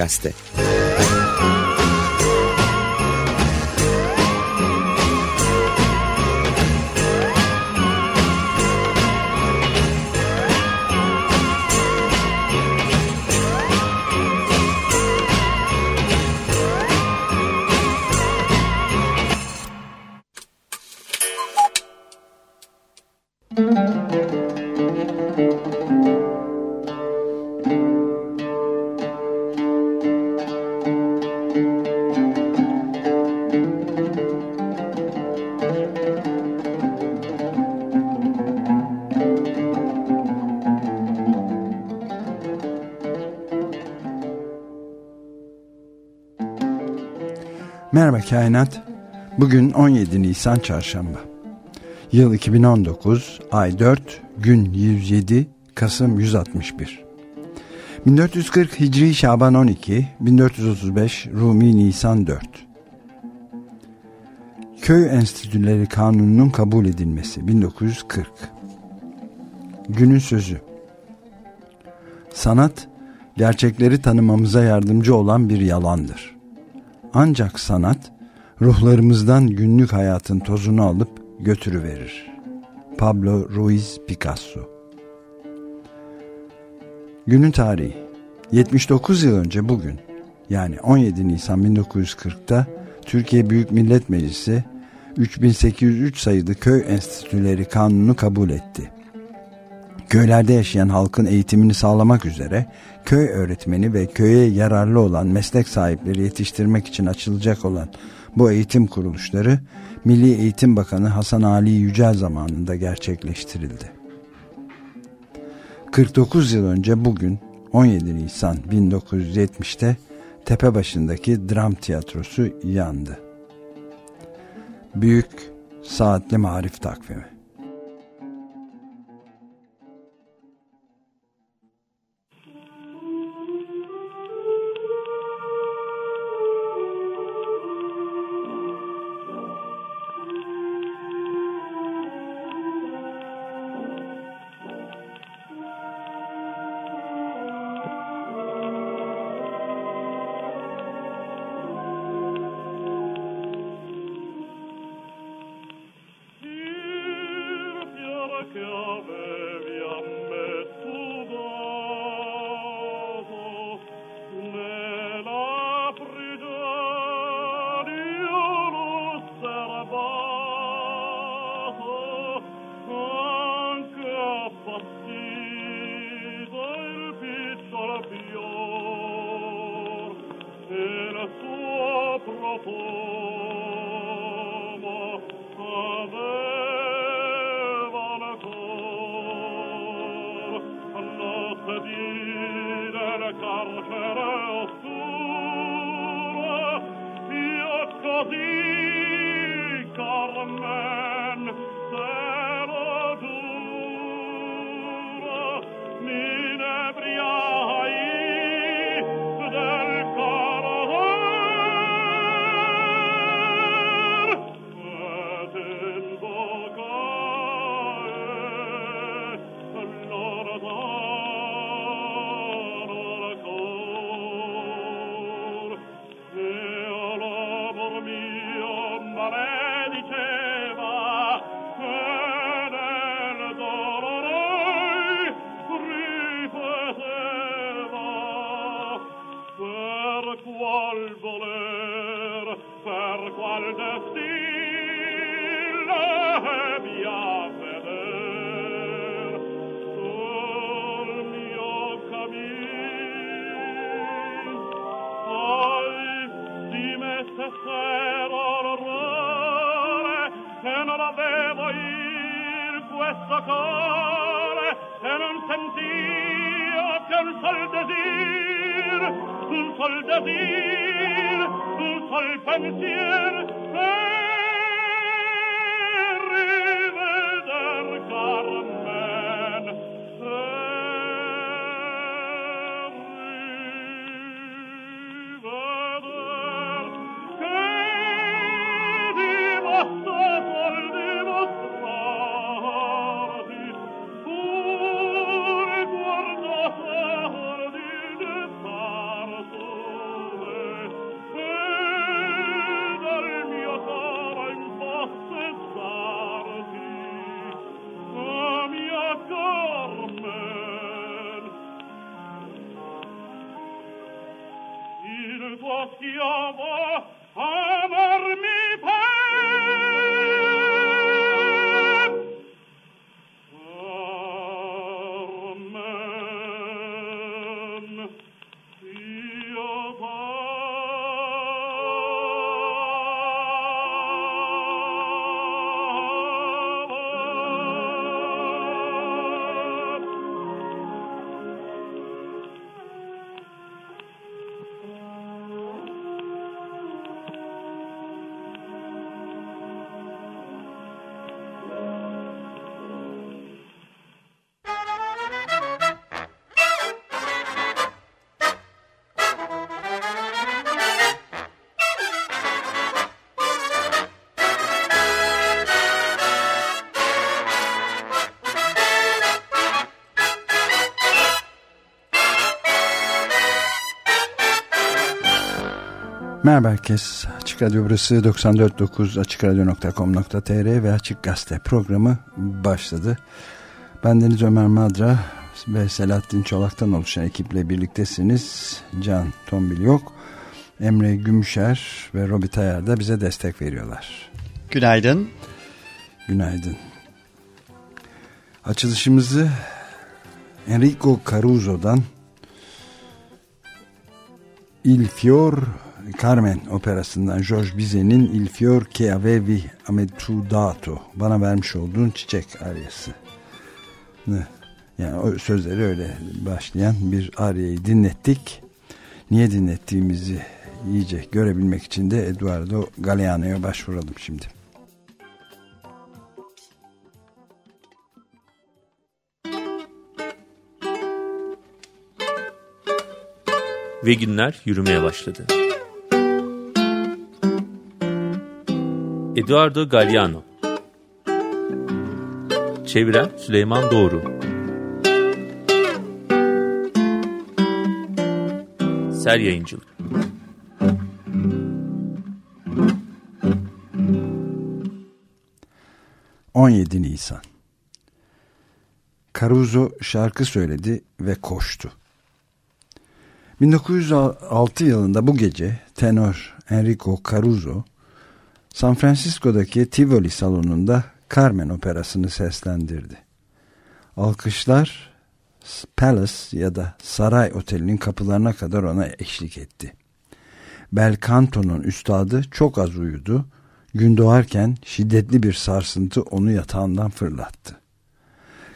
Açık Gazete Merhaba Kainat. Bugün 17 Nisan Çarşamba. Yıl 2019, ay 4, gün 107, Kasım 161. 1440 Hicri Şaban 12, 1435 Rumi Nisan 4. Köy Enstitüleri Kanunu'nun kabul edilmesi 1940. Günün sözü. Sanat, gerçekleri tanımamıza yardımcı olan bir yalandır. Ancak sanat, ruhlarımızdan günlük hayatın tozunu alıp götürüverir. Pablo Ruiz Picasso Günün tarihi 79 yıl önce bugün yani 17 Nisan 1940'ta Türkiye Büyük Millet Meclisi 3803 sayılı köy enstitüleri kanunu kabul etti. Köylerde yaşayan halkın eğitimini sağlamak üzere köy öğretmeni ve köye yararlı olan meslek sahipleri yetiştirmek için açılacak olan bu eğitim kuruluşları Milli Eğitim Bakanı Hasan Ali Yücel zamanında gerçekleştirildi. 49 yıl önce bugün 17 Nisan 1970'te Tepebaşı'ndaki dram tiyatrosu yandı. Büyük Saatli Marif Takvimi così Merhaba herkes. Açık Radyo burası 94.9 AçıkRadyo.com.tr ve Açık Gazete programı başladı. Ben Deniz Ömer Madra ve Selahattin Çolak'tan oluşan ekiple birliktesiniz. Can Tombil yok. Emre Gümüşer ve Robi Tayar da bize destek veriyorlar. Günaydın. Günaydın. Açılışımızı Enrico Caruso'dan Il Fior Carmen operasından George Bizet'in Il fior che avevi a me tu dato bana vermiş olduğun çiçek aryası. Yani o sözleri öyle başlayan bir aryayı dinlettik. Niye dinlettiğimizi iyice görebilmek için de Eduardo Galeano'ya başvuralım şimdi. Ve günler yürümeye başladı. Eduardo Galliano. Çeviren Süleyman Doğru. Ser Yayıncılık. ...17 Nisan... Caruso şarkı söyledi ve koştu. 1906 yılında bu gece tenor Enrico Caruso San Francisco'daki Tivoli salonunda Carmen operasını seslendirdi. Alkışlar Palace ya da Saray Oteli'nin kapılarına kadar ona eşlik etti. Bel Canto'nun üstadı çok az uyudu. Gün doğarken şiddetli bir sarsıntı onu yatağından fırlattı.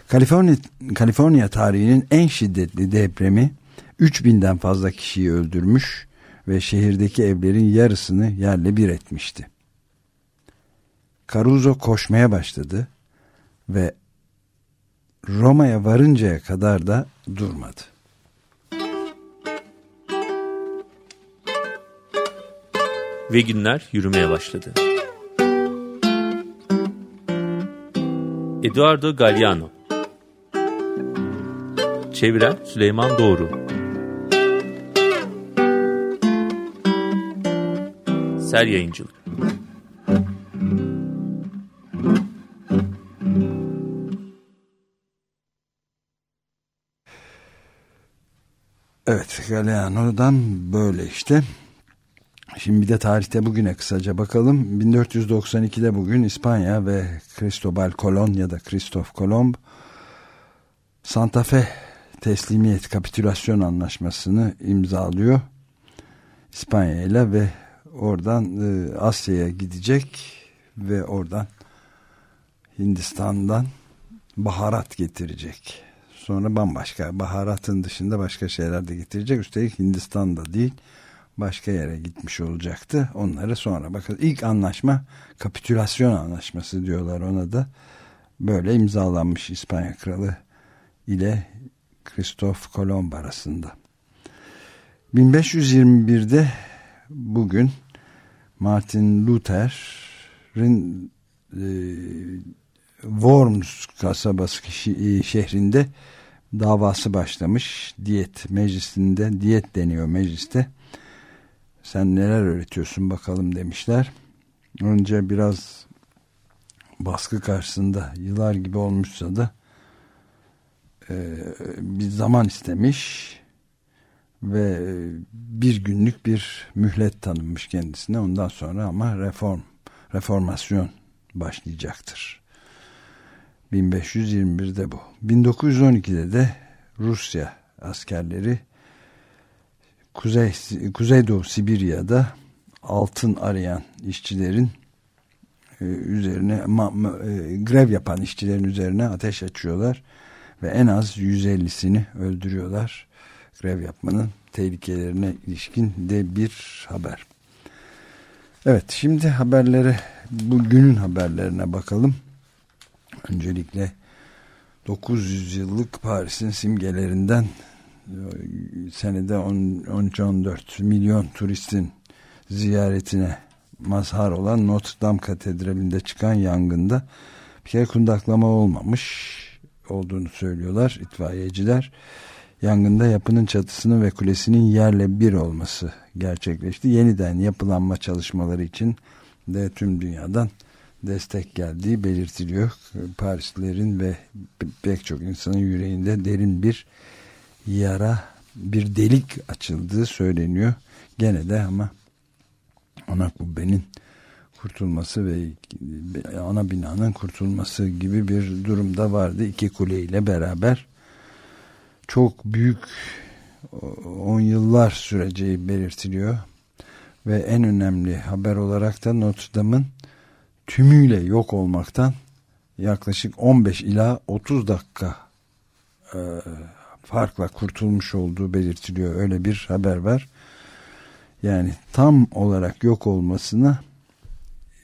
Kaliforniya, Kaliforniya tarihinin en şiddetli depremi 3000'den fazla kişiyi öldürmüş ve şehirdeki evlerin yarısını yerle bir etmişti. Caruso koşmaya başladı ve Roma'ya varıncaya kadar da durmadı. Ve günler yürümeye başladı. Eduardo Galliano Çeviren Süleyman Doğru Ser Yayıncılık Galeano'dan böyle işte. Şimdi bir de tarihte bugüne kısaca bakalım. 1492'de bugün İspanya ve Cristobal Colon ya da Kristof Kolomb Santa Fe teslimiyet kapitülasyon anlaşmasını imzalıyor. İspanya ile ve oradan e, Asya'ya gidecek ve oradan Hindistan'dan baharat getirecek. Sonra bambaşka baharatın dışında başka şeyler de getirecek. Üstelik Hindistan'da değil başka yere gitmiş olacaktı. Onları sonra bakın ilk anlaşma kapitülasyon anlaşması diyorlar ona da. Böyle imzalanmış İspanya kralı ile Kristof Kolomb arasında. 1521'de bugün Martin Luther'in e, Worms kasabası e, şehrinde davası başlamış. Diyet meclisinde, diyet deniyor mecliste. Sen neler öğretiyorsun bakalım demişler. Önce biraz baskı karşısında yıllar gibi olmuşsa da e, bir zaman istemiş ve e, bir günlük bir mühlet tanınmış kendisine. Ondan sonra ama reform, reformasyon başlayacaktır. 1521'de bu. 1912'de de Rusya askerleri Kuzey Kuzeydoğu Sibirya'da altın arayan işçilerin e, üzerine ma, ma, e, grev yapan işçilerin üzerine ateş açıyorlar ve en az 150'sini öldürüyorlar. Grev yapmanın tehlikelerine ilişkin de bir haber. Evet şimdi haberlere bugünün haberlerine bakalım. Öncelikle 900 yıllık Paris'in simgelerinden senede 13-14 milyon turistin ziyaretine mazhar olan Notre Dame Katedrali'nde çıkan yangında bir kere kundaklama olmamış olduğunu söylüyorlar itfaiyeciler. Yangında yapının çatısının ve kulesinin yerle bir olması gerçekleşti. Yeniden yapılanma çalışmaları için de tüm dünyadan destek geldiği belirtiliyor. Parislilerin ve pek çok insanın yüreğinde derin bir yara, bir delik açıldığı söyleniyor. Gene de ama ana kubbenin kurtulması ve ana binanın kurtulması gibi bir durumda vardı. iki kule ile beraber çok büyük on yıllar süreceği belirtiliyor. Ve en önemli haber olarak da Notre Dame'ın tümüyle yok olmaktan yaklaşık 15 ila 30 dakika e, farkla kurtulmuş olduğu belirtiliyor. Öyle bir haber var. Yani tam olarak yok olmasına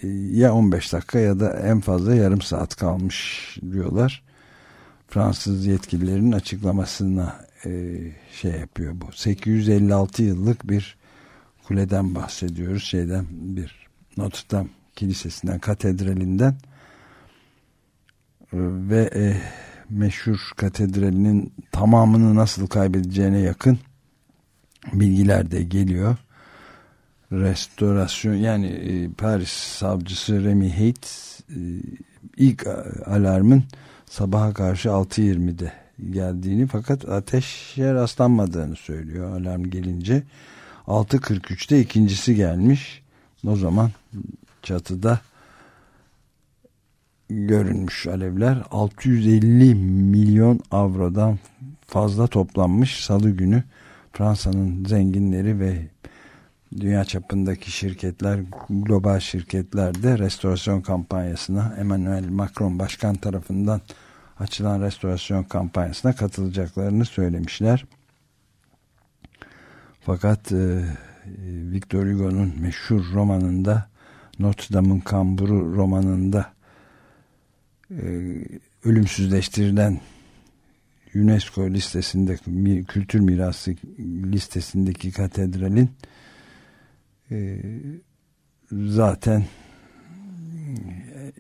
e, ya 15 dakika ya da en fazla yarım saat kalmış diyorlar. Fransız yetkililerin açıklamasına e, şey yapıyor bu. 856 yıllık bir kuleden bahsediyoruz. Şeyden bir Notre Dame kilisesinden, katedralinden ve e, meşhur katedralinin tamamını nasıl kaybedeceğine yakın bilgiler de geliyor. Restorasyon yani e, Paris savcısı Remy Hayt e, ilk alarmın sabaha karşı 6.20'de geldiğini fakat ateşe rastlanmadığını söylüyor alarm gelince. 6.43'te ikincisi gelmiş. O zaman çatıda görünmüş alevler 650 milyon avrodan fazla toplanmış salı günü Fransa'nın zenginleri ve dünya çapındaki şirketler global şirketler de restorasyon kampanyasına Emmanuel Macron başkan tarafından açılan restorasyon kampanyasına katılacaklarını söylemişler. Fakat e, Victor Hugo'nun meşhur romanında Notre Dame'ın kamburu romanında e, ölümsüzleştirilen UNESCO listesinde kültür mirası listesindeki katedralin e, zaten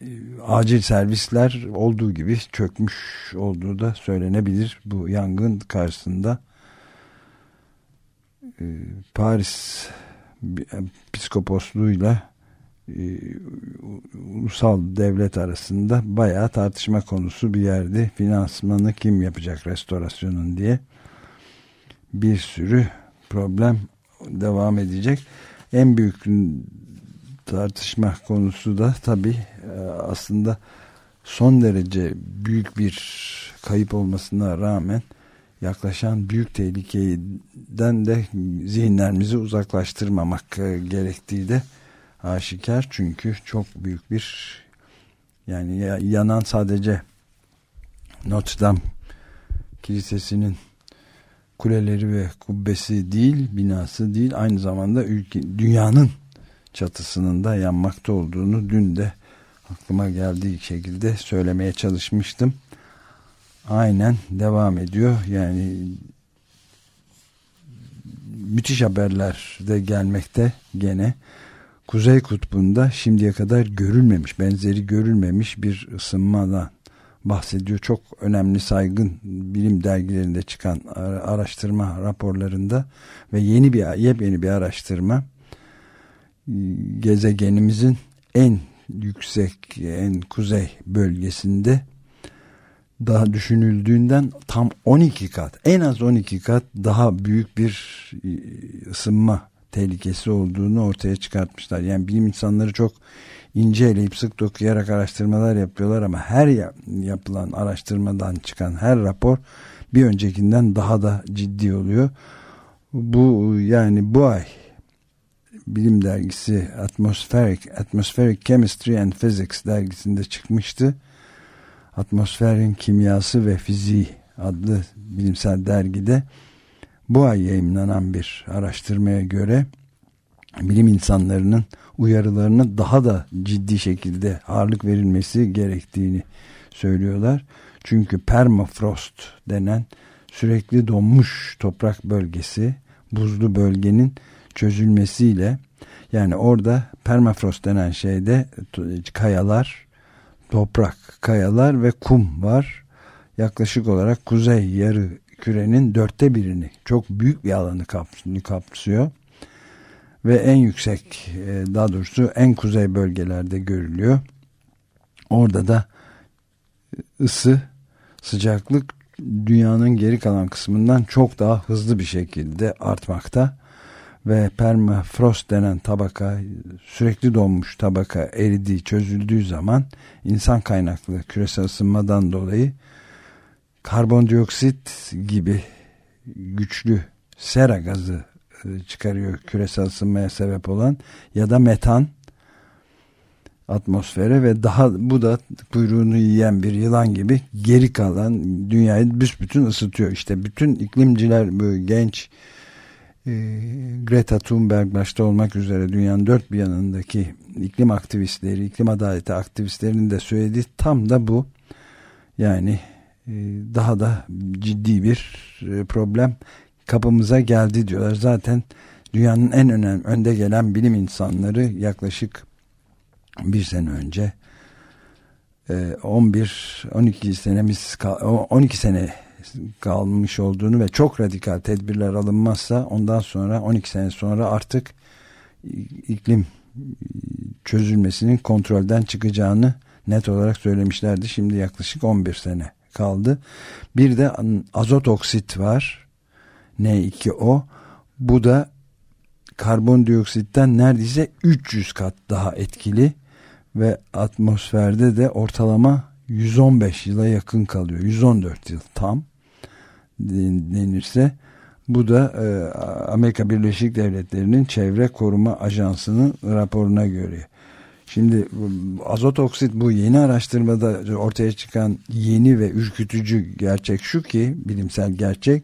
e, acil servisler olduğu gibi çökmüş olduğu da söylenebilir. Bu yangın karşısında Paris psikoposluğuyla e, ulusal devlet arasında bayağı tartışma konusu bir yerde finansmanı kim yapacak restorasyonun diye bir sürü problem devam edecek. En büyük tartışma konusu da tabi e, aslında son derece büyük bir kayıp olmasına rağmen yaklaşan büyük tehlikeden de zihinlerimizi uzaklaştırmamak e, gerektiği de aşikar çünkü çok büyük bir yani yanan sadece Notre Dame Kilisesi'nin kuleleri ve kubbesi değil, binası değil, aynı zamanda ülke, dünyanın çatısının da yanmakta olduğunu dün de aklıma geldiği şekilde söylemeye çalışmıştım. Aynen devam ediyor. Yani müthiş haberler de gelmekte gene. Kuzey Kutbu'nda şimdiye kadar görülmemiş, benzeri görülmemiş bir ısınmadan bahsediyor. Çok önemli saygın bilim dergilerinde çıkan araştırma raporlarında ve yeni bir yepyeni bir araştırma gezegenimizin en yüksek en kuzey bölgesinde daha düşünüldüğünden tam 12 kat en az 12 kat daha büyük bir e, ısınma tehlikesi olduğunu ortaya çıkartmışlar. Yani bilim insanları çok ince eleyip sık dokuyarak araştırmalar yapıyorlar ama her yapılan araştırmadan çıkan her rapor bir öncekinden daha da ciddi oluyor. Bu yani bu ay bilim dergisi Atmospheric, Atmospheric Chemistry and Physics dergisinde çıkmıştı. Atmosferin Kimyası ve Fiziği adlı bilimsel dergide bu ay yayınlanan bir araştırmaya göre bilim insanlarının uyarılarına daha da ciddi şekilde ağırlık verilmesi gerektiğini söylüyorlar. Çünkü permafrost denen sürekli donmuş toprak bölgesi, buzlu bölgenin çözülmesiyle yani orada permafrost denen şeyde kayalar, toprak, kayalar ve kum var. Yaklaşık olarak kuzey yarı kürenin dörtte birini çok büyük bir alanı kapsıyor ve en yüksek e, daha doğrusu en kuzey bölgelerde görülüyor. Orada da ısı, sıcaklık dünyanın geri kalan kısmından çok daha hızlı bir şekilde artmakta ve permafrost denen tabaka sürekli donmuş tabaka eridiği çözüldüğü zaman insan kaynaklı küresel ısınmadan dolayı karbondioksit gibi güçlü sera gazı e, çıkarıyor küresel ısınmaya sebep olan ya da metan atmosfere ve daha bu da kuyruğunu yiyen bir yılan gibi geri kalan dünyayı büsbütün ısıtıyor. İşte bütün iklimciler bu genç e, Greta Thunberg başta olmak üzere dünyanın dört bir yanındaki iklim aktivistleri, iklim adaleti aktivistlerinin de söylediği tam da bu. Yani daha da ciddi bir e, problem kapımıza geldi diyorlar. Zaten dünyanın en önemli önde gelen bilim insanları yaklaşık bir sene önce 11 e, 12 senemiz 12 sene kalmış olduğunu ve çok radikal tedbirler alınmazsa ondan sonra 12 sene sonra artık iklim çözülmesinin kontrolden çıkacağını net olarak söylemişlerdi. Şimdi yaklaşık 11 sene kaldı. Bir de azot oksit var. N2O. Bu da karbondioksitten neredeyse 300 kat daha etkili ve atmosferde de ortalama 115 yıla yakın kalıyor. 114 yıl tam denirse bu da e, Amerika Birleşik Devletleri'nin Çevre Koruma Ajansı'nın raporuna göre. Şimdi azot oksit bu yeni araştırmada ortaya çıkan yeni ve ürkütücü gerçek şu ki bilimsel gerçek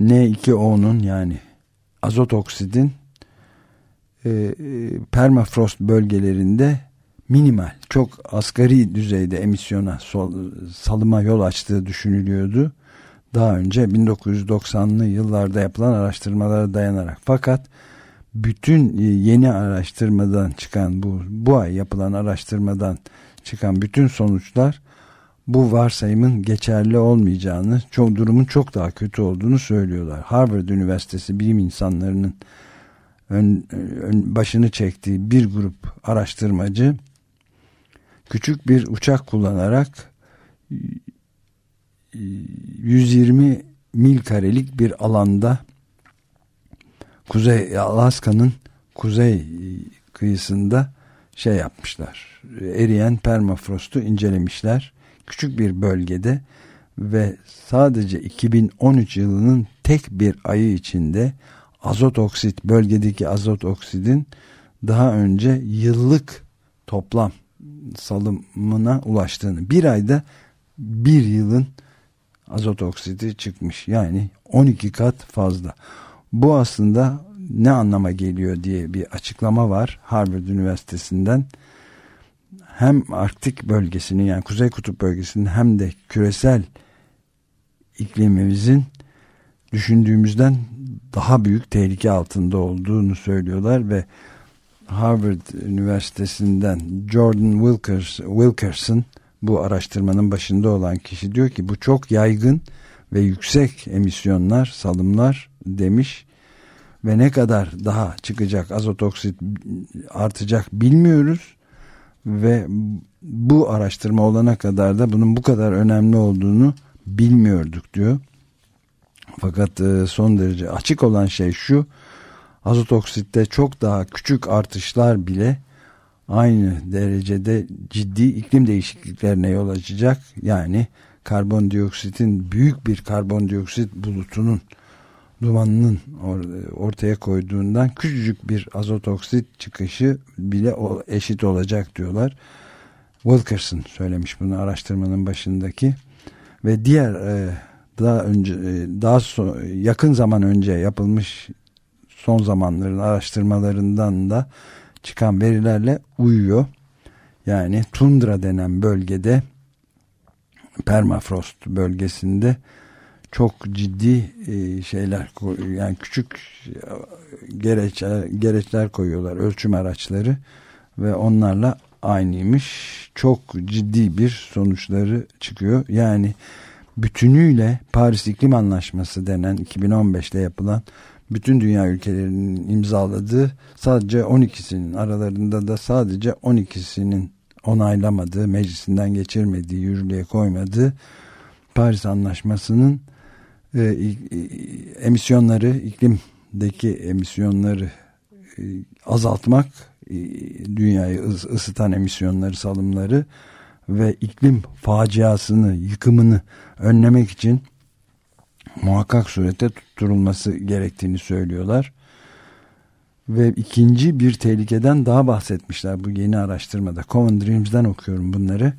N2O'nun yani azot oksidin e, e, permafrost bölgelerinde minimal, çok asgari düzeyde emisyona, sol, salıma yol açtığı düşünülüyordu. Daha önce 1990'lı yıllarda yapılan araştırmalara dayanarak. Fakat bütün yeni araştırmadan çıkan bu, bu ay yapılan araştırmadan çıkan bütün sonuçlar bu varsayımın geçerli olmayacağını, çok durumun çok daha kötü olduğunu söylüyorlar. Harvard Üniversitesi bilim insanlarının ön, ön, başını çektiği bir grup araştırmacı küçük bir uçak kullanarak 120 mil karelik bir alanda Kuzey Alaska'nın kuzey kıyısında şey yapmışlar. Eriyen permafrostu incelemişler. Küçük bir bölgede ve sadece 2013 yılının tek bir ayı içinde azot oksit bölgedeki azot oksidin daha önce yıllık toplam salımına ulaştığını bir ayda bir yılın azot oksidi çıkmış yani 12 kat fazla bu aslında ne anlama geliyor diye bir açıklama var Harvard Üniversitesi'nden. Hem Arktik bölgesinin yani Kuzey Kutup bölgesinin hem de küresel iklimimizin düşündüğümüzden daha büyük tehlike altında olduğunu söylüyorlar ve Harvard Üniversitesi'nden Jordan Wilkers, Wilkerson bu araştırmanın başında olan kişi diyor ki bu çok yaygın ve yüksek emisyonlar, salımlar demiş ve ne kadar daha çıkacak azot oksit artacak bilmiyoruz ve bu araştırma olana kadar da bunun bu kadar önemli olduğunu bilmiyorduk diyor. Fakat e, son derece açık olan şey şu azot oksitte çok daha küçük artışlar bile aynı derecede ciddi iklim değişikliklerine yol açacak. Yani karbondioksitin büyük bir karbondioksit bulutunun dumanının ortaya koyduğundan küçücük bir azot oksit çıkışı bile eşit olacak diyorlar. Wilkerson söylemiş bunu araştırmanın başındaki ve diğer e, daha önce e, daha so, yakın zaman önce yapılmış son zamanların araştırmalarından da çıkan verilerle uyuyor. Yani tundra denen bölgede permafrost bölgesinde çok ciddi e, şeyler yani küçük gereç, gereçler koyuyorlar ölçüm araçları ve onlarla aynıymış. Çok ciddi bir sonuçları çıkıyor. Yani bütünüyle Paris İklim Anlaşması denen 2015'te yapılan bütün dünya ülkelerinin imzaladığı sadece 12'sinin aralarında da sadece 12'sinin onaylamadığı meclisinden geçirmediği yürürlüğe koymadığı Paris Anlaşması'nın e, e, emisyonları iklimdeki emisyonları e, azaltmak e, dünyayı ısıtan emisyonları salımları ve iklim faciasını yıkımını önlemek için muhakkak surette tutturulması gerektiğini söylüyorlar. Ve ikinci bir tehlikeden daha bahsetmişler bu yeni araştırmada. Common Dreams'den okuyorum bunları.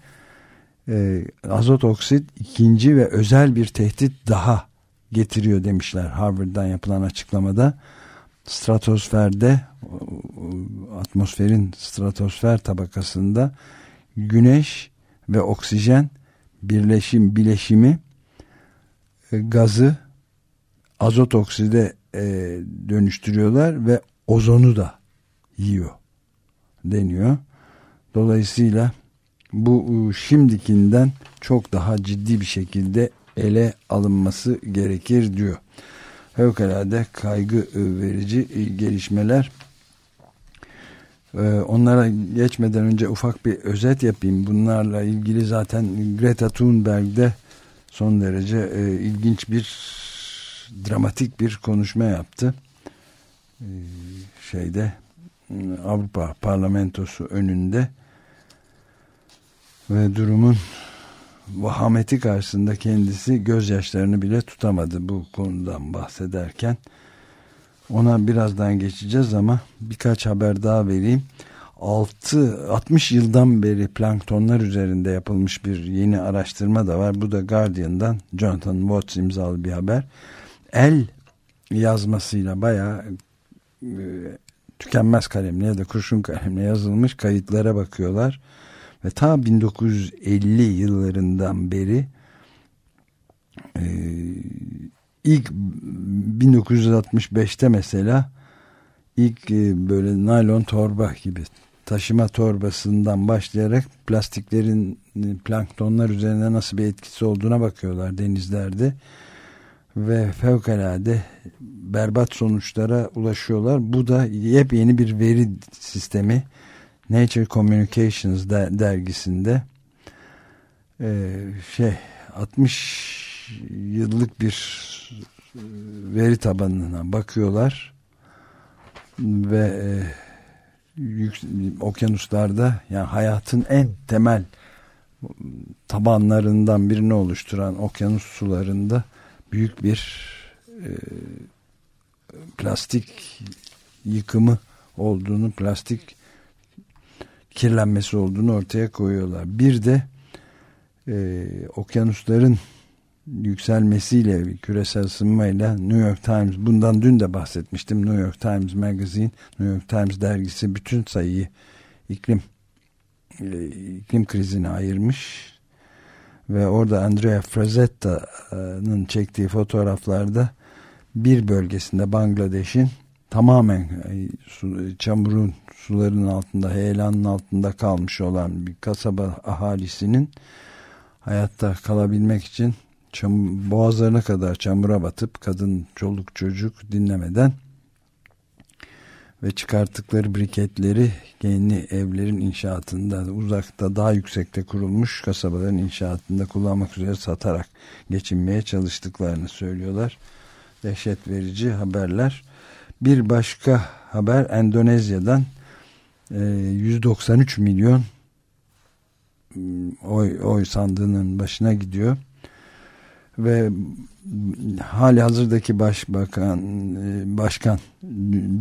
Ee, azot oksit ikinci ve özel bir tehdit daha getiriyor demişler Harvard'dan yapılan açıklamada. Stratosferde atmosferin stratosfer tabakasında güneş ve oksijen birleşim bileşimi e, gazı azot okside e, dönüştürüyorlar ve ozonu da yiyor deniyor. Dolayısıyla bu şimdikinden çok daha ciddi bir şekilde ele alınması gerekir diyor. Fevkalade kaygı verici gelişmeler. Ee, onlara geçmeden önce ufak bir özet yapayım. Bunlarla ilgili zaten Greta Thunberg'de son derece e, ilginç bir dramatik bir konuşma yaptı. Ee, şeyde Avrupa Parlamentosu önünde ve durumun vahameti karşısında kendisi gözyaşlarını bile tutamadı bu konudan bahsederken. Ona birazdan geçeceğiz ama birkaç haber daha vereyim. 6 60 yıldan beri planktonlar üzerinde yapılmış bir yeni araştırma da var. Bu da Guardian'dan Jonathan Watts imzalı bir haber. El yazmasıyla bayağı e, tükenmez kalemle ya da kurşun kalemle yazılmış kayıtlara bakıyorlar. Ve ta 1950 yıllarından beri e, ilk 1965'te mesela ilk e, böyle naylon torba gibi taşıma torbasından başlayarak plastiklerin e, planktonlar üzerine nasıl bir etkisi olduğuna bakıyorlar denizlerde ve fevkalade berbat sonuçlara ulaşıyorlar. Bu da yepyeni bir veri sistemi Nature Communications dergisinde e, şey 60 yıllık bir veri tabanına bakıyorlar ve e, yük, okyanuslarda yani hayatın en temel tabanlarından birini oluşturan okyanus sularında büyük bir e, plastik yıkımı olduğunu, plastik kirlenmesi olduğunu ortaya koyuyorlar. Bir de e, okyanusların yükselmesiyle küresel ısınmayla New York Times bundan dün de bahsetmiştim New York Times Magazine New York Times dergisi bütün sayıyı iklim e, iklim krizine ayırmış ve orada Andrea Frazetta'nın çektiği fotoğraflarda bir bölgesinde Bangladeş'in tamamen e, çamurun suların altında heyelanın altında kalmış olan bir kasaba ahalisinin hayatta kalabilmek için çam, boğazlarına kadar çamura batıp kadın çoluk çocuk dinlemeden ve çıkarttıkları briketleri yeni evlerin inşaatında uzakta daha yüksekte kurulmuş kasabaların inşaatında kullanmak üzere satarak geçinmeye çalıştıklarını söylüyorlar. Dehşet verici haberler. Bir başka haber Endonezya'dan 193 milyon oy, oy sandığının başına gidiyor. Ve hali hazırdaki başbakan e, başkan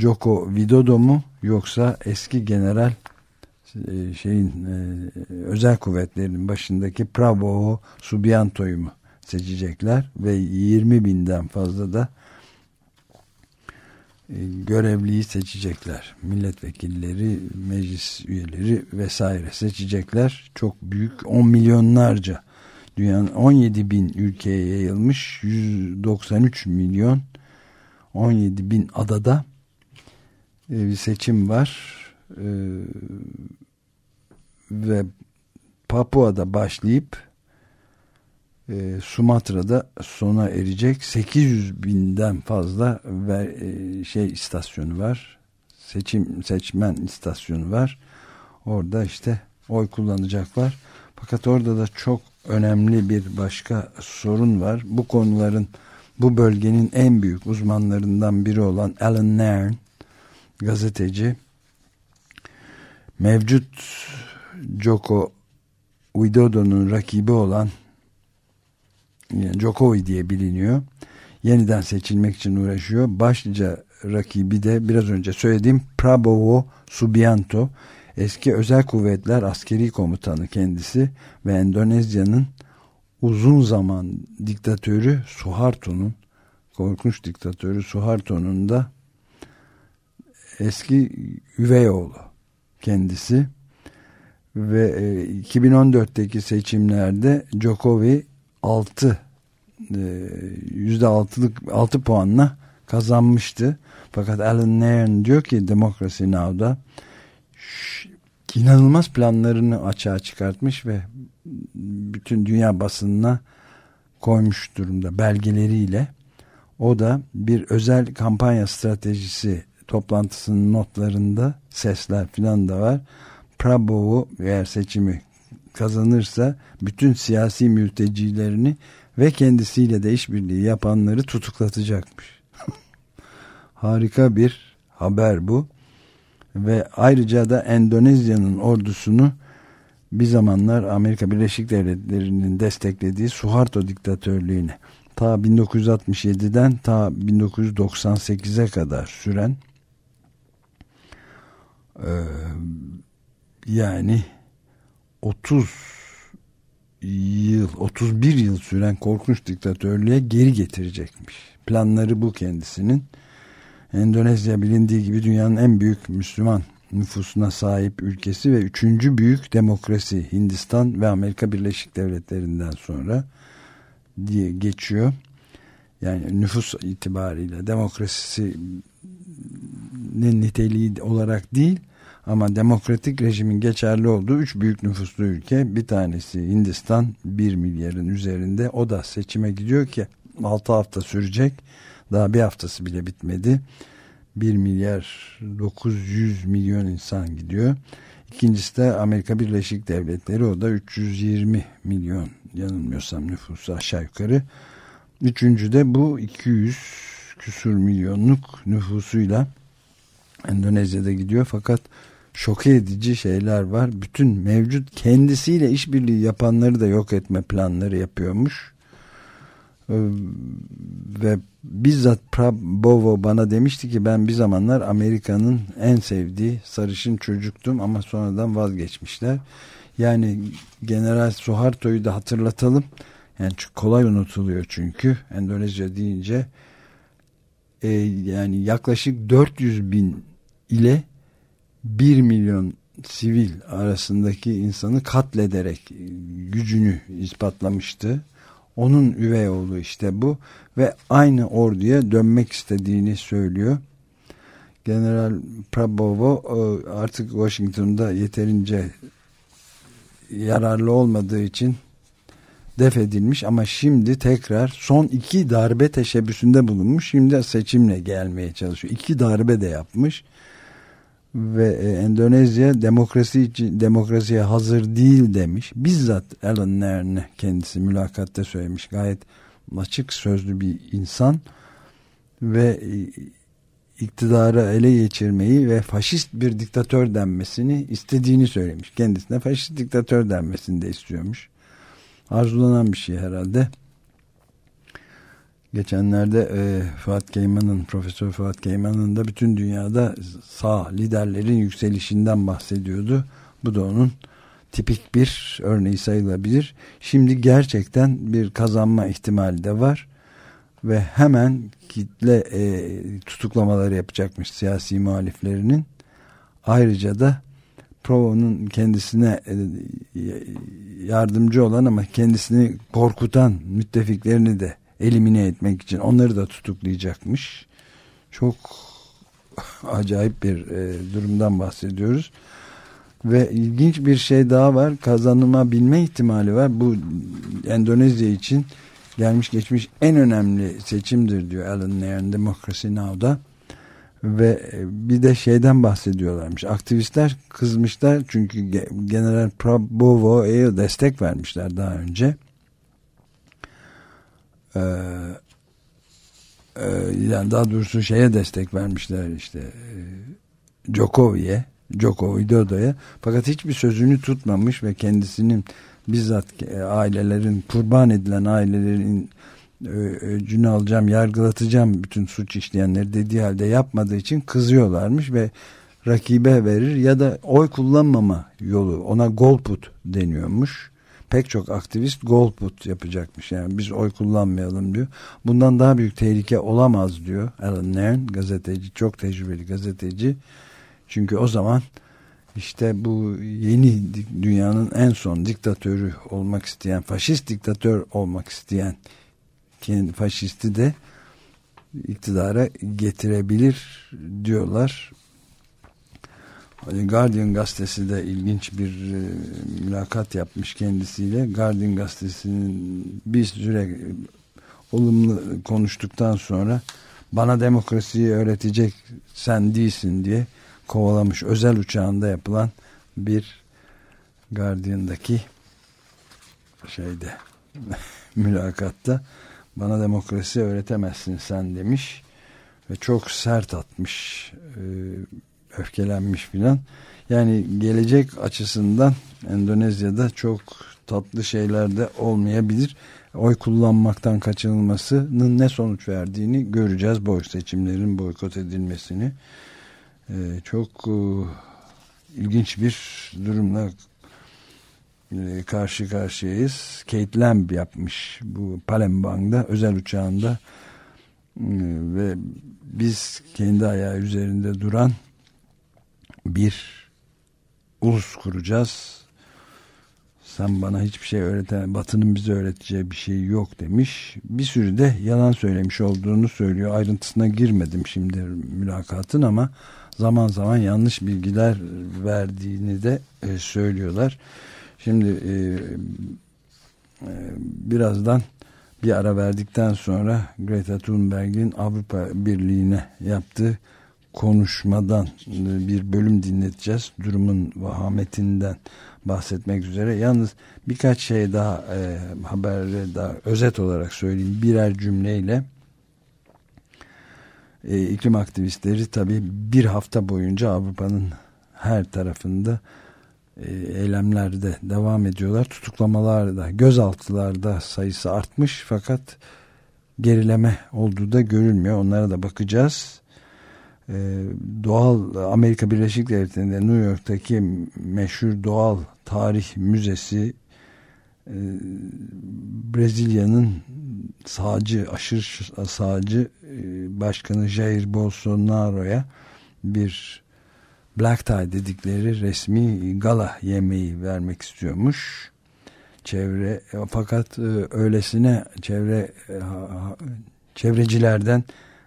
Joko Widodo mu yoksa eski general e, şeyin e, özel kuvvetlerin başındaki Prabowo Subianto'yu mu seçecekler? Ve 20 binden fazla da görevliyi seçecekler. Milletvekilleri, meclis üyeleri vesaire seçecekler. Çok büyük 10 milyonlarca dünyanın 17 bin ülkeye yayılmış 193 milyon 17 bin adada e, bir seçim var e, ve Papua'da başlayıp e, Sumatra'da sona erecek 800 binden fazla ve şey istasyonu var. Seçim seçmen istasyonu var. Orada işte oy kullanacaklar. Fakat orada da çok önemli bir başka sorun var. Bu konuların bu bölgenin en büyük uzmanlarından biri olan Alan Nairn gazeteci mevcut Joko Widodo'nun rakibi olan yani Jokowi diye biliniyor. Yeniden seçilmek için uğraşıyor. Başlıca rakibi de biraz önce söylediğim Prabowo Subianto Eski özel kuvvetler askeri komutanı kendisi ve Endonezya'nın uzun zaman diktatörü Suharto'nun korkunç diktatörü Suharto'nun da eski üvey oğlu kendisi ve 2014'teki seçimlerde Jokowi 6 %6'lık 6 puanla kazanmıştı. Fakat Alan Nairn diyor ki Democracy Now'da inanılmaz planlarını açığa çıkartmış ve bütün dünya basınına koymuş durumda belgeleriyle. O da bir özel kampanya stratejisi toplantısının notlarında sesler filan da var. Prabowo eğer seçimi kazanırsa bütün siyasi mültecilerini ve kendisiyle de işbirliği yapanları tutuklatacakmış. Harika bir haber bu ve ayrıca da Endonezya'nın ordusunu bir zamanlar Amerika Birleşik Devletleri'nin desteklediği Suharto diktatörlüğüne ta 1967'den ta 1998'e kadar süren e, yani 30 yıl 31 yıl süren korkunç diktatörlüğe geri getirecekmiş. Planları bu kendisinin Endonezya bilindiği gibi dünyanın en büyük Müslüman nüfusuna sahip ülkesi ve üçüncü büyük demokrasi Hindistan ve Amerika Birleşik Devletleri'nden sonra diye geçiyor. Yani nüfus itibariyle demokrasisinin niteliği olarak değil ama demokratik rejimin geçerli olduğu üç büyük nüfuslu ülke bir tanesi Hindistan bir milyarın üzerinde o da seçime gidiyor ki 6 hafta sürecek daha bir haftası bile bitmedi. 1 milyar 900 milyon insan gidiyor. İkincisi de Amerika Birleşik Devletleri o da 320 milyon yanılmıyorsam nüfusu aşağı yukarı. Üçüncü de bu 200 küsur milyonluk nüfusuyla Endonezya'da gidiyor fakat şok edici şeyler var. Bütün mevcut kendisiyle işbirliği yapanları da yok etme planları yapıyormuş. Ee, ve bizzat Prabowo bana demişti ki ben bir zamanlar Amerika'nın en sevdiği sarışın çocuktum ama sonradan vazgeçmişler. Yani General Suharto'yu da hatırlatalım. Yani kolay unutuluyor çünkü Endonezya deyince e, yani yaklaşık 400 bin ile 1 milyon sivil arasındaki insanı katlederek gücünü ispatlamıştı. Onun üvey oğlu işte bu ve aynı orduya dönmek istediğini söylüyor. General Prabowo e, artık Washington'da yeterince yararlı olmadığı için def edilmiş ama şimdi tekrar son iki darbe teşebbüsünde bulunmuş. Şimdi seçimle gelmeye çalışıyor. İki darbe de yapmış ve e, Endonezya demokrasi için demokrasiye hazır değil demiş. Bizzat Alan Nairn'e kendisi mülakatta söylemiş. Gayet açık sözlü bir insan ve e, iktidarı ele geçirmeyi ve faşist bir diktatör denmesini istediğini söylemiş. Kendisine faşist diktatör denmesini de istiyormuş. Arzulanan bir şey herhalde. Geçenlerde e, Fuat Keyman'ın, Profesör Fuat Keyman'ın da bütün dünyada sağ liderlerin yükselişinden bahsediyordu. Bu da onun tipik bir örneği sayılabilir. Şimdi gerçekten bir kazanma ihtimali de var ve hemen kitle e, tutuklamaları yapacakmış siyasi muhaliflerinin. Ayrıca da Provo'nun kendisine e, yardımcı olan ama kendisini korkutan müttefiklerini de elimine etmek için onları da tutuklayacakmış. Çok acayip bir e, durumdan bahsediyoruz. Ve ilginç bir şey daha var. Kazanıma bilme ihtimali var. Bu Endonezya için gelmiş geçmiş en önemli seçimdir diyor Alan Nairn Democracy Now'da. Ve e, bir de şeyden bahsediyorlarmış. Aktivistler kızmışlar çünkü General Prabowo'ya destek vermişler daha önce. Ee, e, yani daha doğrusu şeye destek vermişler işte e, Djokovic'e Joko Widodo'ya. Fakat hiçbir sözünü tutmamış ve kendisinin bizzat e, ailelerin kurban edilen ailelerin öcünü alacağım yargılatacağım bütün suç işleyenleri dediği halde yapmadığı için kızıyorlarmış ve rakibe verir ya da oy kullanmama yolu ona gol put deniyormuş pek çok aktivist gol put yapacakmış. Yani biz oy kullanmayalım diyor. Bundan daha büyük tehlike olamaz diyor Alan Nairn gazeteci çok tecrübeli gazeteci. Çünkü o zaman işte bu yeni dünyanın en son diktatörü olmak isteyen, faşist diktatör olmak isteyen kendi faşisti de iktidara getirebilir diyorlar. Guardian gazetesi de ilginç bir e, mülakat yapmış kendisiyle. Guardian gazetesinin bir süre olumlu konuştuktan sonra bana demokrasiyi öğretecek sen değilsin diye kovalamış özel uçağında yapılan bir Guardian'daki şeyde mülakatta bana demokrasi öğretemezsin sen demiş ve çok sert atmış e, öfkelenmiş filan. Yani gelecek açısından Endonezya'da çok tatlı şeyler de olmayabilir. Oy kullanmaktan kaçınılmasının ne sonuç verdiğini göreceğiz bu seçimlerin boykot edilmesini. Ee, çok e, ilginç bir durumla e, karşı karşıyayız. Kate Lamb yapmış bu Palembang'da özel uçağında. E, ve biz kendi ayağı üzerinde duran bir ulus kuracağız. Sen bana hiçbir şey öğreten, Batı'nın bize öğreteceği bir şey yok demiş. Bir sürü de yalan söylemiş olduğunu söylüyor. Ayrıntısına girmedim şimdi mülakatın ama zaman zaman yanlış bilgiler verdiğini de e, söylüyorlar. Şimdi e, e, birazdan bir ara verdikten sonra Greta Thunberg'in Avrupa Birliği'ne yaptığı konuşmadan bir bölüm dinleteceğiz. Durumun vahametinden bahsetmek üzere. Yalnız birkaç şey daha e, haberde daha özet olarak söyleyeyim. Birer cümleyle e, iklim aktivistleri tabi bir hafta boyunca Avrupa'nın her tarafında e, eylemlerde devam ediyorlar. Tutuklamalarda, gözaltılarda sayısı artmış fakat gerileme olduğu da görülmüyor. Onlara da bakacağız. E, doğal Amerika Birleşik Devletleri'nde New York'taki meşhur doğal tarih müzesi e, Brezilya'nın sağcı, aşırı sağcı e, başkanı Jair Bolsonaro'ya bir black tie dedikleri resmi gala yemeği vermek istiyormuş. Çevre fakat e, öylesine çevre çevrecilerden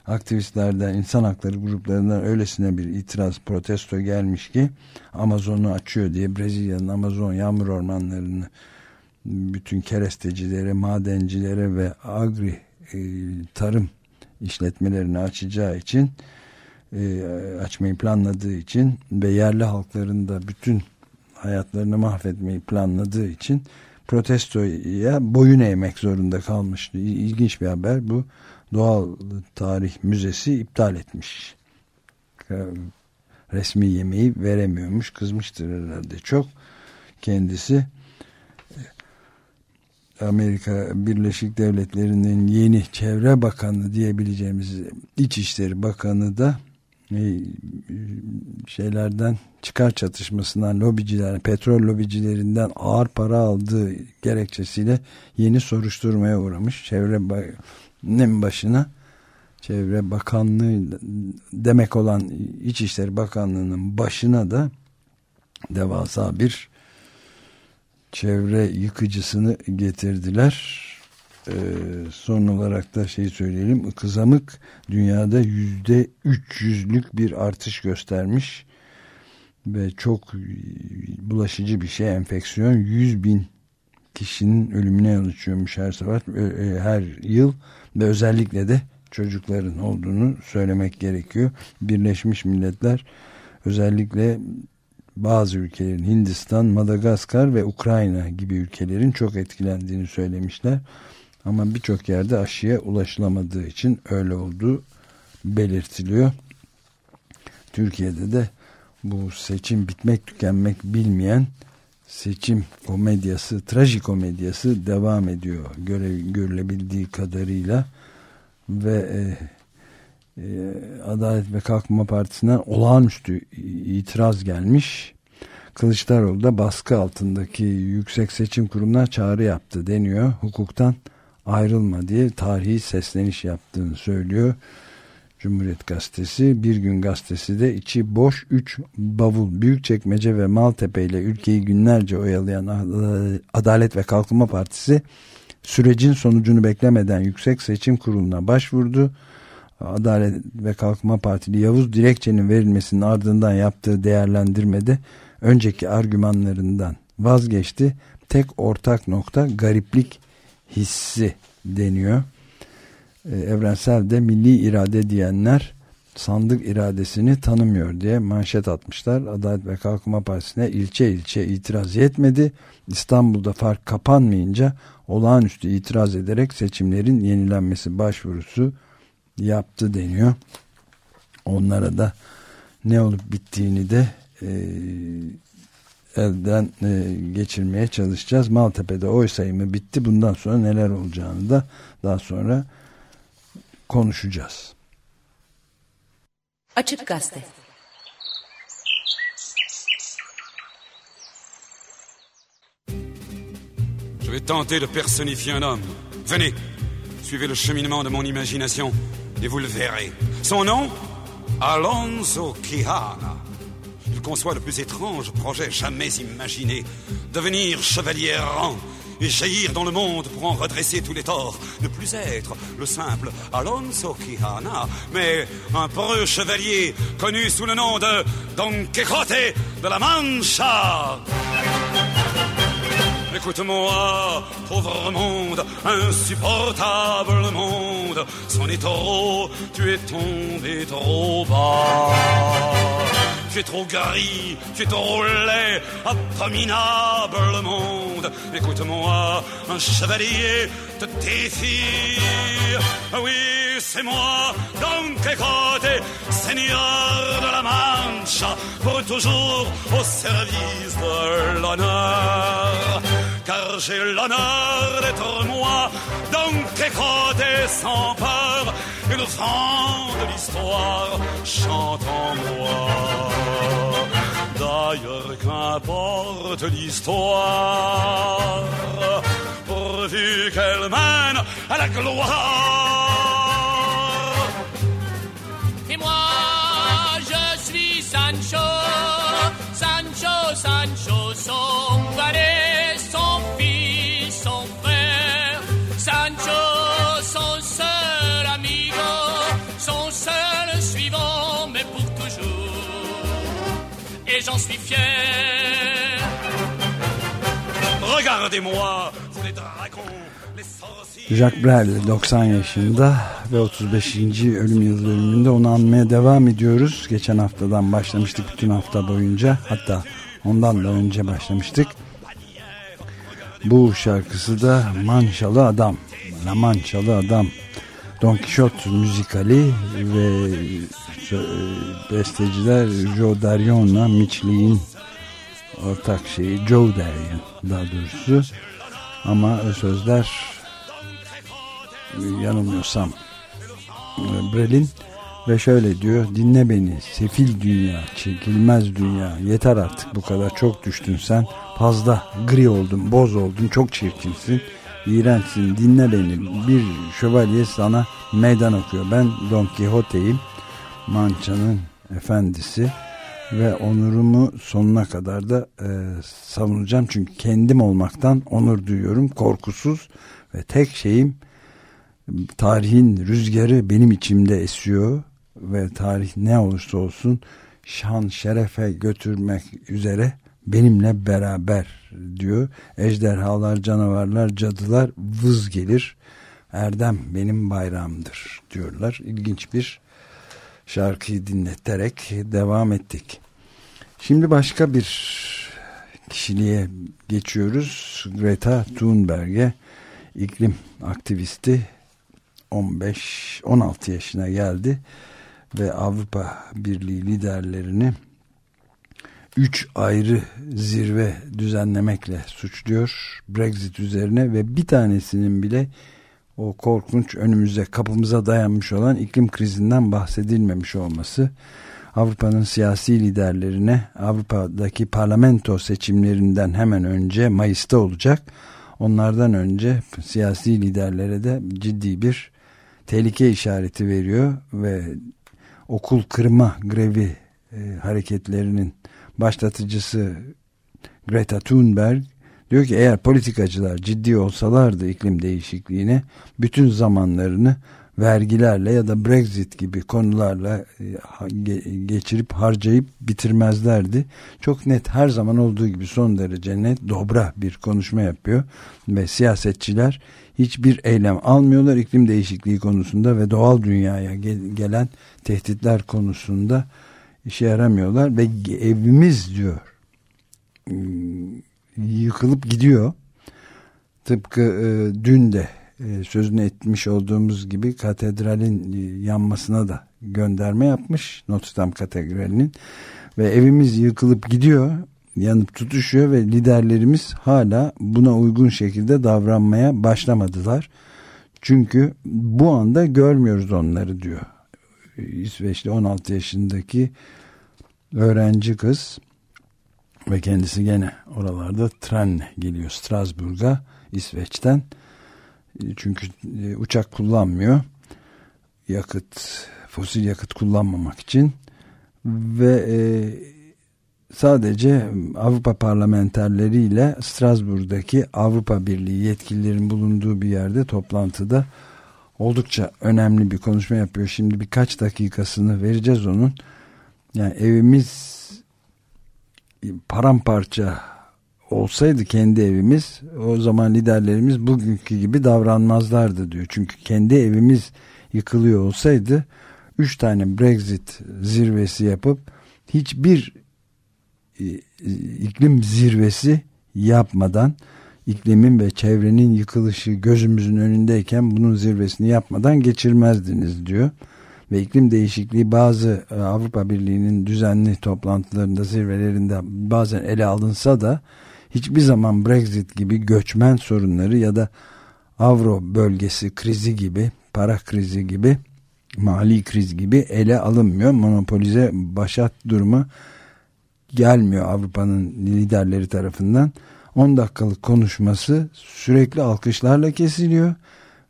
aktivistlerden, insan hakları gruplarından öylesine bir itiraz, protesto gelmiş ki Amazon'u açıyor diye Brezilya'nın Amazon yağmur ormanlarını bütün kerestecilere, madencilere ve agri e, tarım işletmelerini açacağı için e, açmayı planladığı için ve yerli halkların da bütün hayatlarını mahvetmeyi planladığı için protestoya boyun eğmek zorunda kalmıştı. İlginç bir haber bu. Doğal Tarih Müzesi iptal etmiş. Resmi yemeği veremiyormuş. Kızmıştır herhalde çok. Kendisi Amerika Birleşik Devletleri'nin yeni çevre bakanı diyebileceğimiz İçişleri Bakanı da e, şeylerden çıkar çatışmasından lobiciler, petrol lobicilerinden ağır para aldığı gerekçesiyle yeni soruşturmaya uğramış. Çevrenin başına Çevre Bakanlığı demek olan İçişleri Bakanlığı'nın başına da devasa bir çevre yıkıcısını getirdiler. Ee, son olarak da şey söyleyelim. Kızamık dünyada yüzde 300'lük bir artış göstermiş ve çok bulaşıcı bir şey enfeksiyon 100 bin kişinin ölümüne yol açıyormuş her sefer e, her yıl ve özellikle de çocukların olduğunu söylemek gerekiyor. Birleşmiş Milletler özellikle bazı ülkelerin Hindistan, Madagaskar ve Ukrayna gibi ülkelerin çok etkilendiğini söylemişler. Ama birçok yerde aşıya ulaşılamadığı için öyle olduğu belirtiliyor. Türkiye'de de bu seçim bitmek tükenmek bilmeyen seçim komedyası, trajikomedyası devam ediyor. Göre, görülebildiği kadarıyla ve e, e, Adalet ve Kalkınma Partisi'nden olağanüstü itiraz gelmiş. Kılıçdaroğlu da baskı altındaki Yüksek Seçim Kurulu'na çağrı yaptı deniyor. Hukuktan ayrılma diye tarihi sesleniş yaptığını söylüyor. Cumhuriyet Gazetesi, Bir Gün Gazetesi de içi boş 3 bavul, Büyükçekmece ve Maltepe ile ülkeyi günlerce oyalayan Adalet ve Kalkınma Partisi sürecin sonucunu beklemeden Yüksek Seçim Kurulu'na başvurdu. Adalet ve Kalkınma Partili Yavuz Dilekçe'nin verilmesinin ardından yaptığı değerlendirmede önceki argümanlarından vazgeçti. Tek ortak nokta gariplik hissi deniyor. Ee, evrensel de milli irade diyenler sandık iradesini tanımıyor diye manşet atmışlar. Adalet ve Kalkınma Partisi'ne ilçe ilçe itiraz yetmedi. İstanbul'da fark kapanmayınca olağanüstü itiraz ederek seçimlerin yenilenmesi başvurusu yaptı deniyor. Onlara da ne olup bittiğini de e, elden e, geçirmeye çalışacağız. Maltepe'de oy sayımı bitti. Bundan sonra neler olacağını da daha sonra konuşacağız. Açık Gazete Je vais tenter de personnifier un homme. Venez, suivez le cheminement de mon imagination et vous le verrez. Son nom? Alonso Quijana. Il conçoit le plus étrange projet jamais imaginé. Devenir chevalier errant et jaillir dans le monde pour en redresser tous les torts. Ne plus être le simple Alonso Quijana, mais un preux chevalier connu sous le nom de Don Quixote de la Mancha. Écoute-moi, pauvre monde, insupportable monde, c'en est trop, tu es tombé trop bas. Tu es trop gris, tu es trop laid, abominable monde. Écoute-moi, un chevalier te défie. Oui, c'est moi, Don Quixote, seigneur de la Mancha, pour toujours au service de l'honneur. Car j'ai l'honneur d'être moi, Don Quixote sans peur, et le vent de l'histoire chante en moi. D'ailleurs, qu'importe l'histoire, pourvu qu'elle mène à la gloire. Sancho, Sancho, Sancho, son valet, j'en suis fier. Regardez-moi, les dragons Jacques Brel 90 yaşında ve 35. ölüm yıl dönümünde onu anmaya devam ediyoruz. Geçen haftadan başlamıştık bütün hafta boyunca hatta ondan da önce başlamıştık. Bu şarkısı da Manşalı Adam, La Manşalı Adam, Don Quixote müzikali ve besteciler Joe Darion'la Mitch Lee'in ortak şeyi Joe Darion daha doğrusu. Ama sözler yanılmıyorsam Brel'in ve şöyle diyor dinle beni sefil dünya çekilmez dünya. Yeter artık bu kadar çok düştün sen. Fazla gri oldun boz oldun çok çirkinsin. İğrençsin dinle beni. Bir şövalye sana meydan okuyor. Ben Don Quixote'yim Mança'nın efendisi ve onurumu sonuna kadar da e, savunacağım çünkü kendim olmaktan onur duyuyorum korkusuz ve tek şeyim tarihin rüzgarı benim içimde esiyor ve tarih ne olursa olsun şan şerefe götürmek üzere benimle beraber diyor. Ejderhalar, canavarlar, cadılar vız gelir. Erdem benim bayrağımdır diyorlar. İlginç bir şarkıyı dinleterek devam ettik. Şimdi başka bir kişiliğe geçiyoruz. Greta Thunberg'e iklim aktivisti 15-16 yaşına geldi ve Avrupa Birliği liderlerini üç ayrı zirve düzenlemekle suçluyor Brexit üzerine ve bir tanesinin bile o korkunç önümüze kapımıza dayanmış olan iklim krizinden bahsedilmemiş olması Avrupa'nın siyasi liderlerine Avrupa'daki parlamento seçimlerinden hemen önce Mayıs'ta olacak. Onlardan önce siyasi liderlere de ciddi bir tehlike işareti veriyor ve okul kırma grevi e, hareketlerinin başlatıcısı Greta Thunberg diyor ki eğer politikacılar ciddi olsalardı iklim değişikliğine bütün zamanlarını vergilerle ya da Brexit gibi konularla e, geçirip harcayıp bitirmezlerdi. Çok net her zaman olduğu gibi son derece net dobra bir konuşma yapıyor ve siyasetçiler hiçbir eylem almıyorlar iklim değişikliği konusunda ve doğal dünyaya gelen tehditler konusunda işe yaramıyorlar ve evimiz diyor yıkılıp gidiyor. Tıpkı e, dün de e, sözünü etmiş olduğumuz gibi katedralin e, yanmasına da gönderme yapmış Notre Dame katedralinin ve evimiz yıkılıp gidiyor yanıp tutuşuyor ve liderlerimiz hala buna uygun şekilde davranmaya başlamadılar. Çünkü bu anda görmüyoruz onları diyor. İsveçli 16 yaşındaki öğrenci kız ve kendisi gene oralarda trenle geliyor Strasbourg'a İsveç'ten. Çünkü e, uçak kullanmıyor. Yakıt, fosil yakıt kullanmamak için ve e, sadece Avrupa parlamenterleriyle Strasbourg'daki Avrupa Birliği yetkililerin bulunduğu bir yerde toplantıda oldukça önemli bir konuşma yapıyor. Şimdi birkaç dakikasını vereceğiz onun. Yani evimiz paramparça olsaydı kendi evimiz o zaman liderlerimiz bugünkü gibi davranmazlardı diyor. Çünkü kendi evimiz yıkılıyor olsaydı üç tane Brexit zirvesi yapıp hiçbir e, iklim zirvesi yapmadan iklimin ve çevrenin yıkılışı gözümüzün önündeyken bunun zirvesini yapmadan geçirmezdiniz diyor. Ve iklim değişikliği bazı e, Avrupa Birliği'nin düzenli toplantılarında zirvelerinde bazen ele alınsa da hiçbir zaman Brexit gibi göçmen sorunları ya da Avro bölgesi krizi gibi para krizi gibi mali kriz gibi ele alınmıyor. Monopolize başat durumu gelmiyor Avrupa'nın liderleri tarafından. 10 dakikalık konuşması sürekli alkışlarla kesiliyor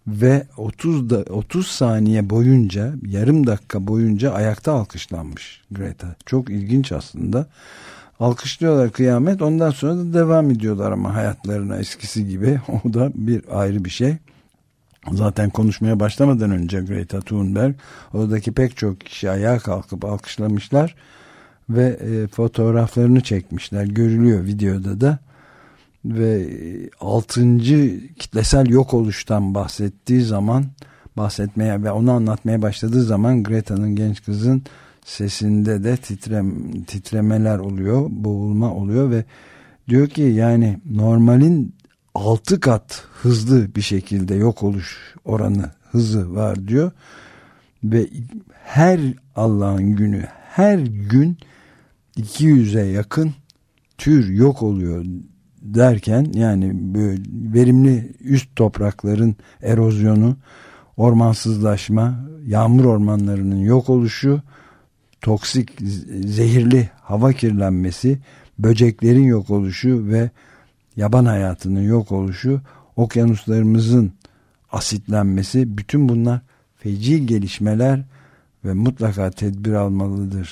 ve 30 da 30 saniye boyunca yarım dakika boyunca ayakta alkışlanmış Greta. Çok ilginç aslında. Alkışlıyorlar kıyamet ondan sonra da devam ediyorlar ama hayatlarına eskisi gibi. O da bir ayrı bir şey. Zaten konuşmaya başlamadan önce Greta Thunberg oradaki pek çok kişi ayağa kalkıp alkışlamışlar ve e, fotoğraflarını çekmişler. Görülüyor videoda da ve altıncı kitlesel yok oluştan bahsettiği zaman bahsetmeye ve onu anlatmaya başladığı zaman Greta'nın genç kızın sesinde de titrem, titremeler oluyor, boğulma oluyor ve diyor ki yani normalin altı kat hızlı bir şekilde yok oluş oranı hızı var diyor ve her Allah'ın günü her gün 200'e yakın tür yok oluyor derken yani verimli üst toprakların erozyonu, ormansızlaşma, yağmur ormanlarının yok oluşu, toksik zehirli hava kirlenmesi, böceklerin yok oluşu ve yaban hayatının yok oluşu, okyanuslarımızın asitlenmesi bütün bunlar feci gelişmeler ve mutlaka tedbir almalıdır,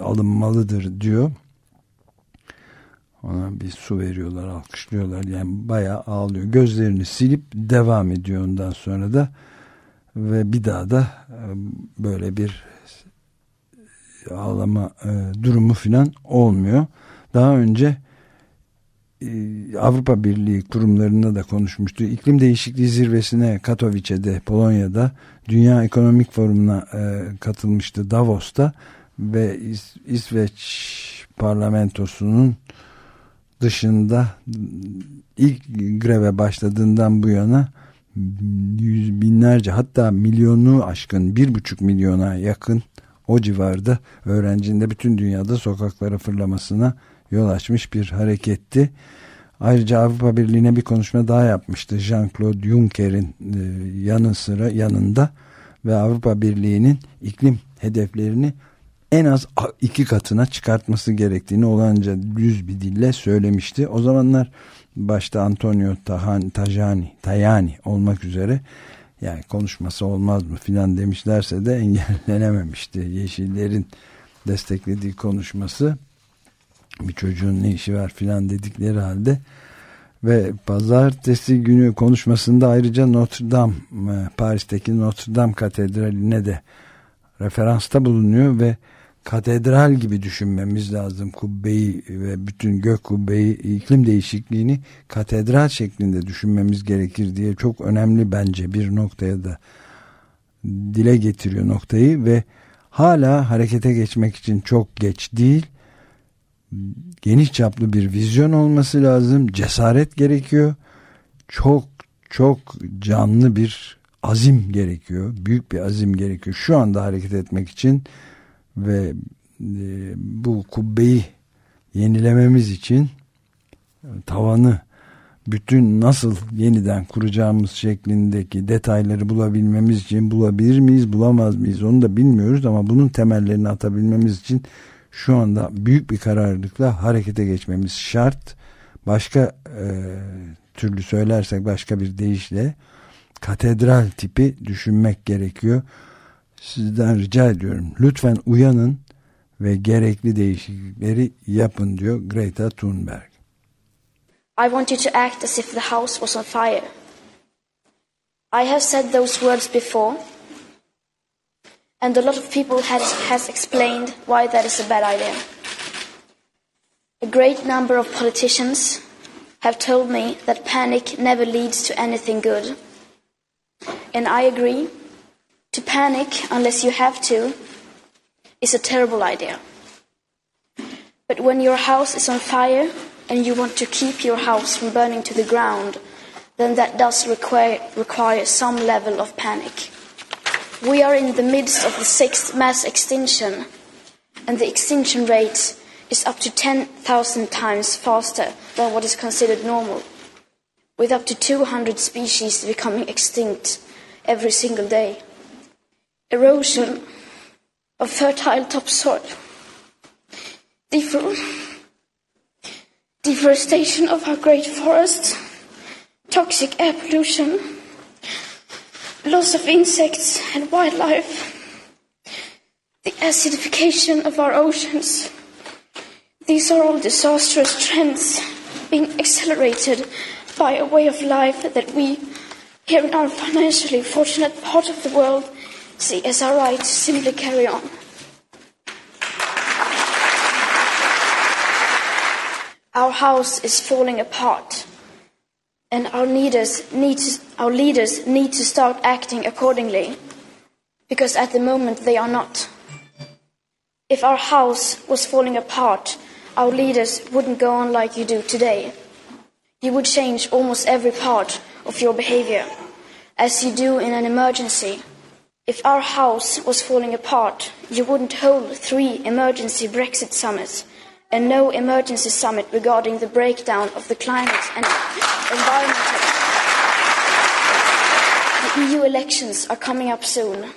alınmalıdır diyor. Ona bir su veriyorlar, alkışlıyorlar. Yani bayağı ağlıyor. Gözlerini silip devam ediyor ondan sonra da ve bir daha da e, böyle bir ağlama e, durumu filan olmuyor. Daha önce e, Avrupa Birliği kurumlarında da konuşmuştu. İklim değişikliği zirvesine Katowice'de Polonya'da Dünya Ekonomik Forumu'na katılmıştı Davos'ta ve İs İsveç parlamentosunun dışında ilk greve başladığından bu yana yüz binlerce hatta milyonu aşkın bir buçuk milyona yakın o civarda öğrencinin de bütün dünyada sokaklara fırlamasına yol açmış bir hareketti. Ayrıca Avrupa Birliği'ne bir konuşma daha yapmıştı Jean-Claude Juncker'in e, yanı sıra yanında ve Avrupa Birliği'nin iklim hedeflerini en az iki katına çıkartması gerektiğini olanca düz bir dille söylemişti. O zamanlar başta Antonio Tajani, Tajani olmak üzere yani konuşması olmaz mı filan demişlerse de engellenememişti. Yeşillerin desteklediği konuşması bir çocuğun ne işi var filan dedikleri halde ve pazartesi günü konuşmasında ayrıca Notre Dame e, Paris'teki Notre Dame katedraline de referansta bulunuyor ve katedral gibi düşünmemiz lazım kubbeyi ve bütün gök kubbeyi iklim değişikliğini katedral şeklinde düşünmemiz gerekir diye çok önemli bence bir noktaya da dile getiriyor noktayı ve hala harekete geçmek için çok geç değil. Geniş çaplı bir vizyon olması lazım cesaret gerekiyor. Çok çok canlı bir azim gerekiyor büyük bir azim gerekiyor. Şu anda hareket etmek için ve e, bu kubbeyi yenilememiz için tavanı bütün nasıl yeniden kuracağımız şeklindeki detayları bulabilmemiz için bulabilir miyiz bulamaz mıyız onu da bilmiyoruz ama bunun temellerini atabilmemiz için şu anda büyük bir kararlılıkla harekete geçmemiz şart. Başka e, türlü söylersek başka bir deyişle katedral tipi düşünmek gerekiyor sizden rica ediyorum. Lütfen uyanın ve gerekli değişiklikleri yapın diyor Greta Thunberg. I want you to act as if the house was on fire. I have said those words before, and a lot of people has, has explained why that is a bad idea. A great number of politicians have told me that panic never leads to anything good. And I agree to panic unless you have to is a terrible idea. But when your house is on fire and you want to keep your house from burning to the ground, then that does require, require some level of panic. We are in the midst of the sixth mass extinction, and the extinction rate is up to 10,000 times faster than what is considered normal, with up to 200 species becoming extinct every single day erosion of fertile topsoil, deforestation of our great forests, toxic air pollution, loss of insects and wildlife, the acidification of our oceans. These are all disastrous trends being accelerated by a way of life that we here in our financially fortunate part of the world right to simply carry on. Our house is falling apart, and our leaders need to, our leaders need to start acting accordingly, because at the moment they are not. If our house was falling apart, our leaders wouldn't go on like you do today. You would change almost every part of your behavior, as you do in an emergency. If our house was falling apart, you wouldn't hold three emergency Brexit summits and no emergency summit regarding the breakdown of the climate and environment. The EU elections are coming up soon,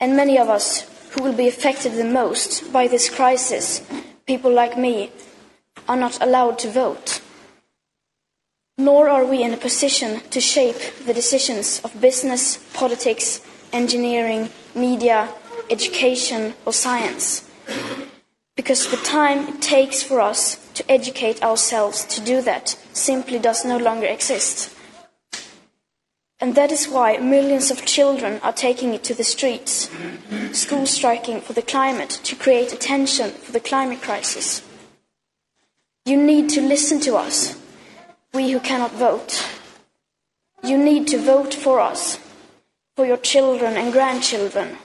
and many of us who will be affected the most by this crisis, people like me, are not allowed to vote. Nor are we in a position to shape the decisions of business, politics, engineering, media, education, or science. Because the time it takes for us to educate ourselves to do that simply does no longer exist. And that is why millions of children are taking it to the streets, school striking for the climate to create attention for the climate crisis. You need to listen to us, we who cannot vote. You need to vote for us, for your children and grandchildren.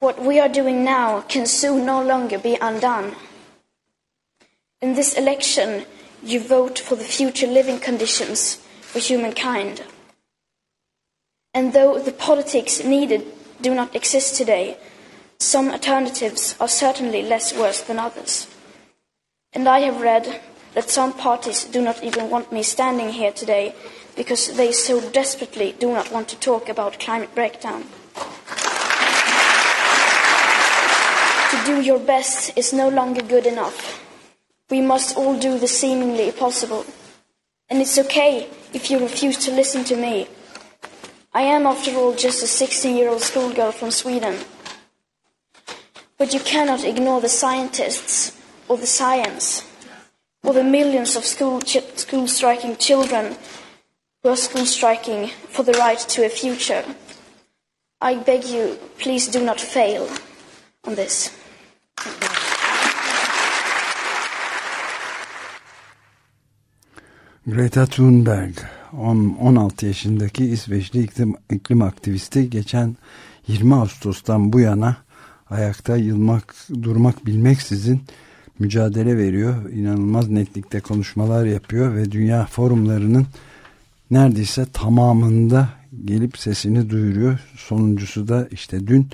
What we are doing now can soon no longer be undone. In this election, you vote for the future living conditions for humankind. And though the politics needed do not exist today, some alternatives are certainly less worse than others. And I have read that some parties do not even want me standing here today because they so desperately do not want to talk about climate breakdown. To do your best is no longer good enough. We must all do the seemingly possible. And it's okay if you refuse to listen to me. I am, after all, just a 16 year old schoolgirl from Sweden. But you cannot ignore the scientists or the science or the millions of school, ch- school striking children school striking for the right to a future. I beg you, please do not fail on this. Greta Thunberg 10 16 yaşındaki İsveçli iklim, iklim aktivisti geçen 20 Ağustos'tan bu yana ayakta yılmak durmak bilmeksizin mücadele veriyor. İnanılmaz netlikte konuşmalar yapıyor ve dünya forumlarının neredeyse tamamında gelip sesini duyuruyor. Sonuncusu da işte dün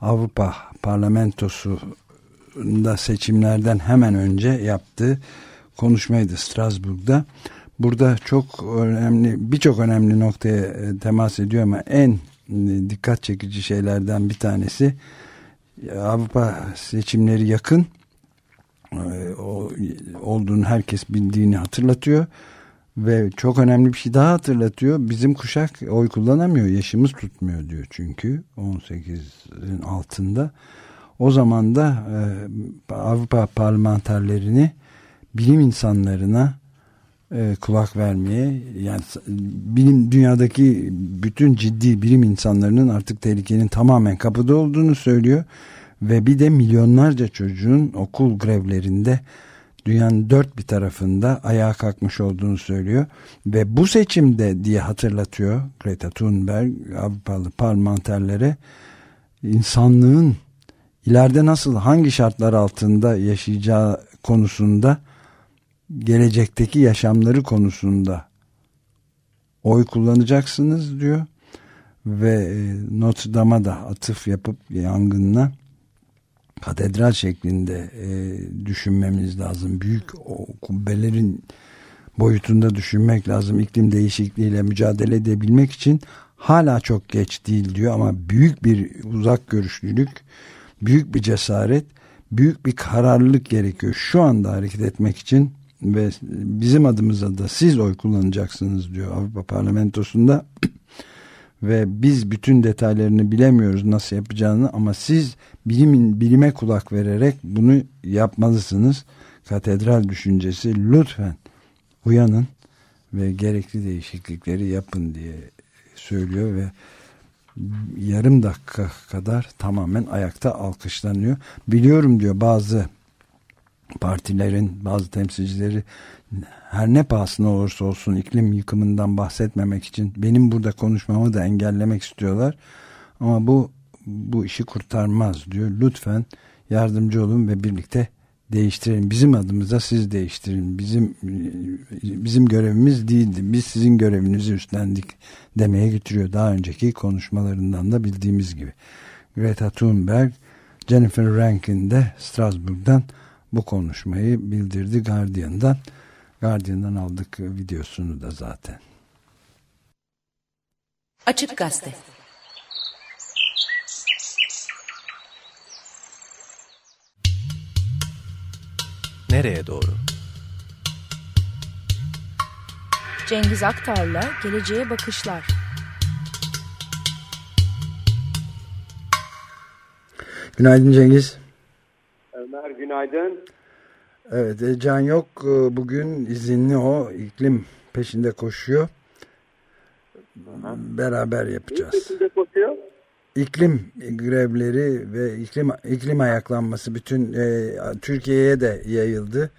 Avrupa Parlamentosu'nda seçimlerden hemen önce yaptığı konuşmaydı Strasbourg'da. Burada çok önemli birçok önemli noktaya e, temas ediyor ama en e, dikkat çekici şeylerden bir tanesi Avrupa seçimleri yakın e, olduğunu herkes bildiğini hatırlatıyor ve çok önemli bir şey daha hatırlatıyor. Bizim kuşak oy kullanamıyor yaşımız tutmuyor diyor çünkü 18'in altında. O zaman da Avrupa parlamenterlerini bilim insanlarına e, kulak vermeye yani bilim dünyadaki bütün ciddi bilim insanlarının artık tehlikenin tamamen kapıda olduğunu söylüyor. Ve bir de milyonlarca çocuğun okul grevlerinde dünyanın dört bir tarafında ayağa kalkmış olduğunu söylüyor. Ve bu seçimde diye hatırlatıyor Greta Thunberg Avrupalı parlamenterlere insanlığın ileride nasıl hangi şartlar altında yaşayacağı konusunda gelecekteki yaşamları konusunda oy kullanacaksınız diyor. Ve e, Notre Dame'a da atıf yapıp yangınla katedral şeklinde e, düşünmemiz lazım. Büyük o kubbelerin boyutunda düşünmek lazım. İklim değişikliğiyle mücadele edebilmek için hala çok geç değil diyor ama büyük bir uzak görüşlülük, büyük bir cesaret, büyük bir kararlılık gerekiyor. Şu anda hareket etmek için ve bizim adımıza da siz oy kullanacaksınız diyor Avrupa Parlamentosu'nda ve biz bütün detaylarını bilemiyoruz nasıl yapacağını ama siz bilimin bilime kulak vererek bunu yapmalısınız. Katedral düşüncesi lütfen uyanın ve gerekli değişiklikleri yapın diye söylüyor ve yarım dakika kadar tamamen ayakta alkışlanıyor. Biliyorum diyor bazı partilerin bazı temsilcileri her ne pahasına olursa olsun iklim yıkımından bahsetmemek için benim burada konuşmamı da engellemek istiyorlar. Ama bu bu işi kurtarmaz diyor. Lütfen yardımcı olun ve birlikte değiştirelim. Bizim adımıza siz değiştirin. Bizim bizim görevimiz değildi. Biz sizin görevinizi üstlendik demeye getiriyor. Daha önceki konuşmalarından da bildiğimiz gibi. Greta Thunberg, Jennifer Rankin de Strasbourg'dan bu konuşmayı bildirdi Guardian'dan. Guardian'dan aldık videosunu da zaten. Açık Gazete Nereye doğru? Cengiz Aktar'la Geleceğe Bakışlar. Günaydın Cengiz. Ömer günaydın. Evet e, Can yok e, bugün izinli o iklim peşinde koşuyor. Beraber yapacağız. Peşinde koşuyor. İklim grevleri ve iklim iklim ayaklanması bütün e, Türkiye'ye de yayıldı.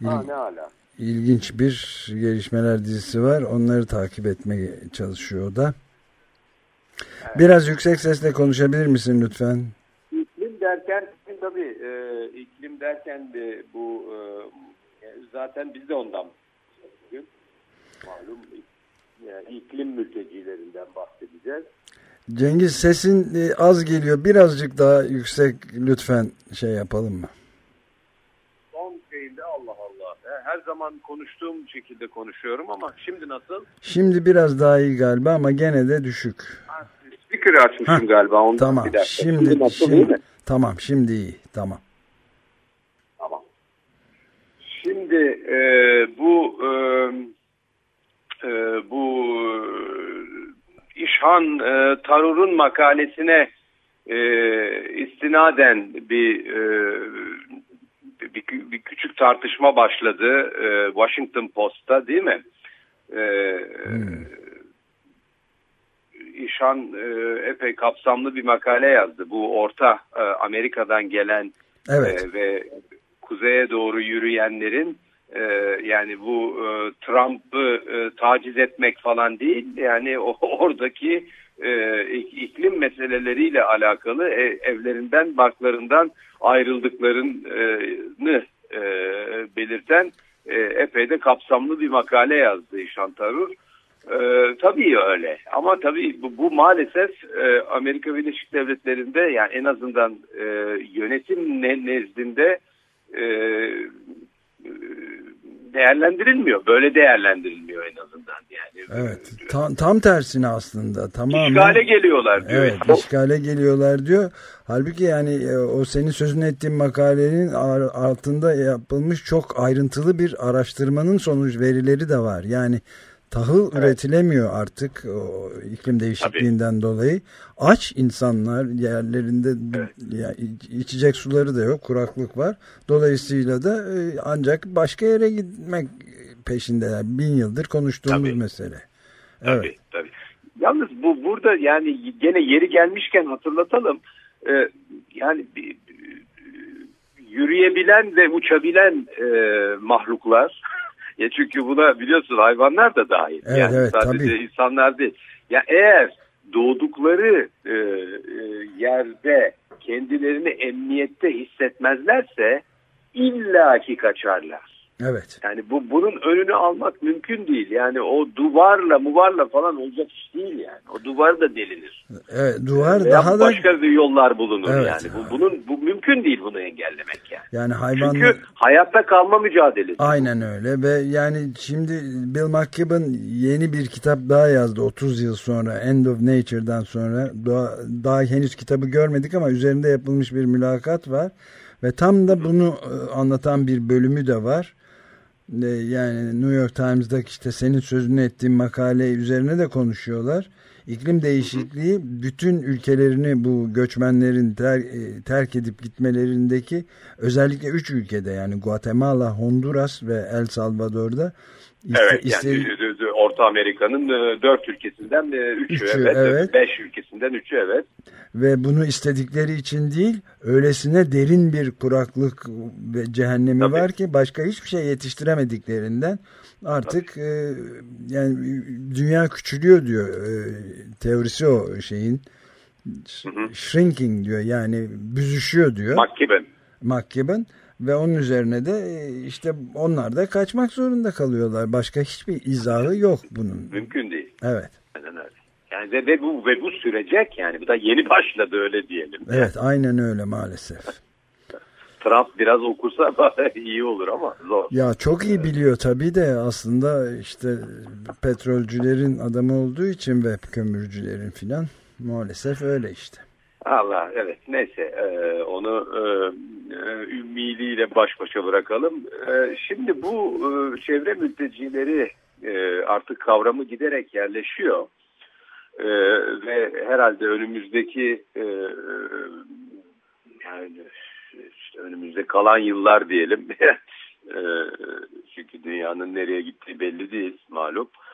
İl, Ha, ne hala. ilginç bir gelişmeler dizisi var. Onları takip etmeye çalışıyor da. Biraz yüksek sesle konuşabilir misin lütfen? İklim derken tabii e, iklim derken de bu e, zaten biz de ondan bugün malum e, iklim mültecilerinden bahsedeceğiz. Cengiz sesin e, az geliyor. Birazcık daha yüksek lütfen şey yapalım mı? Son şeyinde Allah Allah. E, Her zaman konuştuğum şekilde konuşuyorum ama şimdi nasıl? Şimdi biraz daha iyi galiba ama gene de düşük. Ha, Speaker'ı açmışım Hah, galiba. Ondan Tamam. bir dakika. Şimdi nasıl değil mi? şimdi tamam şimdi iyi. Tamam. Tamam. Şimdi e, bu e, e, bu e, İşhan e, Tarur'un makalesine e, istinaden bir, e, bir bir küçük tartışma başladı e, Washington Post'ta değil mi? E, İşhan e, epey kapsamlı bir makale yazdı. Bu Orta e, Amerika'dan gelen Evet. e, ve kuzeye doğru yürüyenlerin e, yani bu e, Trump'ı e, taciz etmek falan değil yani oradaki e, ik- iklim meseleleriyle alakalı e, evlerinden barklarından ayrıldıklarını e, belirten e, epey de kapsamlı bir makale yazdı İşan Tarur. Ee, tabii öyle ama tabii bu, bu maalesef e, Amerika Birleşik Devletleri'nde yani en azından e, yönetim ne, nezdinde e, e, değerlendirilmiyor. Böyle değerlendirilmiyor en azından yani. Evet. Tam, tam tersine aslında. Tamamen. İşgale geliyorlar diyor. Evet, işgale geliyorlar diyor. Halbuki yani e, o senin sözünü ettiğin makalenin altında yapılmış çok ayrıntılı bir araştırmanın sonuç verileri de var. Yani tahıl üretilemiyor artık o iklim değişikliğinden dolayı. Aç insanlar yerlerinde ya, iç- içecek suları da yok, kuraklık var. Dolayısıyla da e, ancak başka yere gitmek peşindeler. Bin yıldır konuştuğumuz Tabii. mesele. Tabii, Evet. tabii. Yalnız bu burada yani gene yeri gelmişken hatırlatalım. Ee, yani yürüyebilen ve uçabilen e, mahluklar. Ya çünkü buna biliyorsun hayvanlar da dahil. Evet, yani evet, sadece tabii. insanlar değil. Ya eğer doğdukları e, e, yerde kendilerini emniyette hissetmezlerse illaki kaçarlar. Evet. Yani bu bunun önünü almak mümkün değil. Yani o duvarla muvarla falan olacak iş değil yani. O duvar da delinir. Evet, duvar Veya daha da başka bir yollar bulunur Evet. yani. Bu, bunun bu mümkün değil bunu engellemek yani. yani hayvan Çünkü hayatta kalma mücadelesi. aynen öyle ve yani şimdi Bill McKibben yeni bir kitap daha yazdı 30 yıl sonra End of Nature'dan sonra daha, daha henüz kitabı görmedik ama üzerinde yapılmış bir mülakat var ve tam da bunu e, anlatan bir bölümü de var. Yani New York Times'daki işte senin sözünü ettiğin makale üzerine de konuşuyorlar. İklim değişikliği bütün ülkelerini bu göçmenlerin ter- e, terk edip gitmelerindeki özellikle üç ülkede yani Guatemala, Honduras ve El Salvador'da iste- Evet yani iste- Orta Amerika'nın e, dört ülkesinden e, üçü, Üçü, evet, evet. beş ülkesinden üçü evet. Ve bunu istedikleri için değil, öylesine derin bir kuraklık ve cehennemi Tabii. var ki başka hiçbir şey yetiştiremediklerinden artık e, yani dünya küçülüyor diyor e, teorisi o şeyin shrinking diyor yani büzüşüyor diyor McKibben. McKibben ve onun üzerine de e, işte onlar da kaçmak zorunda kalıyorlar. Başka hiçbir izahı yok bunun. Mümkün değil. Evet. Aynen öyle. Yani ve, ve bu ve bu sürecek yani bu da yeni başladı öyle diyelim. Evet aynen öyle maalesef. Trump biraz okursa iyi olur ama zor. Ya çok iyi biliyor tabii de aslında işte petrolcülerin adamı olduğu için ve kömürcülerin filan maalesef öyle işte. Allah evet neyse e, onu e, e, ümmiliğiyle baş başa bırakalım. E, şimdi bu e, çevre mültecileri e, artık kavramı giderek yerleşiyor. E, ve herhalde önümüzdeki e, yani işte önümüzde kalan yıllar diyelim. E, çünkü dünyanın nereye gittiği belli değil malum. E,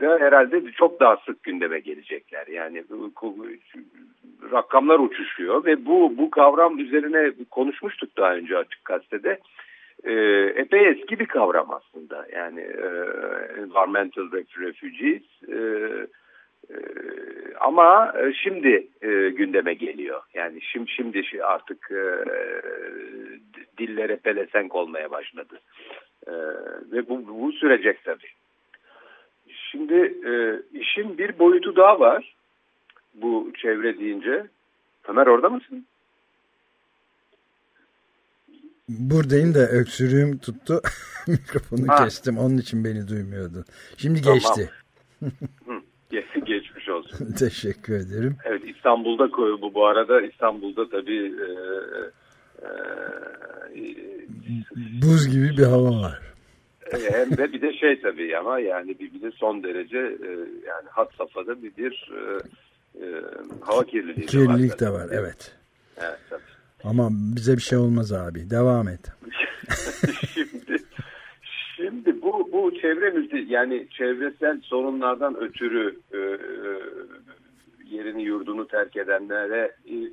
da herhalde çok daha sık gündeme gelecekler. Yani rakamlar uçuşuyor ve bu bu kavram üzerine konuşmuştuk daha önce açık gazetede. E, epey eski bir kavram aslında. Yani e, environmental refugees e, e, ama e, şimdi e, gündeme geliyor. Yani şimdi şimdi şi- artık e, dillere pelesenk olmaya başladı. E, ve bu, bu sürecek tabii. Şimdi e, işin bir boyutu daha var. Bu çevre deyince. Ömer orada mısın? Buradayım da öksürüğüm tuttu. Mikrofonu Ha. kestim. Onun için beni duymuyordun. Şimdi Tamam. geçti. Ge- Geçmiş olsun. Teşekkür ederim. Evet İstanbul'da koy- bu bu arada İstanbul'da tabii e, e, Buz gibi bir hava var. E, hem de bir de şey tabii ama yani bir, bir de son derece e, yani hat safhada bir, bir e, e, hava kirliliği de var. Kirlilik de var. Evet. Evet tabii. Ama bize bir şey olmaz abi. Devam et. şimdi şimdi bu bu çevre mülti yani çevresel sorunlardan ötürü e, e, yerini yurdunu terk edenlere e, e,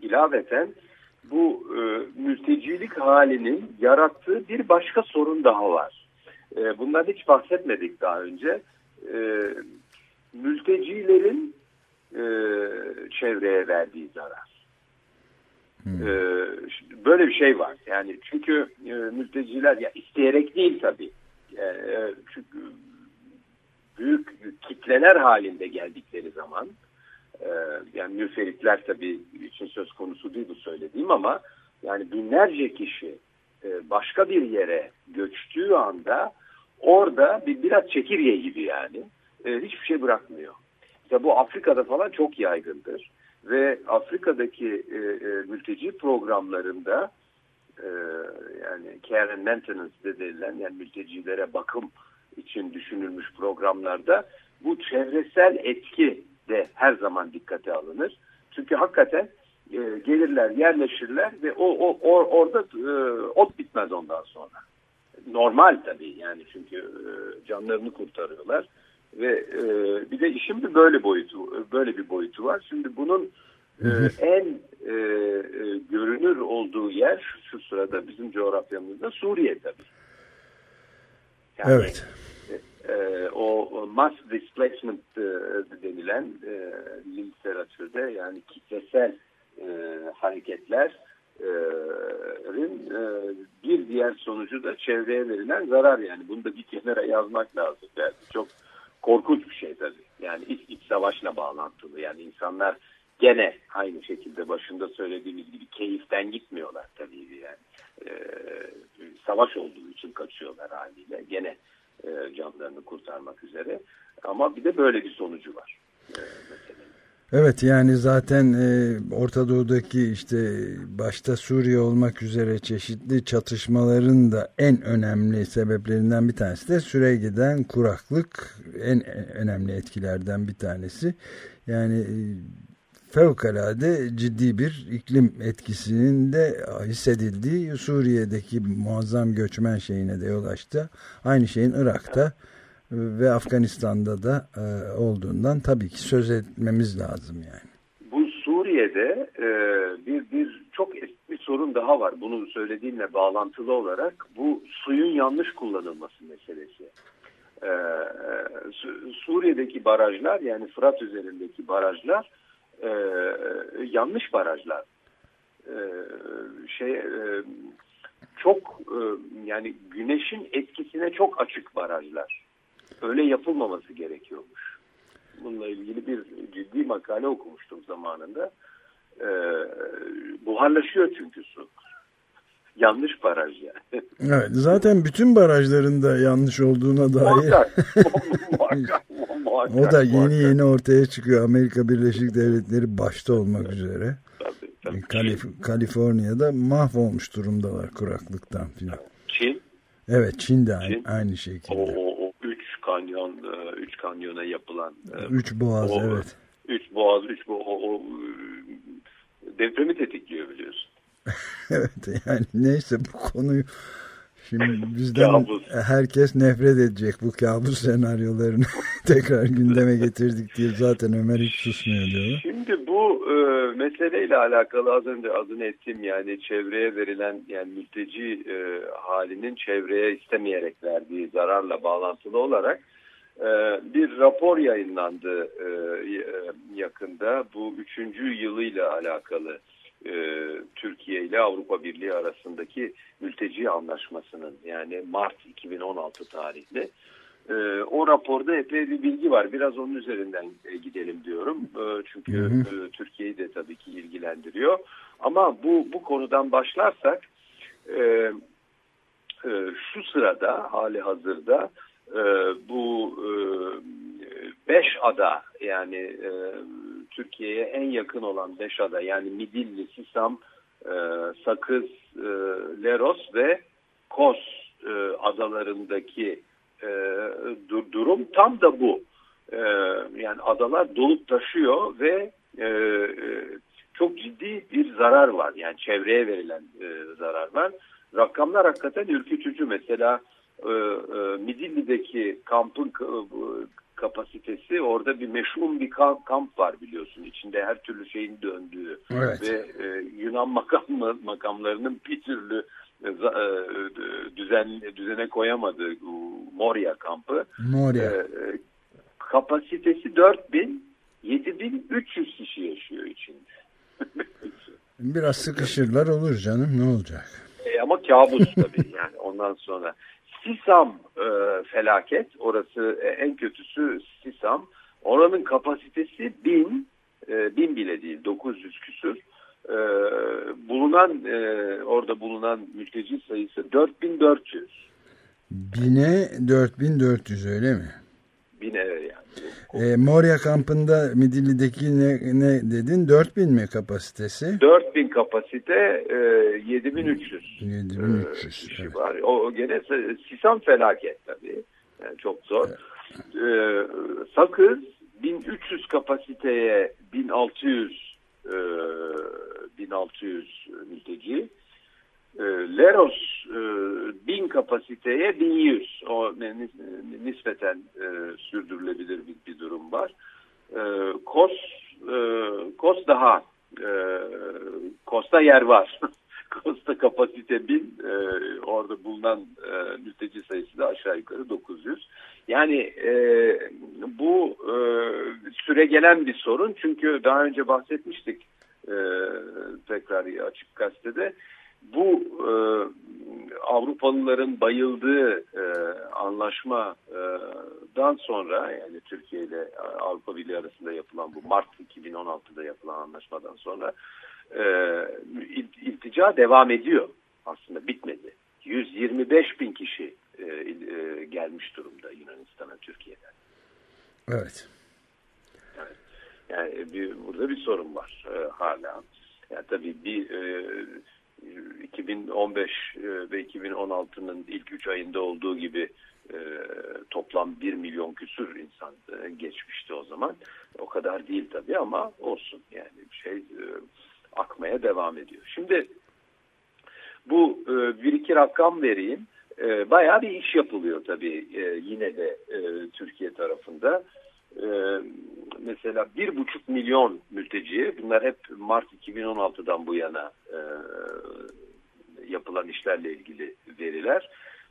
ilaveten bu e, mültecilik halinin yarattığı bir başka sorun daha var. E, bundan hiç bahsetmedik daha önce. E, mültecilerin e, çevreye verdiği zarar. Ee, şimdi böyle bir şey var. Yani çünkü e, mülteciler ya isteyerek değil tabii. E, e, çünkü büyük kitleler halinde geldikleri zaman e, yani müferitler tabii için söz konusu değil bu söylediğim ama yani binlerce kişi e, başka bir yere göçtüğü anda orada bir biraz çekirge gibi yani e, hiçbir şey bırakmıyor. İşte bu Afrika'da falan çok yaygındır ve Afrika'daki e, mülteci programlarında yani care and maintenance de denilen yani mültecilere bakım için düşünülmüş programlarda bu çevresel etki de her zaman dikkate alınır. Çünkü hakikaten e, gelirler, yerleşirler ve o, o, o orada e, ot bitmez ondan sonra. Normal tabii yani çünkü e, canlarını kurtarıyorlar ve e, bir de işin bir böyle boyutu böyle bir boyutu var. Şimdi bunun e, en e, e, görünür olduğu yer şu sırada bizim coğrafyamızda Suriye tabii. Yani, Evet. E, o, mass displacement e, denilen e, literatürde yani kitlesel e, hareketler e, e, bir diğer sonucu da çevreye verilen zarar yani bunu da bir kenara yazmak lazım. Yani çok korkunç bir şey tabii. Yani iç, iç savaşla bağlantılı. Yani insanlar gene aynı şekilde başında söylediğimiz gibi keyiften gitmiyorlar tabii yani. Ee, savaş olduğu için kaçıyorlar haliyle. Gene e, canlarını kurtarmak üzere. Ama bir de böyle bir sonucu var. E. Evet yani zaten e, Orta Doğu'daki işte başta Suriye olmak üzere çeşitli çatışmaların da en önemli sebeplerinden bir tanesi de süre giden kuraklık en önemli etkilerden bir tanesi. Yani e, fevkalade ciddi bir iklim etkisinin de hissedildiği Suriye'deki muazzam göçmen şeyine de yol açtı. Aynı şeyin Irak'ta ve Afganistan'da da e, olduğundan tabii ki söz etmemiz lazım yani. Bu Suriye'de e, bir bir çok eski bir sorun daha var. Bunu söylediğimle bağlantılı olarak bu suyun yanlış kullanılması meselesi. E, Suriye'deki barajlar yani Fırat üzerindeki barajlar e, yanlış barajlar. E, şey e, çok e, yani güneşin etkisine çok açık barajlar. Öyle yapılmaması gerekiyormuş. Bununla ilgili bir ciddi makale okumuştum zamanında. E, buharlaşıyor çünkü su. Yanlış baraj yani. Evet, zaten bütün barajların da yanlış olduğuna dair. Muhakkak. muhakkak, muhakkak o da yeni muhakkak. yeni ortaya çıkıyor. Amerika Birleşik Devletleri başta olmak üzere. Tabii, tabii. Kalif Kaliforniya'da mahvolmuş durumdalar kuraklıktan filan. Çin? Evet Çin de Çin. aynı şekilde. O, o, o üç kanyon, e, üç kanyona yapılan. E, üç boğaz o, evet. Üç boğaz, üç boğaz, o, o depremi tetikliyor biliyorsun. evet yani neyse bu konuyu şimdi bizden kabus. herkes nefret edecek bu kabus senaryolarını tekrar gündeme getirdik diye zaten Ömer hiç susmuyor diyor. Şimdi bu e, meseleyle alakalı az önce adını ettim yani çevreye verilen yani mülteci e, halinin çevreye istemeyerek verdiği zararla bağlantılı olarak e, bir rapor yayınlandı e, e yakında bu üçüncü yılıyla alakalı e, Türkiye ile Avrupa Birliği arasındaki mülteci anlaşmasının yani Mart 2016 tarihli. E, o raporda epey bir bilgi var. Biraz onun üzerinden e, gidelim diyorum. E, çünkü. E, Türkiye'yi de tabii ki ilgilendiriyor. Ama bu, bu konudan başlarsak e, e, şu sırada hali hazırda e, bu e, beş ada yani e, Türkiye'ye en yakın olan beş ada yani Midilli, Sisam, Sakız, Leros ve Kos adalarındaki dur durum tam da bu. Yani adalar dolup taşıyor ve çok ciddi bir zarar var. Yani çevreye verilen zarar var. Rakamlar hakikaten ürkütücü. Mesela e, e, Midilli'deki kampın kapasitesi orada bir meşhum bir kamp var biliyorsun. İçinde her türlü şeyin döndüğü evet. ve e, Yunan makam makamlarının bir türlü e, e düzen düzene koyamadığı Moria kampı. Moria. E, kapasitesi 4000 7300 kişi yaşıyor içinde. Biraz sıkışırlar olur canım ne olacak? E, ama kabus tabii yani ondan sonra. Sisam e, felaket. Orası e, en kötüsü Sisam. Oranın kapasitesi bin, e, bin bile değil 900 küsür. E, bulunan e, orada bulunan mülteci sayısı 4400. Bine 4400 öyle mi? Bine yani. E, Moria kampında Midilli'deki ne, ne dedin? 4000 mi kapasitesi? 4000 kapasite e, 7300. 7300. E, evet. var. O, gene Sisam felaket tabii. Yani çok zor. Evet. E, Sakız 1300 kapasiteye 1600 e, 1600 mülteci. E, Leros e, 1000 kapasiteye 1100. O nispeten e, sürdürülebilir bir, bir durum var. E, Kos Kos daha Kos'ta yer var. Kos'ta kapasite 1000 e, orada bulunan mülteci sayısı da aşağı yukarı 900. Yani bu süre gelen bir sorun çünkü daha önce bahsetmiştik tekrar açık gazetede bu e, Avrupalıların bayıldığı e, anlaşmadan sonra yani Türkiye ile Avrupa Birliği arasında yapılan bu Mart 2016'da yapılan anlaşmadan sonra e, iltica devam ediyor aslında bitmedi. 125 bin kişi e, e, gelmiş durumda Yunanistan'a Türkiye'den. Evet. evet. Yani bir, burada bir sorun var e, hala. Yani tabii bir e, 2015 e, ve 2016'nın ilk 3 ayında olduğu gibi E, toplam 1 milyon küsür insan e, geçmişti o zaman. O kadar değil tabii ama olsun yani bir şey akmaya devam ediyor. Şimdi bu bir iki rakam vereyim. E, bayağı bir iş yapılıyor tabii yine de Türkiye tarafında. E, mesela bir buçuk milyon mülteci, bunlar hep Mart 2016'dan bu yana e, yapılan işlerle ilgili veriler.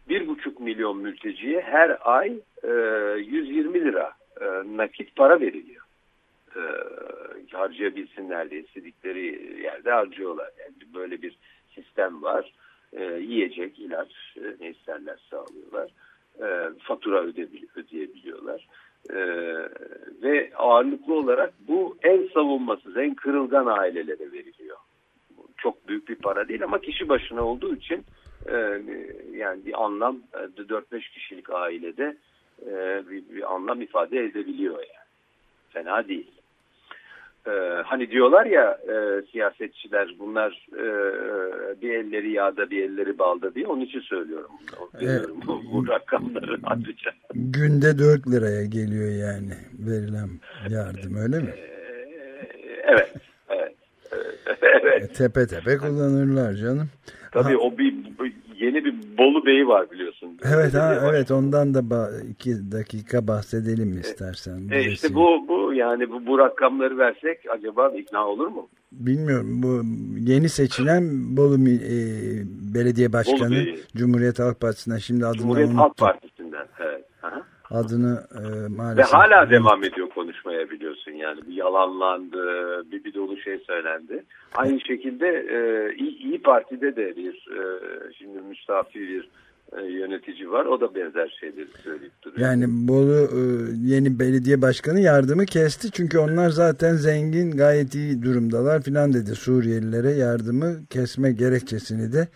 Bir buçuk milyon mülteciye her ay e, 120 lira e, nakit para veriliyor. E, harcayabilsinler diye istedikleri yerde harcıyorlar. Yani böyle bir sistem var. E, yiyecek, ilaç e, ne isterlerse alıyorlar. E, fatura ödeyebiliyorlar. E, ve ağırlıklı olarak bu en savunmasız, en kırılgan ailelere veriliyor. Çok büyük bir para değil ama kişi başına olduğu için e, yani bir anlam 4-5 e, kişilik ailede e, bir, bir anlam ifade edebiliyor yani. Fena değil. Ee, hani diyorlar ya e, siyasetçiler bunlar e, bir elleri yağda bir elleri balda diye onun için söylüyorum. Evet. Bu, bu rakamları ayrıca. Günde 4 liraya geliyor yani verilen yardım öyle mi? Ee, evet. Evet. evet. E, tepe tepe kullanırlar canım. Tabii ha. o bir yeni bir Bolu Bey'i var biliyorsun. Evet ha, evet ondan da iki dakika bahsedelim istersen. E, işte bu bu yani bu, bu rakamları versek acaba ikna olur mu? Bilmiyorum. Bu yeni seçilen Bolu e, Belediye Başkanı Bolu Cumhuriyet Halk Partisi'nden şimdi adını Cumhuriyet unuttum. Halk Partisi'nden evet. Aha. Adını e, maalesef. Ve hala devam ediyor konuşmaya biliyorsun yani. Bir yalanlandı, bir, bir dolu şey söylendi. Aynı şekilde e, İyi, İyi Parti'de de bir e, şimdi müstafi bir yönetici var. O da benzer şeyleri söyleyip duruyor. Yani Bolu e, yeni belediye başkanı yardımı kesti. Çünkü onlar zaten zengin gayet iyi durumdalar filan dedi. Suriyelilere yardımı kesme gerekçesini de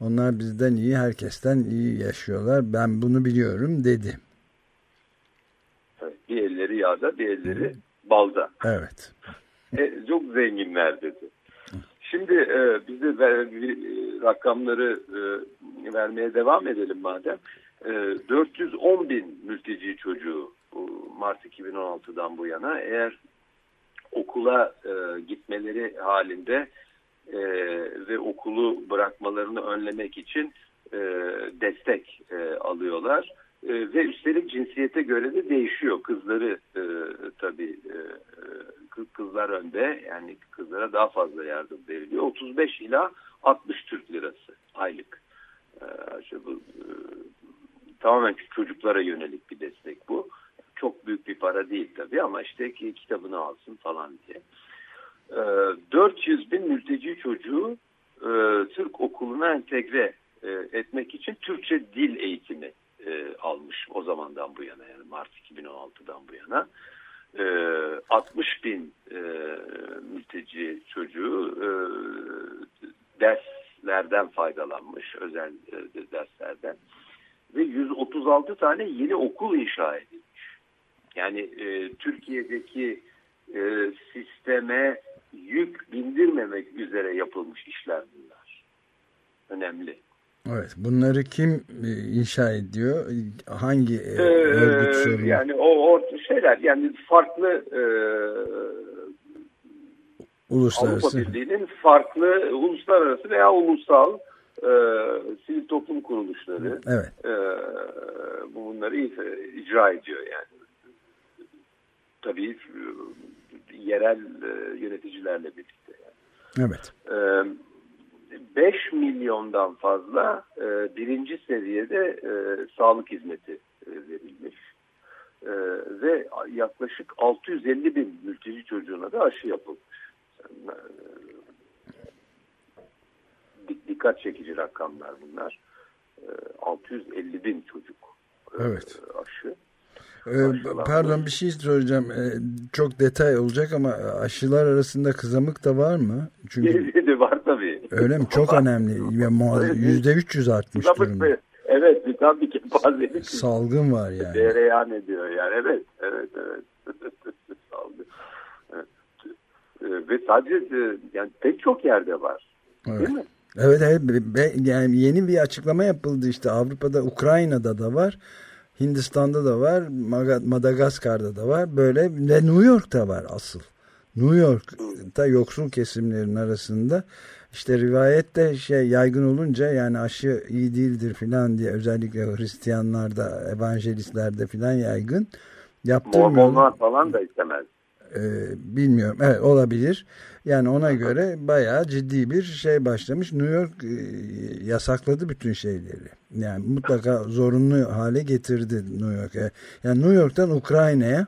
onlar bizden iyi herkesten iyi yaşıyorlar. Ben bunu biliyorum dedi. Bir elleri yağda bir elleri balda. Evet. E, çok zenginler dedi. Şimdi e, biz de ver, rakamları e, vermeye devam edelim madem. E, 410 bin mülteci çocuğu Mart 2016'dan bu yana eğer okula e, gitmeleri halinde e, ve okulu bırakmalarını önlemek için e, destek e, alıyorlar. E, ve üstelik cinsiyete göre de değişiyor. Kızları e, tabii e, kızlar önde yani kızlara daha fazla yardım veriliyor. 35 ila 60 Türk lirası aylık. E, işte bu, e, tamamen çocuklara yönelik bir destek bu. Çok büyük bir para değil tabii ama işte ki kitabını alsın falan diye. E, 400 bin mülteci çocuğu e, Türk okuluna entegre e, etmek için Türkçe dil eğitimi e, almış o zamandan bu yana yani Mart 2016'dan bu yana. E, 60 bin e, mülteci çocuğu e, derslerden faydalanmış, özel e, derslerden ve 136 tane yeni okul inşa edilmiş. Yani e, Türkiye'deki e, sisteme yük bindirmemek üzere yapılmış işler bunlar. Önemli. Evet, bunları kim e, inşa ediyor? Hangi e, ee, örgüt sorumlu? Yani o, o şeyler yani farklı e, uluslararası. Avrupa Birliği'nin farklı uluslararası veya ulusal e, sivil toplum kuruluşları evet. e, bunları icra ediyor yani. Tabii e, yerel e, yöneticilerle birlikte. Yani. Evet. Evet 5 milyondan fazla e, birinci seviyede e, sağlık hizmeti e, verilmiş. E, ve yaklaşık 650 bin mülteci çocuğuna da aşı yapılmış. Yani, e, dikkat çekici rakamlar bunlar. E, 650 bin çocuk e, evet. aşı. Ee, pardon bir şey. Ee, çok detay olacak ama aşılar arasında kızamık da var mı? Çünkü var tabii. Öyle mi? Çok önemli. Yüzde 300 artmış durumda. Evet, tam bir kepazelik. Salgın var yani. Dereyan ediyor yani. Evet, evet, evet. Salgın. Evet. Ve sadece e, yani pek çok yerde var. Evet. Değil mi? Evet evet yani yeni bir açıklama yapıldı işte Avrupa'da Ukrayna'da da var Hindistan'da da var, Madagaskar'da da var. Böyle ve New York'ta var asıl. New York'ta yoksul kesimlerin arasında işte rivayet de şey yaygın olunca yani aşı iyi değildir filan diye özellikle Hristiyanlarda, evangelistlerde filan yaygın. Yaptırmıyor. Mormonlar falan da istemez. Ee, bilmiyorum. Evet olabilir. Yani ona göre bayağı ciddi bir şey başlamış. New York e, yasakladı bütün şeyleri. Yani mutlaka zorunlu hale getirdi New York'a. Yani New York'tan Ukrayna'ya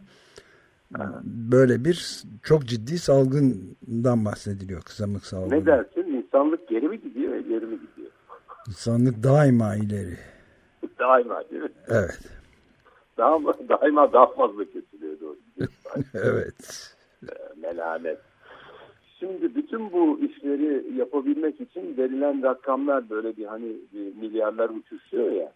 böyle bir çok ciddi salgından bahsediliyor. Kızamık salgını. Ne dersin? İnsanlık geri mi gidiyor, ileri mi gidiyor? İnsanlık daima ileri. Daima değil mi? Evet. Daima, daima daha fazla kesiliyor doğru. Evet. Melanet. Şimdi bütün bu işleri yapabilmek için verilen rakamlar böyle bir hani bir milyarlar uçuşuyor ya.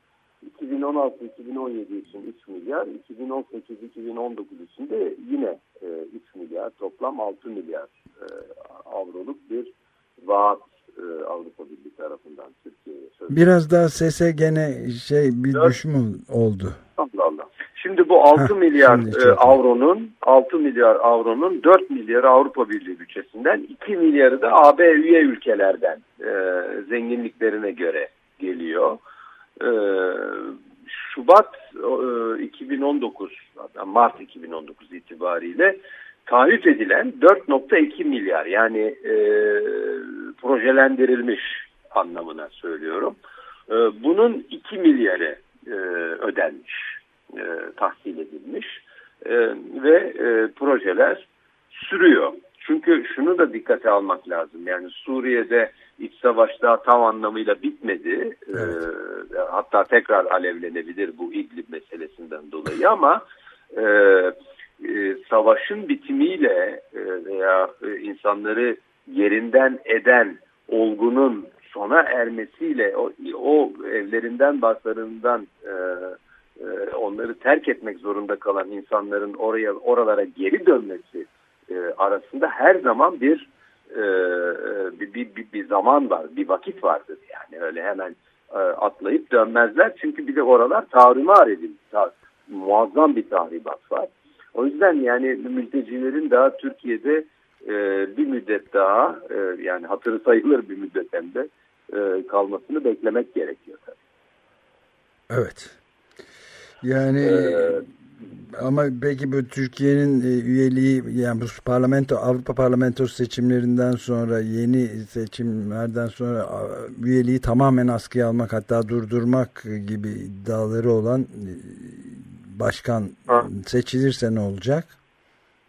2016-2017 için 3 milyar, 2018-2019 için de yine e, 3 milyar, toplam 6 milyar e, avroluk bir vaat e, Avrupa Birliği tarafından Türkiye'ye. Biraz daha sese gene şey bir Dört- düşme oldu. Allah Allah. Şimdi bu 6 Heh, milyar e, iyi. avronun 6 milyar avronun 4 milyarı Avrupa Birliği bütçesinden 2 milyarı da AB üye ülkelerden e, zenginliklerine göre geliyor. E, Şubat e, 2019 hatta Mart 2019 itibariyle taahhüt edilen 4.2 milyar yani e, projelendirilmiş anlamına söylüyorum. E, bunun 2 milyarı e, ödenmiş, e, tahsil edilmiş E, ve e, projeler sürüyor. Çünkü şunu da dikkate almak lazım. Yani Suriye'de iç savaş daha tam anlamıyla bitmedi. E, hatta tekrar alevlenebilir bu İdlib meselesinden dolayı ama e, e, savaşın bitimiyle e, veya e, insanları yerinden eden olgunun sona ermesiyle o, o evlerinden, barklarından e, e, onları terk etmek zorunda kalan insanların oraya oralara geri dönmesi e, arasında her zaman bir, e, bir, bir, bir, bir zaman var, bir vakit vardır yani öyle hemen e, atlayıp dönmezler çünkü bir de oralar tarumar edildi. Ta, muazzam bir tahribat var. O yüzden yani mültecilerin daha Türkiye'de e, bir müddet daha e, yani hatırı sayılır bir müddet hem de e, kalmasını beklemek gerekiyor tabii. Evet. Yani Ee, ama peki bu Türkiye'nin e, üyeliği yani bu parlamento Avrupa parlamentosu seçimlerinden sonra yeni seçimlerden sonra üyeliği tamamen askıya almak hatta durdurmak gibi iddiaları olan başkan Ha. seçilirse ne olacak?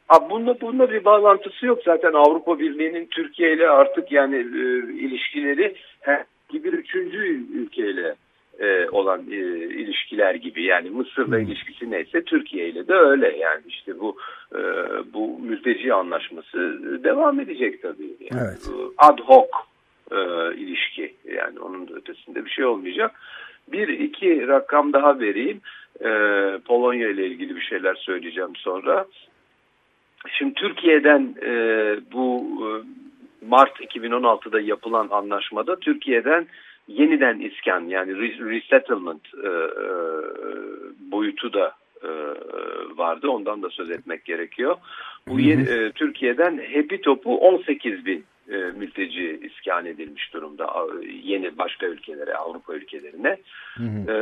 Abi bununla, bununla bir bağlantısı yok zaten Avrupa Birliği'nin Türkiye ile artık yani e, ilişkileri herhangi bir üçüncü ülkeyle e, olan e, ilişkiler gibi yani Mısır'la Hmm. ilişkisi neyse Türkiye ile de öyle yani işte bu e, bu mülteci anlaşması devam edecek tabii yani Evet. Ad hoc e, ilişki yani onun ötesinde bir şey olmayacak. Bir iki rakam daha vereyim. E, Polonya ile ilgili bir şeyler söyleyeceğim sonra. Şimdi Türkiye'den e, bu e, Mart 2016'da yapılan anlaşmada Türkiye'den yeniden iskan yani re- resettlement e, e, boyutu da e, vardı. Ondan da söz etmek gerekiyor. Bu yeni, e, Türkiye'den Happy Top'u 18 bin e, mülteci iskan edilmiş durumda. Yeni başka ülkelere, Avrupa ülkelerine. E,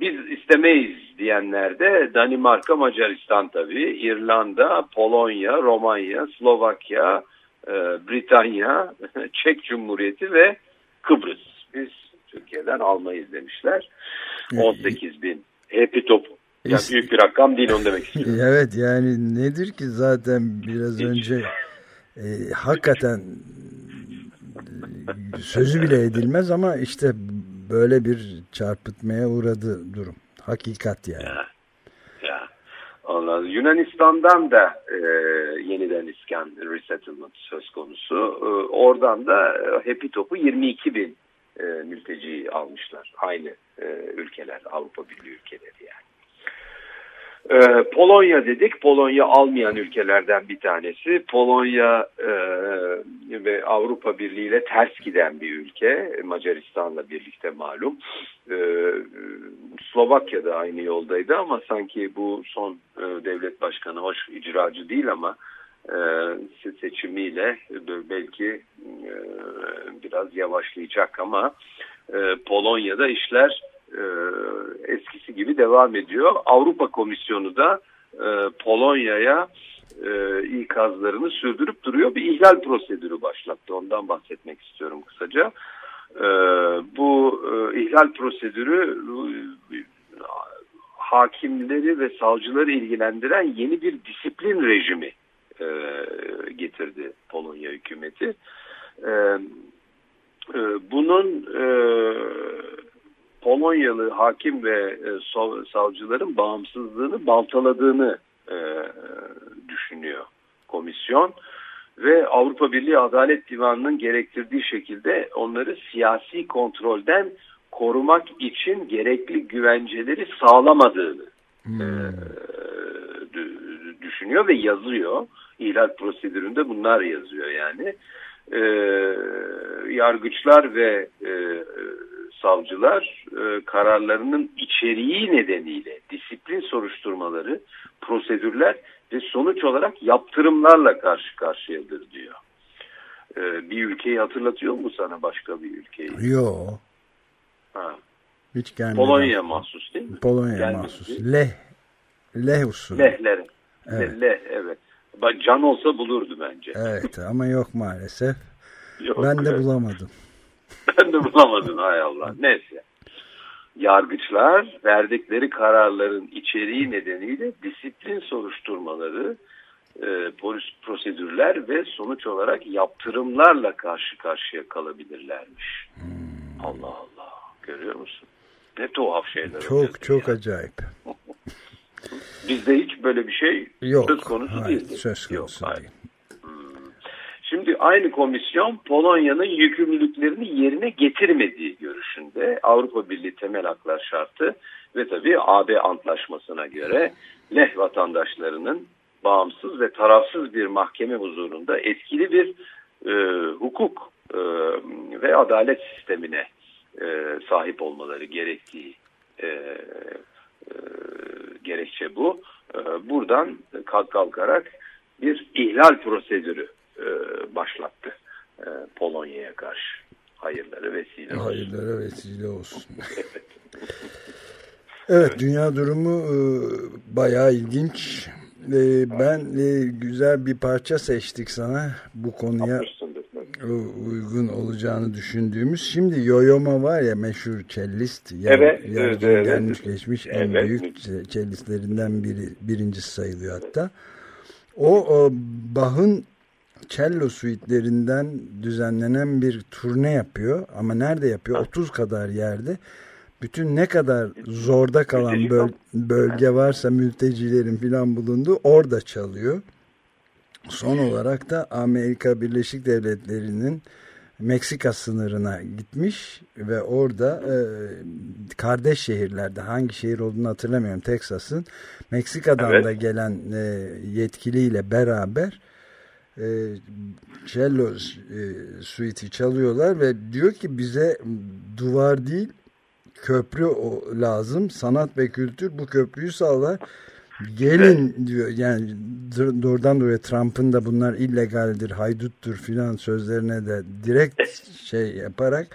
biz istemeyiz diyenler de Danimarka, Macaristan tabii, İrlanda, Polonya, Romanya, Slovakya, e, Britanya, Çek Cumhuriyeti ve Kıbrıs. Biz Türkiye'den almayız demişler. 18 bin. Happy top. Yani İs- büyük bir rakam değil onu demek istiyorum. Evet yani nedir ki zaten biraz Hiç. önce e, hakikaten e, sözü bile edilmez ama işte böyle bir çarpıtmaya uğradı durum. Hakikat yani. Ya. Ya. Yunanistan'dan da e, yeniden iskan resettlement söz konusu. E, oradan da e, Happy Top'u 22 bin e, mülteci almışlar. Aynı e, ülkeler, Avrupa Birliği ülkeleri yani. E, Polonya dedik. Polonya almayan ülkelerden bir tanesi. Polonya e, ve Avrupa Birliği ile ters giden bir ülke. Macaristan'la birlikte malum. E, Slovakya'da aynı yoldaydı ama sanki bu son e, devlet başkanı hoş icracı değil ama e, seçimiyle belki e, biraz yavaşlayacak ama e, Polonya'da işler e, eskisi gibi devam ediyor. Avrupa Komisyonu da e, Polonya'ya e, ikazlarını sürdürüp duruyor. Bir ihlal prosedürü başlattı. Ondan bahsetmek istiyorum kısaca. E, bu e, ihlal prosedürü e, hakimleri ve savcıları ilgilendiren yeni bir disiplin rejimi e, getirdi Polonya hükümeti. E, bunun e, Polonyalı hakim ve e, savcıların bağımsızlığını baltaladığını e, düşünüyor komisyon ve Avrupa Birliği Adalet Divanı'nın gerektirdiği şekilde onları siyasi kontrolden korumak için gerekli güvenceleri sağlamadığını hmm. e, düşünüyor ve yazıyor. İhlal prosedüründe bunlar yazıyor yani. E, yargıçlar ve e, savcılar e, kararlarının içeriği nedeniyle disiplin soruşturmaları, prosedürler ve sonuç olarak yaptırımlarla karşı karşıyadır diyor. E, bir ülkeyi hatırlatıyor mu sana başka bir ülkeyi? Yok. Hiç gelmedi. Polonya mahsus değil mi? Polonya gelmedi mahsus. Leh. Leh usulü. Lehlerin. Evet. Leh evet. Can olsa bulurdu bence. Evet ama yok maalesef. Yok, ben de evet. bulamadım. Ben de bulamadım hay Allah. Neyse. Yargıçlar verdikleri kararların içeriği nedeniyle disiplin soruşturmaları, e, polis prosedürler ve sonuç olarak yaptırımlarla karşı karşıya kalabilirlermiş. Hmm. Allah Allah. Görüyor musun? Ne tuhaf şeyler. Çok çok yani. acayip. Bizde hiç böyle bir şey yok, söz konusu hayır, değil. Söz konusu yok, değil. Hayır. Aynı komisyon Polonya'nın yükümlülüklerini yerine getirmediği görüşünde Avrupa Birliği temel haklar şartı ve tabii AB antlaşmasına göre Leh vatandaşlarının bağımsız ve tarafsız bir mahkeme huzurunda etkili bir e, hukuk e, ve adalet sistemine e, sahip olmaları gerektiği e, e, gerekçe bu. E, buradan kalk kalkarak bir ihlal prosedürü e, başlattı e, Polonya'ya karşı. Hayırları vesile olsun. Hayırlara vesile olsun. evet. evet, dünya durumu e, bayağı ilginç. Ben güzel bir parça seçtik sana bu konuya uygun olacağını düşündüğümüz. Şimdi Yoyoma var ya meşhur cellist. Evet, yani evet, evet. gelmiş geçmiş evet. en büyük cellistlerinden biri, birincisi sayılıyor hatta. O, o Bach'ın cello suitlerinden düzenlenen bir turne yapıyor. Ama nerede yapıyor? 30 kadar yerde. Bütün ne kadar zorda kalan böl bölge varsa mültecilerin filan bulunduğu orada çalıyor. Son olarak da Amerika Birleşik Devletleri'nin Meksika sınırına gitmiş ve orada e, kardeş şehirlerde hangi şehir olduğunu hatırlamıyorum Teksas'ın Meksika'dan evet. da gelen e, yetkiliyle beraber e, cello e, suiti çalıyorlar ve diyor ki bize duvar değil köprü lazım. Sanat ve kültür bu köprüyü sağlar. Gelin diyor yani doğrudan doğruya Trump'ın da bunlar illegaldir hayduttur filan sözlerine de direkt şey yaparak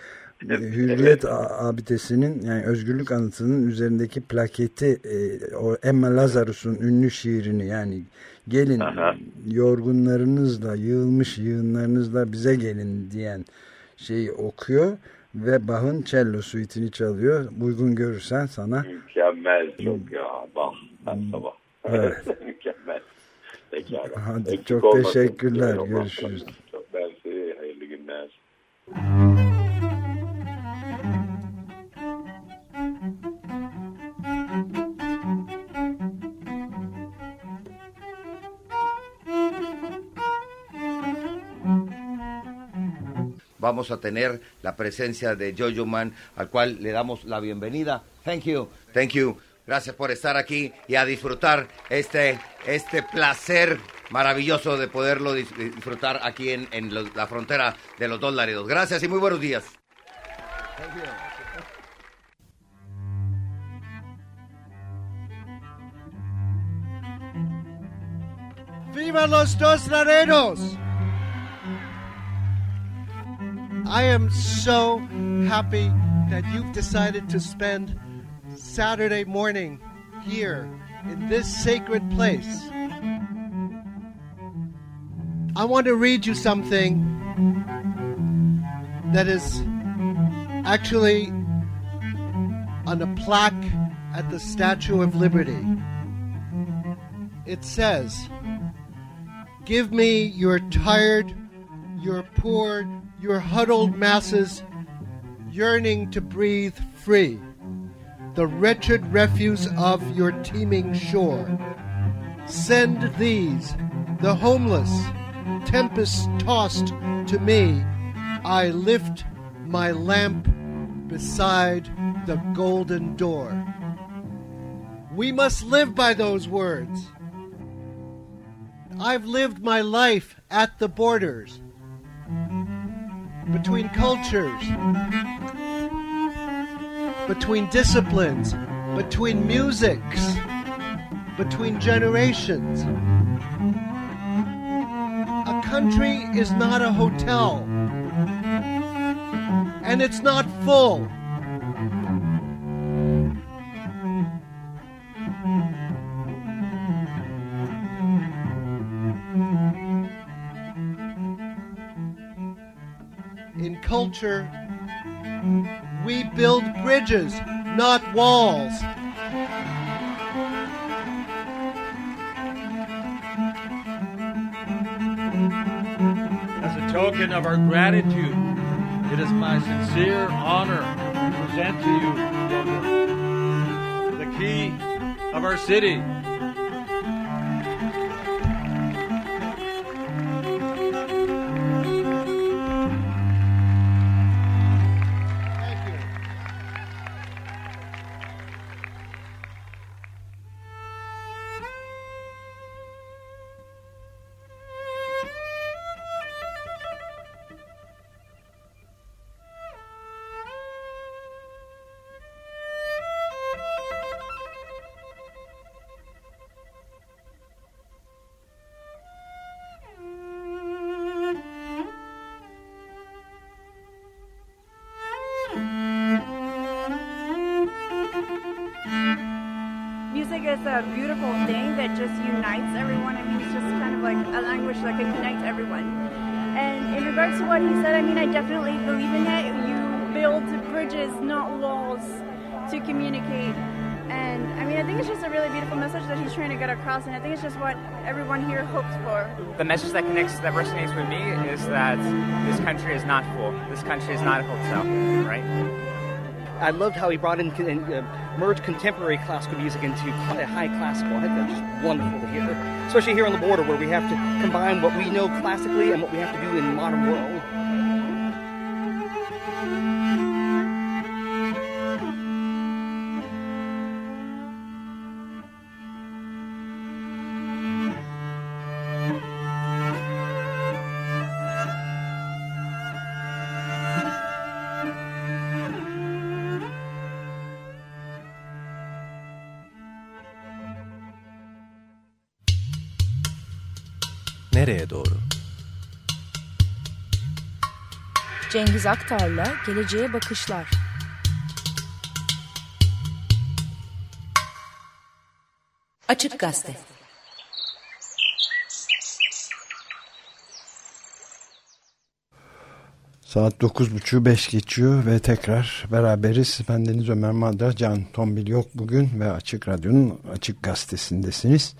e, Hürriyet abidesinin yani özgürlük anıtının üzerindeki plaketi e, o Emma Lazarus'un ünlü şiirini yani gelin Aha. yorgunlarınızla yığılmış yığınlarınızla bize gelin diyen şeyi okuyor ve Bach'ın cello suitini çalıyor. Uygun görürsen sana. Mükemmel çok ya Bach. sabah. Evet. Mükemmel. Pekala. Hadi Eksik çok teşekkürler. Görüşürüz. vamos a tener la presencia de Jojo Man, al cual le damos la bienvenida. Thank you, thank you. Gracias por estar aquí y a disfrutar este, este placer maravilloso de poderlo disfrutar aquí en, en lo, la frontera de los dos laredos. Gracias y muy buenos días. Thank you. ¡Viva los dos laredos! I am so happy that you've decided to spend Saturday morning here in this sacred place. I want to read you something that is actually on a plaque at the Statue of Liberty. It says, Give me your tired, your poor, your huddled masses yearning to breathe free, the wretched refuse of your teeming shore. Send these, the homeless, tempest tossed to me. I lift my lamp beside the golden door. We must live by those words. I've lived my life at the borders between cultures, between disciplines, between musics, between generations. A country is not a hotel, and it's not full. In culture, we build bridges, not walls. As a token of our gratitude, it is my sincere honor to present to you the key of our city. Everyone here hopes for. The message that connects, that resonates with me is that this country is not full. This country is not a hotel, right? I loved how he brought in and uh, merged contemporary classical music into cl- high classical. I think that's just wonderful to hear, especially here on the border where we have to combine what we know classically and what we have to do in the modern world. Nereye doğru? Cengiz Aktar'la Geleceğe Bakışlar. Açık Gazete. Saat 9.30 5 geçiyor ve tekrar beraberiz. Ben Deniz Ömer Madra, Can Tombil yok bugün ve Açık Radyo'nun Açık Gazetesi'ndesiniz.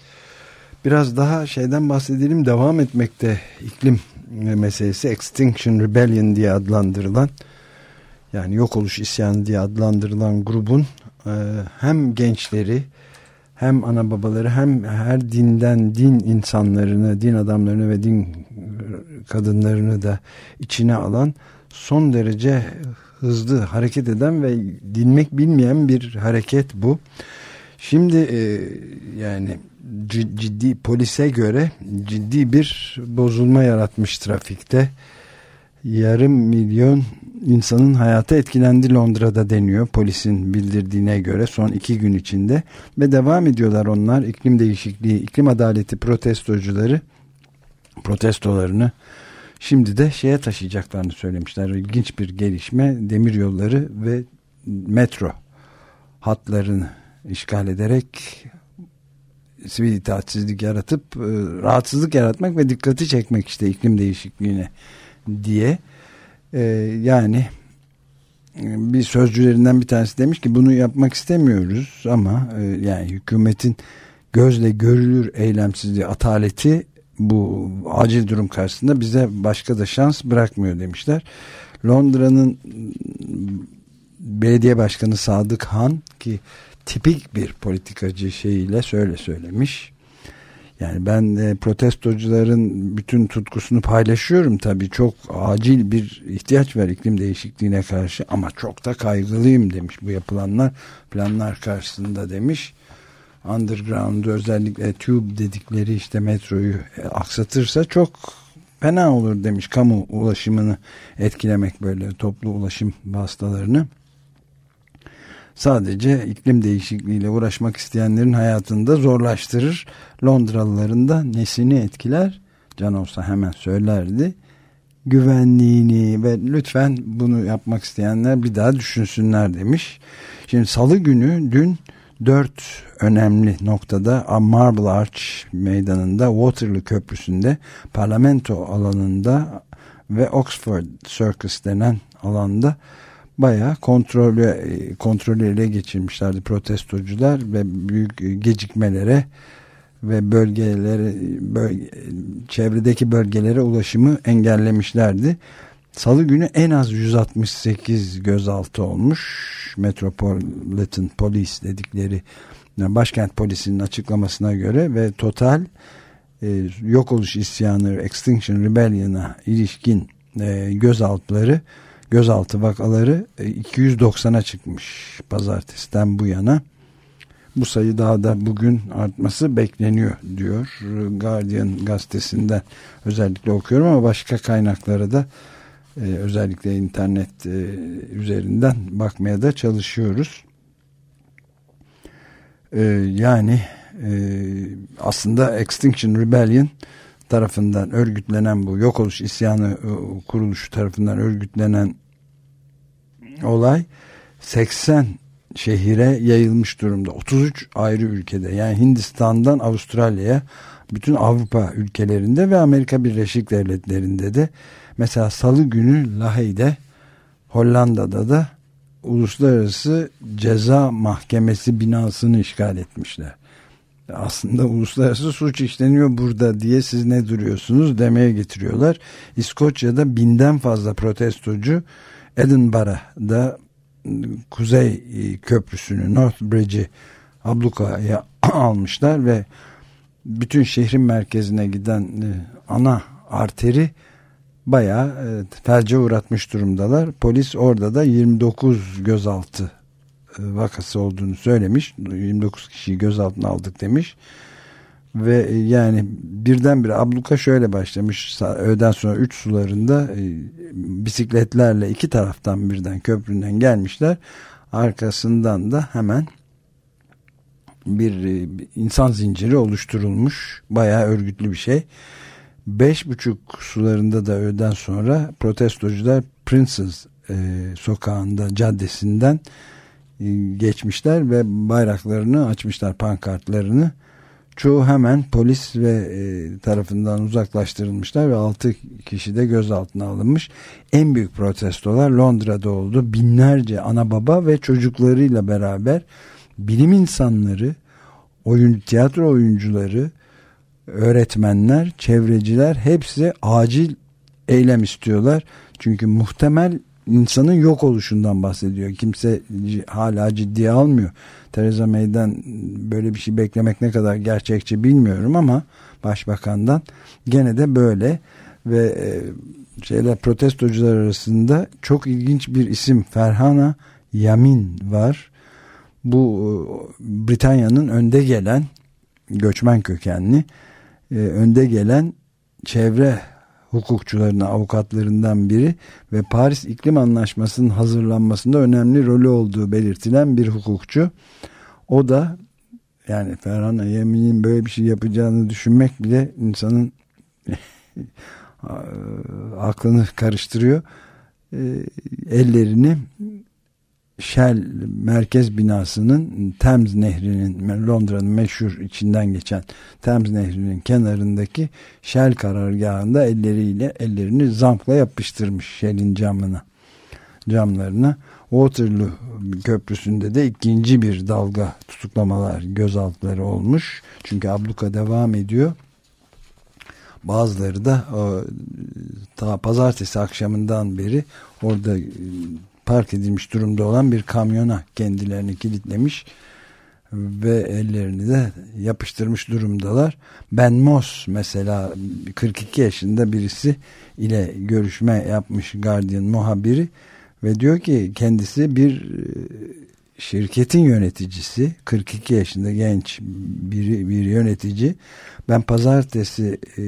Biraz daha şeyden bahsedelim. Devam etmekte iklim meselesi Extinction Rebellion diye adlandırılan yani yok oluş isyanı diye adlandırılan grubun e, hem gençleri hem ana babaları hem her dinden din insanlarını, din adamlarını ve din kadınlarını da içine alan son derece hızlı hareket eden ve dinmek bilmeyen bir hareket bu. Şimdi e, yani ciddi polise göre ciddi bir bozulma yaratmış trafikte. Yarım milyon insanın hayatı etkilendi Londra'da deniyor polisin bildirdiğine göre son iki gün içinde ve devam ediyorlar onlar iklim değişikliği iklim adaleti protestocuları protestolarını şimdi de şeye taşıyacaklarını söylemişler. İlginç bir gelişme demir yolları ve metro hatlarını işgal ederek sivil itaatsizlik yaratıp e, rahatsızlık yaratmak ve dikkati çekmek işte iklim değişikliğine diye e, yani e, bir sözcülerinden bir tanesi demiş ki bunu yapmak istemiyoruz ama e, yani hükümetin gözle görülür eylemsizliği ataleti bu acil durum karşısında bize başka da şans bırakmıyor demişler. Londra'nın belediye başkanı Sadık Han ki tipik bir politikacı şeyiyle söyle söylemiş. Yani ben e, protestocuların bütün tutkusunu paylaşıyorum tabii çok acil bir ihtiyaç var iklim değişikliğine karşı ama çok da kaygılıyım demiş bu yapılanlar planlar karşısında demiş. Underground özellikle tube dedikleri işte metroyu e, aksatırsa çok fena olur demiş kamu ulaşımını etkilemek böyle toplu ulaşım vasıtalarını sadece iklim değişikliğiyle uğraşmak isteyenlerin hayatını da zorlaştırır. Londralıların da nesini etkiler? Can olsa hemen söylerdi. Güvenliğini ve lütfen bunu yapmak isteyenler bir daha düşünsünler demiş. Şimdi salı günü dün dört önemli noktada Marble Arch meydanında Waterloo Köprüsü'nde parlamento alanında ve Oxford Circus denen alanda bayağı kontrolü kontrolü ele geçirmişlerdi protestocular ve büyük gecikmelere ve bölgelere bölge, çevredeki bölgelere ulaşımı engellemişlerdi. Salı günü en az 168 gözaltı olmuş. Metropolitan Police dedikleri yani başkent polisinin açıklamasına göre ve total e, yok oluş isyanı Extinction Rebellion'a ilişkin e, gözaltıları gözaltı vakaları 290'a e, çıkmış pazartesiden bu yana. Bu sayı daha da bugün artması bekleniyor diyor. Guardian gazetesinden özellikle okuyorum ama başka kaynaklara da e, özellikle internet e, üzerinden bakmaya da çalışıyoruz. E, yani e, aslında Extinction Rebellion tarafından örgütlenen bu yok oluş isyanı e, kuruluşu tarafından örgütlenen olay 80 şehire yayılmış durumda. 33 ayrı ülkede yani Hindistan'dan Avustralya'ya bütün Avrupa ülkelerinde ve Amerika Birleşik Devletleri'nde de mesela salı günü Lahey'de Hollanda'da da uluslararası ceza mahkemesi binasını işgal etmişler aslında uluslararası suç işleniyor burada diye siz ne duruyorsunuz demeye getiriyorlar. İskoçya'da binden fazla protestocu Edinburgh'da Kuzey Köprüsü'nü North Bridge'i ablukaya almışlar ve bütün şehrin merkezine giden e, ana arteri bayağı e, felce uğratmış durumdalar. Polis orada da 29 gözaltı vakası olduğunu söylemiş. 29 kişiyi gözaltına aldık demiş. Ve e, yani birdenbire abluka şöyle başlamış. Öğleden sonra 3 sularında e, bisikletlerle iki taraftan birden köpründen gelmişler. Arkasından da hemen bir e, insan zinciri oluşturulmuş. Bayağı örgütlü bir şey. Beş buçuk sularında da öğleden sonra protestocular Princes e, sokağında caddesinden geçmişler ve bayraklarını açmışlar pankartlarını. Çoğu hemen polis ve e, tarafından uzaklaştırılmışlar ve 6 kişi de gözaltına alınmış. En büyük protestolar Londra'da oldu. Binlerce ana baba ve çocuklarıyla beraber bilim insanları, oyun tiyatro oyuncuları, öğretmenler, çevreciler hepsi acil eylem istiyorlar. Çünkü muhtemel insanın yok oluşundan bahsediyor. Kimse hala ciddiye almıyor. Theresa May'den böyle bir şey beklemek ne kadar gerçekçi bilmiyorum ama başbakandan gene de böyle ve e, şeyler protestocular arasında çok ilginç bir isim Ferhana Yamin var. Bu e, Britanya'nın önde gelen göçmen kökenli e, önde gelen çevre hukukçularına, avukatlarından biri ve Paris İklim Anlaşması'nın hazırlanmasında önemli rolü olduğu belirtilen bir hukukçu. O da yani Ferhan Yemin'in böyle bir şey yapacağını düşünmek bile insanın aklını karıştırıyor. E, ellerini Shell merkez binasının Thames Nehri'nin Londra'nın meşhur içinden geçen Thames Nehri'nin kenarındaki Shell karargahında elleriyle ellerini zampla yapıştırmış Shell'in camına camlarına. Waterloo Köprüsü'nde de ikinci bir dalga tutuklamalar gözaltıları olmuş. Çünkü abluka devam ediyor. Bazıları da o, ta pazartesi akşamından beri orada park edilmiş durumda olan bir kamyona kendilerini kilitlemiş ve ellerini de yapıştırmış durumdalar. Ben Moss mesela 42 yaşında birisi ile görüşme yapmış Guardian muhabiri ve diyor ki kendisi bir e, şirketin yöneticisi 42 yaşında genç bir, bir yönetici ben pazartesi e,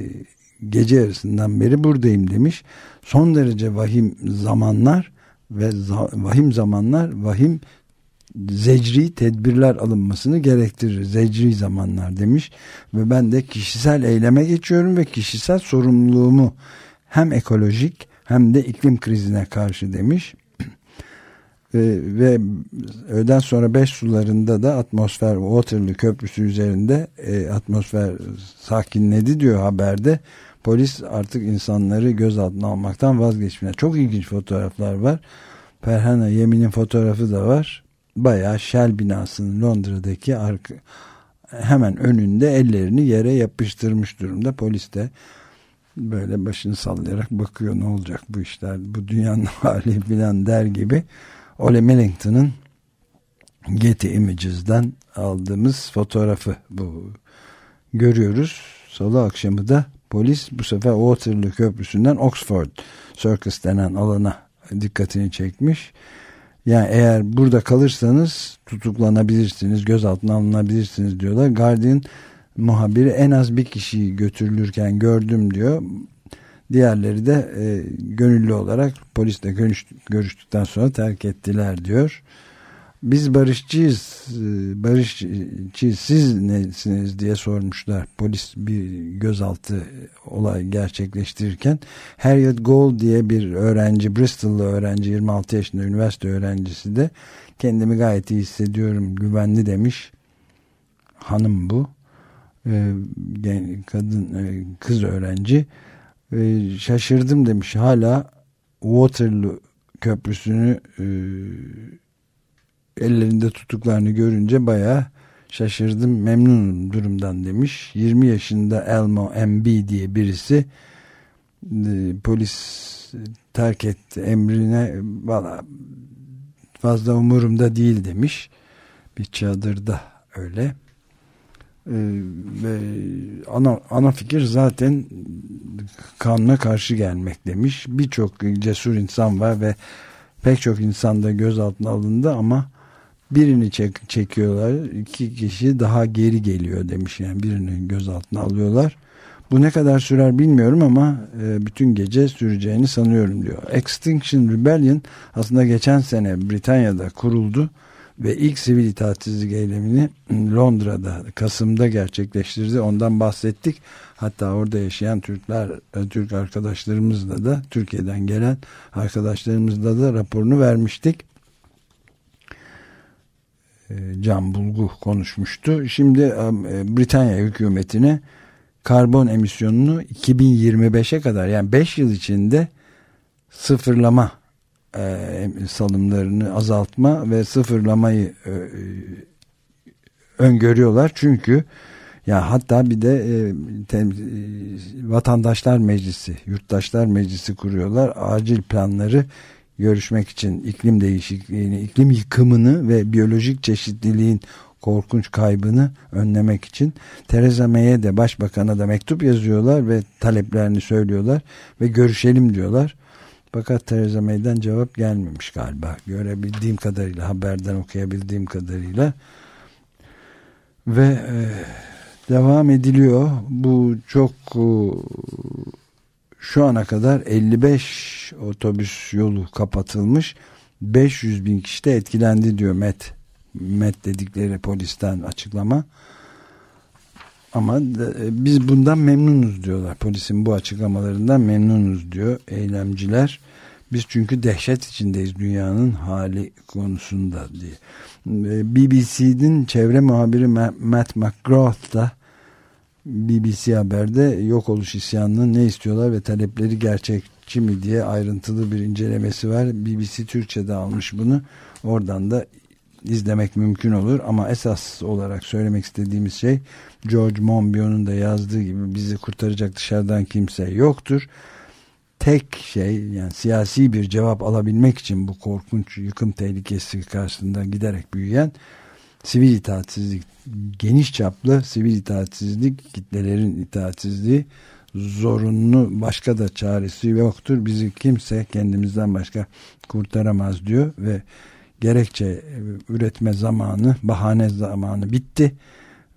gece yarısından beri buradayım demiş son derece vahim zamanlar ve vahim zamanlar vahim zecri tedbirler alınmasını gerektirir. Zecri zamanlar demiş ve ben de kişisel eyleme geçiyorum ve kişisel sorumluluğumu hem ekolojik hem de iklim krizine karşı demiş. ve, ve öğleden sonra 5 sularında da atmosfer Waterloo Köprüsü üzerinde e, atmosfer sakinledi diyor haberde. Polis artık insanları gözaltına almaktan vazgeçmiyor. Çok ilginç fotoğraflar var. Perhana Yemin'in fotoğrafı da var. Bayağı Shell binasının Londra'daki arka, hemen önünde ellerini yere yapıştırmış durumda. Polis de böyle başını sallayarak bakıyor ne olacak bu işler bu dünyanın hali filan der gibi. Ole Millington'ın Getty Images'den aldığımız fotoğrafı bu görüyoruz. Salı akşamı da Polis bu sefer Waterloo Köprüsü'nden Oxford Circus denen alana dikkatini çekmiş. Yani eğer burada kalırsanız tutuklanabilirsiniz, gözaltına alınabilirsiniz diyorlar. Guardian muhabiri en az bir kişiyi götürülürken gördüm diyor. Diğerleri de e, gönüllü olarak polisle görüştükten sonra terk ettiler diyor biz barışçıyız e, barışçıyız siz nesiniz diye sormuşlar. Polis bir gözaltı olay gerçekleştirirken Harriet Gold diye bir öğrenci Bristol'lı öğrenci 26 yaşında üniversite öğrencisi de kendimi gayet iyi hissediyorum güvenli demiş. Hanım bu. Ee, kadın e, kız öğrenci. Şaşırdım demiş. Hala Waterloo köprüsünü e, ellerinde tutuklarını görünce baya şaşırdım memnunum durumdan demiş. 20 yaşında Elmo MB diye birisi e, polis terk etti emrine valla fazla umurumda değil demiş. Bir çadırda öyle. Ee, ve ana, ana fikir zaten kanuna karşı gelmek demiş. Birçok cesur insan var ve pek çok insan da gözaltına alındı ama birini çek, çekiyorlar iki kişi daha geri geliyor demiş yani. Birini gözaltına alıyorlar. Bu ne kadar sürer bilmiyorum ama e, bütün gece süreceğini sanıyorum diyor. Extinction Rebellion aslında geçen sene Britanya'da kuruldu ve ilk sivil itaatsizlik eylemini Londra'da Kasım'da gerçekleştirdi. Ondan bahsettik. Hatta orada yaşayan Türkler e, Türk arkadaşlarımızla da Türkiye'den gelen arkadaşlarımızla da raporunu vermiştik Can Bulgu konuşmuştu. Şimdi e, Britanya hükümetine karbon emisyonunu 2025'e kadar yani 5 yıl içinde sıfırlama e, salımlarını azaltma ve sıfırlamayı öngörüyorlar. Çünkü ya hatta bir de e, vatandaşlar meclisi, yurttaşlar meclisi kuruyorlar. Acil planları görüşmek için iklim değişikliğini, iklim yıkımını ve biyolojik çeşitliliğin korkunç kaybını önlemek için Theresa May'e de başbakana da mektup yazıyorlar ve taleplerini söylüyorlar ve görüşelim diyorlar. Fakat Theresa May'den cevap gelmemiş galiba. Görebildiğim kadarıyla, haberden okuyabildiğim kadarıyla. Ve e, devam ediliyor. Bu çok e, şu ana kadar 55 otobüs yolu kapatılmış 500 bin kişi de etkilendi diyor MET MET dedikleri polisten açıklama Ama de, biz bundan memnunuz diyorlar. Polisin bu açıklamalarından memnunuz diyor eylemciler. Biz çünkü dehşet içindeyiz dünyanın hali konusunda diye. BBC'nin çevre muhabiri Matt McGrath da BBC Haber'de yok oluş isyanının ne istiyorlar ve talepleri gerçekçi mi diye ayrıntılı bir incelemesi var. BBC Türkçe'de almış bunu. Oradan da izlemek mümkün olur ama esas olarak söylemek istediğimiz şey George Monbiot'un da yazdığı gibi bizi kurtaracak dışarıdan kimse yoktur. Tek şey yani siyasi bir cevap alabilmek için bu korkunç yıkım tehlikesi karşısında giderek büyüyen sivil itaatsizlik geniş çaplı sivil itaatsizlik kitlelerin itaatsizliği zorunlu başka da çaresi yoktur. Bizi kimse kendimizden başka kurtaramaz diyor ve gerekçe e, üretme zamanı, bahane zamanı bitti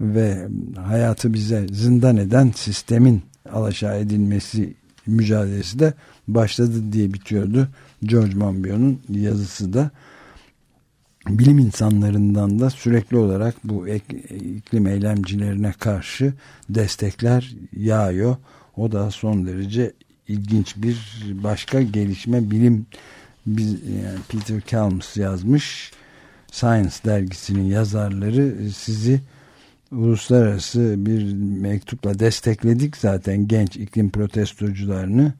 ve hayatı bize zindan eden sistemin alaşağı edilmesi mücadelesi de başladı diye bitiyordu. George Monbiot'un yazısı da bilim insanlarından da sürekli olarak bu iklim eylemcilerine karşı destekler yağıyor. O da son derece ilginç bir başka gelişme bilim biz, yani Peter Kalms yazmış Science dergisinin yazarları sizi uluslararası bir mektupla destekledik zaten genç iklim protestocularını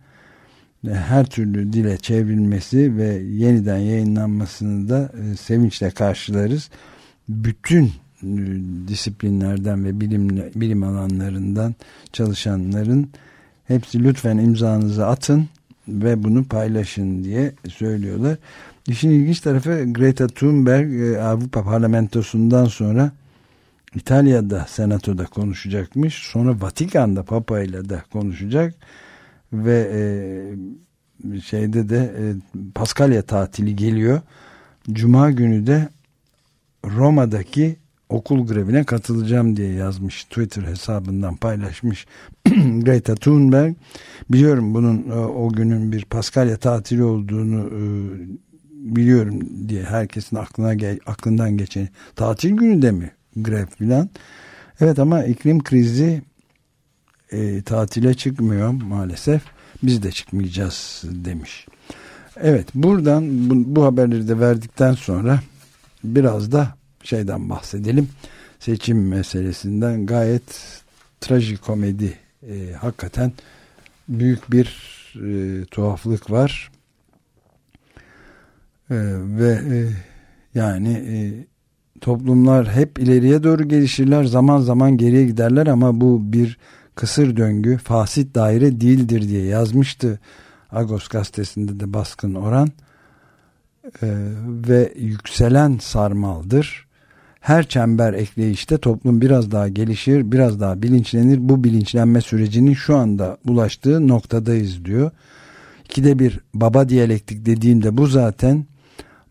her türlü dile çevrilmesi ve yeniden yayınlanmasını da e, sevinçle karşılarız. Bütün e, disiplinlerden ve bilim, bilim alanlarından çalışanların hepsi lütfen imzanızı atın ve bunu paylaşın diye söylüyorlar. İşin ilginç tarafı Greta Thunberg e, Avrupa Parlamentosu'ndan sonra İtalya'da senatoda konuşacakmış. Sonra Vatikan'da Papa ile de konuşacak ve e, şeyde de e, Paskalya tatili geliyor. Cuma günü de Roma'daki okul grevine katılacağım diye yazmış Twitter hesabından paylaşmış Greta Thunberg biliyorum bunun e, o günün bir Paskalya tatili olduğunu e, biliyorum diye herkesin aklına gel, aklından geçen tatil günü de mi grev filan evet ama iklim krizi e, tatile çıkmıyor maalesef biz de çıkmayacağız demiş evet buradan bu, bu haberleri de verdikten sonra biraz da şeyden bahsedelim. Seçim meselesinden gayet trajikomedi e, hakikaten büyük bir e, tuhaflık var. E, ve e, yani e, toplumlar hep ileriye doğru gelişirler zaman zaman geriye giderler ama bu bir kısır döngü fasit daire değildir diye yazmıştı Agos gazetesinde de baskın oran e, ve yükselen sarmaldır her çember ekleyişte toplum biraz daha gelişir, biraz daha bilinçlenir. Bu bilinçlenme sürecinin şu anda ulaştığı noktadayız diyor. İkide bir baba diyalektik dediğimde bu zaten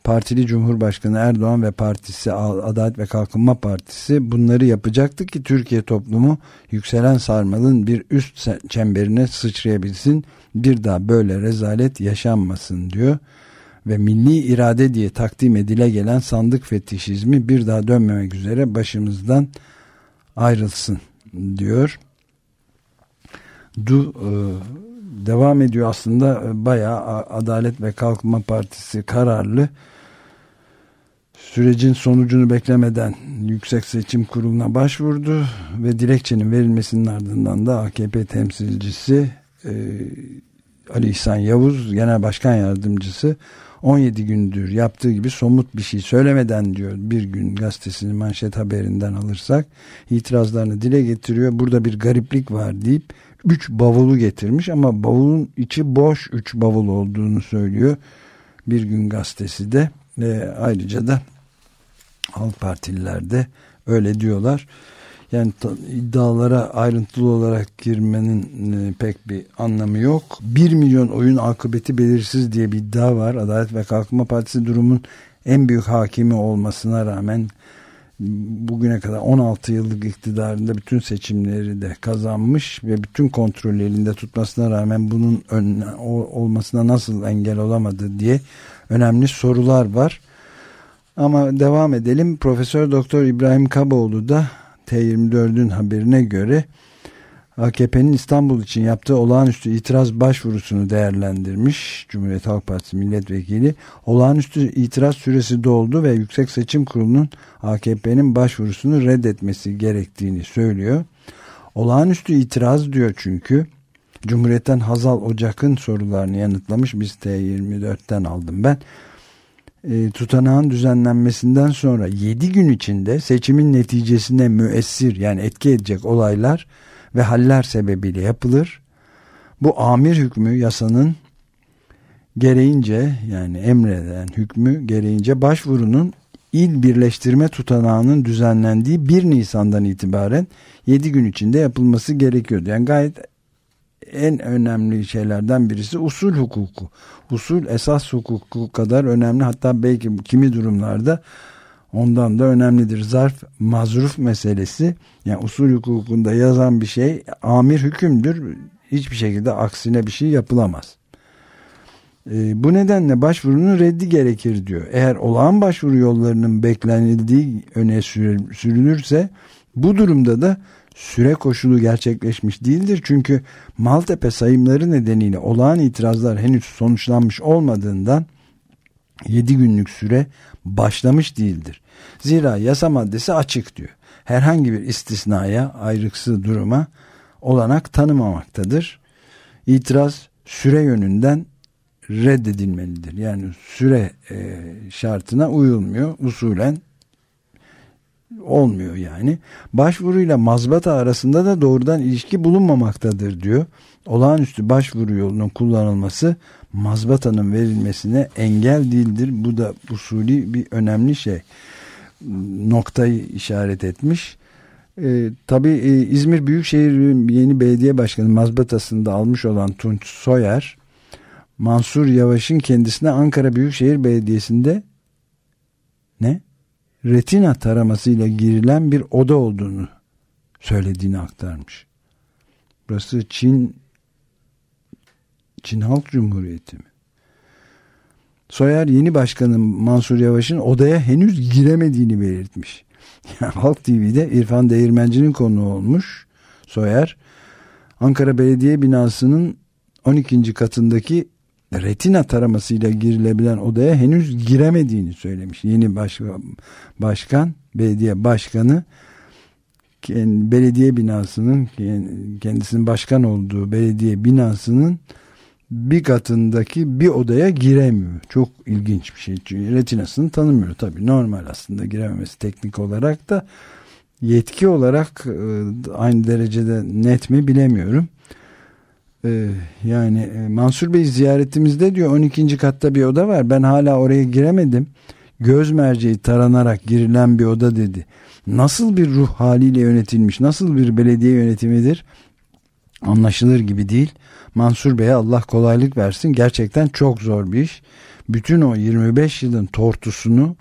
partili Cumhurbaşkanı Erdoğan ve partisi Adalet ve Kalkınma Partisi bunları yapacaktı ki Türkiye toplumu yükselen sarmalın bir üst çemberine sıçrayabilsin. Bir daha böyle rezalet yaşanmasın diyor ve milli irade diye takdim edile gelen sandık fetişizmi bir daha dönmemek üzere başımızdan ayrılsın diyor. Du e, devam ediyor aslında e, bayağı Adalet ve Kalkınma Partisi kararlı sürecin sonucunu beklemeden Yüksek Seçim Kurulu'na başvurdu ve dilekçenin verilmesinin ardından da AKP temsilcisi e, Ali İhsan Yavuz Genel Başkan Yardımcısı 17 gündür yaptığı gibi somut bir şey söylemeden diyor bir gün gazetesinin manşet haberinden alırsak itirazlarını dile getiriyor. Burada bir gariplik var deyip 3 bavulu getirmiş ama bavulun içi boş 3 bavul olduğunu söylüyor. Bir gün gazetesi de e, ayrıca da Halk Partililer de öyle diyorlar. Yani iddialara ayrıntılı olarak girmenin e, pek bir anlamı yok. 1 milyon oyun akıbeti belirsiz diye bir iddia var. Adalet ve Kalkınma Partisi durumun en büyük hakimi olmasına rağmen bugüne kadar 16 yıllık iktidarında bütün seçimleri de kazanmış ve bütün kontrolü elinde tutmasına rağmen bunun ön, olmasına nasıl engel olamadı diye önemli sorular var. Ama devam edelim. Profesör Doktor İbrahim Kaboğlu da T24'ün haberine göre AKP'nin İstanbul için yaptığı olağanüstü itiraz başvurusunu değerlendirmiş Cumhuriyet Halk Partisi milletvekili. Olağanüstü itiraz süresi doldu ve Yüksek Seçim Kurulu'nun AKP'nin başvurusunu reddetmesi gerektiğini söylüyor. Olağanüstü itiraz diyor çünkü Cumhuriyet'ten Hazal Ocak'ın sorularını yanıtlamış. Biz T24'ten aldım ben. E, tutanağın düzenlenmesinden sonra 7 gün içinde seçimin neticesine müessir yani etki edecek olaylar ve haller sebebiyle yapılır. Bu amir hükmü yasanın gereğince yani emreden hükmü gereğince başvurunun il birleştirme tutanağının düzenlendiği 1 Nisan'dan itibaren 7 gün içinde yapılması gerekiyordu. Yani gayet en önemli şeylerden birisi usul hukuku. Usul esas hukuku kadar önemli hatta belki kimi durumlarda ondan da önemlidir. Zarf mazruf meselesi yani usul hukukunda yazan bir şey amir hükümdür. Hiçbir şekilde aksine bir şey yapılamaz. E, bu nedenle başvurunun reddi gerekir diyor. Eğer olağan başvuru yollarının beklenildiği öne sürülürse bu durumda da süre koşulu gerçekleşmiş değildir. Çünkü Maltepe sayımları nedeniyle olağan itirazlar henüz sonuçlanmış olmadığından 7 günlük süre başlamış değildir. Zira yasa maddesi açık diyor. Herhangi bir istisnaya, ayrıksı duruma olanak tanımamaktadır. İtiraz süre yönünden reddedilmelidir. Yani süre e, şartına uyulmuyor. Usulen olmuyor yani. Başvuruyla mazbata arasında da doğrudan ilişki bulunmamaktadır diyor. Olağanüstü başvuru yolunun kullanılması mazbatanın verilmesine engel değildir. Bu da usulü bir önemli şey. Noktayı işaret etmiş. Ee, tabii e, İzmir Büyükşehir yeni belediye başkanı mazbatasında almış olan Tunç Soyer Mansur Yavaş'ın kendisine Ankara Büyükşehir Belediyesi'nde ne? Retina taramasıyla girilen bir oda olduğunu söylediğini aktarmış. Burası Çin Çin Halk Cumhuriyeti mi? Soyer yeni başkanın Mansur Yavaş'ın odaya henüz giremediğini belirtmiş. Halk TV'de İrfan Değirmenci'nin konu olmuş. Soyer Ankara Belediye binasının 12. katındaki retina taramasıyla girilebilen odaya henüz giremediğini söylemiş. Yeni başkan, başkan belediye başkanı belediye binasının kendisinin başkan olduğu belediye binasının bir katındaki bir odaya giremiyor. Çok ilginç bir şey. Çünkü retinasını tanımıyor tabii. Normal aslında girememesi teknik olarak da yetki olarak e, aynı derecede net mi bilemiyorum. Ee, yani e, Mansur Bey ziyaretimizde diyor 12. katta bir oda var. Ben hala oraya giremedim. Göz merceği taranarak girilen bir oda dedi. Nasıl bir ruh haliyle yönetilmiş, nasıl bir belediye yönetimidir anlaşılır gibi değil. Mansur Bey'e Allah kolaylık versin. Gerçekten çok zor bir iş. Bütün o 25 yılın tortusunu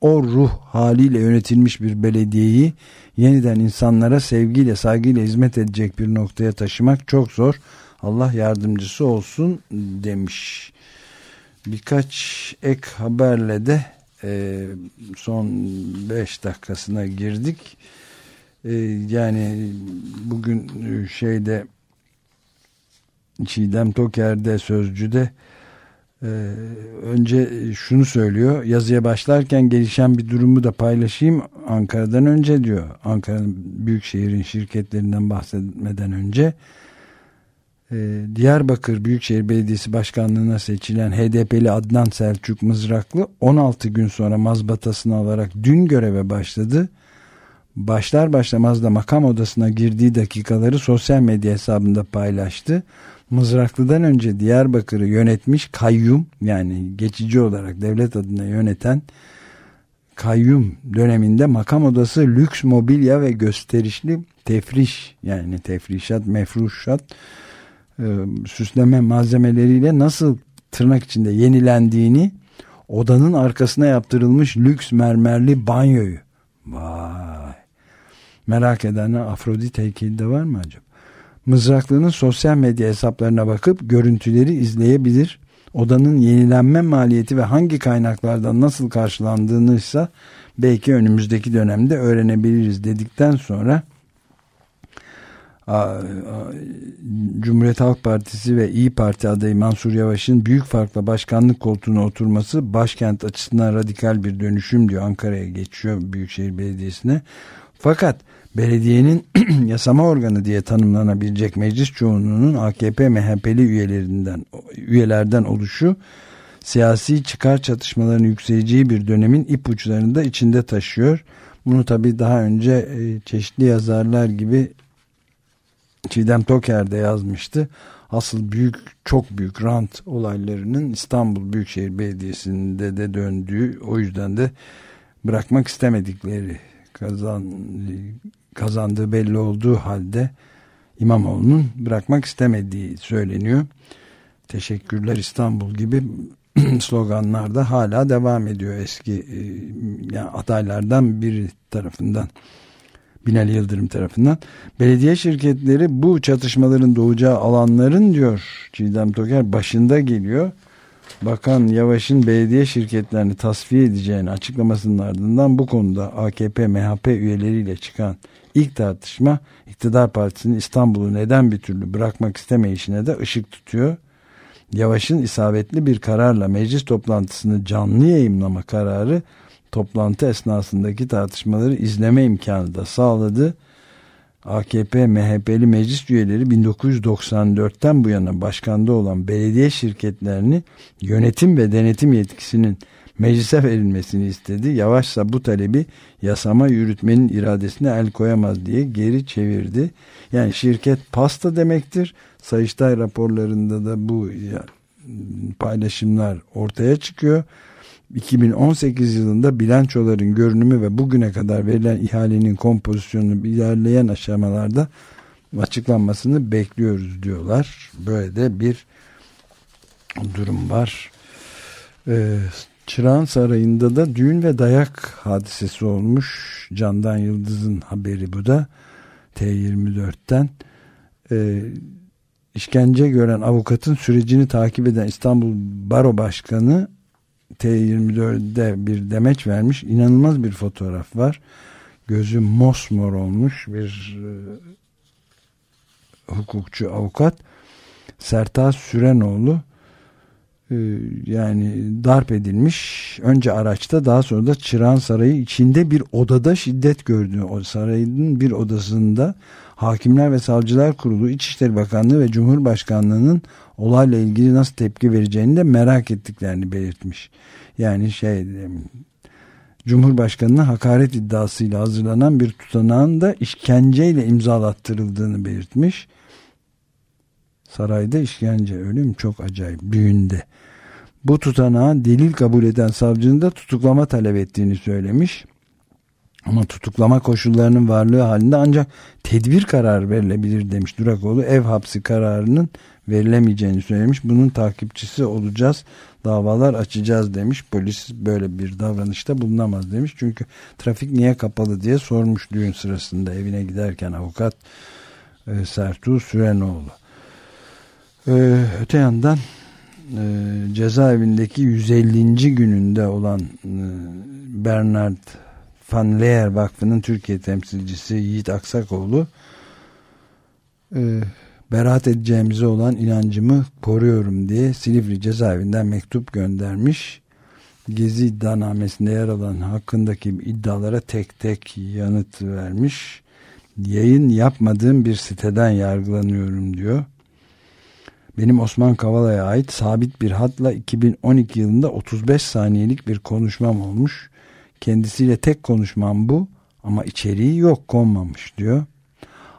o ruh haliyle yönetilmiş bir belediyeyi yeniden insanlara sevgiyle, saygıyla hizmet edecek bir noktaya taşımak çok zor. Allah yardımcısı olsun demiş. Birkaç ek haberle de e, son 5 dakikasına girdik. E, yani bugün şeyde Çiğdem Toker'de Sözcü'de e, önce şunu söylüyor. Yazıya başlarken gelişen bir durumu da paylaşayım. Ankara'dan önce diyor. Ankara'nın büyük şehrin şirketlerinden bahsetmeden önce ee, Diyarbakır Büyükşehir Belediyesi Başkanlığı'na seçilen HDP'li Adnan Selçuk Mızraklı 16 gün sonra mazbatasını alarak dün göreve başladı. Başlar başlamaz da makam odasına girdiği dakikaları sosyal medya hesabında paylaştı. Mızraklı'dan önce Diyarbakır'ı yönetmiş kayyum yani geçici olarak devlet adına yöneten kayyum döneminde makam odası lüks mobilya ve gösterişli tefriş yani tefrişat mefruşat e, süsleme malzemeleriyle nasıl tırnak içinde yenilendiğini odanın arkasına yaptırılmış lüks mermerli banyoyu vay merak edenler Afrodit heykeli de var mı acaba? Mızraklının sosyal medya hesaplarına bakıp görüntüleri izleyebilir. odanın yenilenme maliyeti ve hangi kaynaklardan nasıl karşılandığını ise belki önümüzdeki dönemde öğrenebiliriz dedikten sonra Cumhuriyet Halk Partisi ve İyi Parti adayı Mansur Yavaş'ın büyük farkla başkanlık koltuğuna oturması başkent açısından radikal bir dönüşüm diyor. Ankara'ya geçiyor Büyükşehir Belediyesi'ne. Fakat belediyenin yasama organı diye tanımlanabilecek meclis çoğunluğunun AKP MHP'li üyelerinden üyelerden oluşu siyasi çıkar çatışmalarının yükseleceği bir dönemin ipuçlarını da içinde taşıyor. Bunu tabi daha önce e, çeşitli yazarlar gibi Çiğdem Toker de yazmıştı. Asıl büyük, çok büyük rant olaylarının İstanbul Büyükşehir Belediyesi'nde de döndüğü, o yüzden de bırakmak istemedikleri kazan, kazandığı belli olduğu halde İmamoğlu'nun bırakmak istemediği söyleniyor. Teşekkürler İstanbul gibi sloganlar da hala devam ediyor eski e, yani adaylardan biri tarafından. Binali Yıldırım tarafından. Belediye şirketleri bu çatışmaların doğacağı alanların diyor Çiğdem Toker başında geliyor. Bakan Yavaş'ın belediye şirketlerini tasfiye edeceğini açıklamasının ardından bu konuda AKP, MHP üyeleriyle çıkan ilk tartışma iktidar partisinin İstanbul'u neden bir türlü bırakmak istemeyişine de ışık tutuyor. Yavaş'ın isabetli bir kararla meclis toplantısını canlı yayınlama kararı toplantı esnasındaki tartışmaları izleme imkanı da sağladı. AKP MHP'li meclis üyeleri 1994'ten bu yana başkanda olan belediye şirketlerini yönetim ve denetim yetkisinin meclise verilmesini istedi. Yavaşsa bu talebi yasama yürütmenin iradesine el koyamaz diye geri çevirdi. Yani şirket pasta demektir. Sayıştay raporlarında da bu paylaşımlar ortaya çıkıyor. 2018 yılında bilançoların görünümü ve bugüne kadar verilen ihalenin kompozisyonunu ilerleyen aşamalarda açıklanmasını bekliyoruz diyorlar. Böyle de bir durum var. Ee, Çırağan Sarayı'nda da düğün ve dayak hadisesi olmuş. Candan Yıldız'ın haberi bu da. T24'ten. Ee, işkence gören avukatın sürecini takip eden İstanbul Baro Başkanı T24'de bir demeç vermiş. İnanılmaz bir fotoğraf var. Gözü mosmor olmuş bir e, hukukçu avukat Sertaç Sürenoğlu e, yani darp edilmiş. Önce araçta daha sonra da Çırağan Sarayı içinde bir odada şiddet gördü. O sarayın bir odasında Hakimler ve Savcılar Kurulu, İçişleri Bakanlığı ve Cumhurbaşkanlığı'nın olayla ilgili nasıl tepki vereceğini de merak ettiklerini belirtmiş. Yani şey Cumhurbaşkanı'na hakaret iddiasıyla hazırlanan bir tutanağın da işkenceyle imzalattırıldığını belirtmiş. Sarayda işkence ölüm çok acayip düğünde. Bu tutanağı delil kabul eden savcının da tutuklama talep ettiğini söylemiş. Ama tutuklama koşullarının varlığı halinde ancak tedbir kararı verilebilir demiş Durakoğlu. Ev hapsi kararının verilemeyeceğini söylemiş. Bunun takipçisi olacağız. Davalar açacağız demiş. Polis böyle bir davranışta bulunamaz demiş. Çünkü trafik niye kapalı diye sormuş düğün sırasında evine giderken avukat e, Sertuğ Sürenoğlu. E, öte yandan e, cezaevindeki 150. gününde olan e, Bernard Van Leer Vakfı'nın Türkiye temsilcisi Yiğit Aksakoğlu e, beraat edeceğimize olan inancımı koruyorum diye Silivri cezaevinden mektup göndermiş. Gezi iddianamesinde yer alan hakkındaki iddialara tek tek yanıt vermiş. Yayın yapmadığım bir siteden yargılanıyorum diyor. Benim Osman Kavala'ya ait sabit bir hatla 2012 yılında 35 saniyelik bir konuşmam olmuş. Kendisiyle tek konuşmam bu ama içeriği yok konmamış diyor.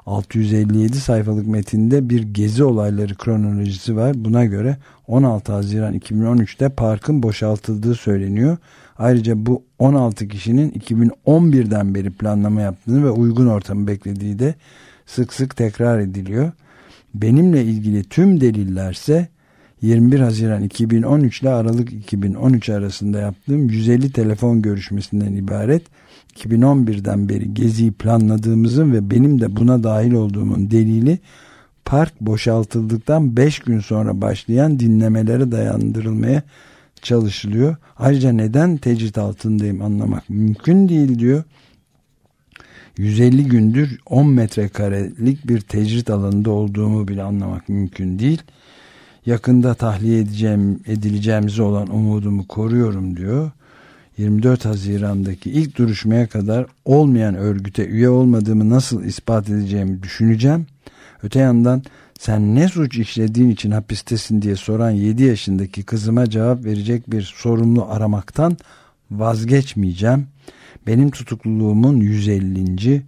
657 sayfalık metinde bir gezi olayları kronolojisi var. Buna göre 16 Haziran 2013'te parkın boşaltıldığı söyleniyor. Ayrıca bu 16 kişinin 2011'den beri planlama yaptığını ve uygun ortamı beklediği de sık sık tekrar ediliyor. Benimle ilgili tüm delillerse 21 Haziran 2013 ile Aralık 2013 arasında yaptığım 150 telefon görüşmesinden ibaret 2011'den beri geziyi planladığımızın ve benim de buna dahil olduğumun delili park boşaltıldıktan 5 gün sonra başlayan dinlemelere dayandırılmaya çalışılıyor. Ayrıca neden tecrit altındayım anlamak mümkün değil diyor. 150 gündür 10 metrekarelik bir tecrit alanında olduğumu bile anlamak mümkün değil. Yakında tahliye edeceğim, edileceğimize olan umudumu koruyorum diyor. 24 Haziran'daki ilk duruşmaya kadar olmayan örgüte üye olmadığımı nasıl ispat edeceğimi düşüneceğim. Öte yandan sen ne suç işlediğin için hapistesin diye soran 7 yaşındaki kızıma cevap verecek bir sorumlu aramaktan vazgeçmeyeceğim. Benim tutukluluğumun 150.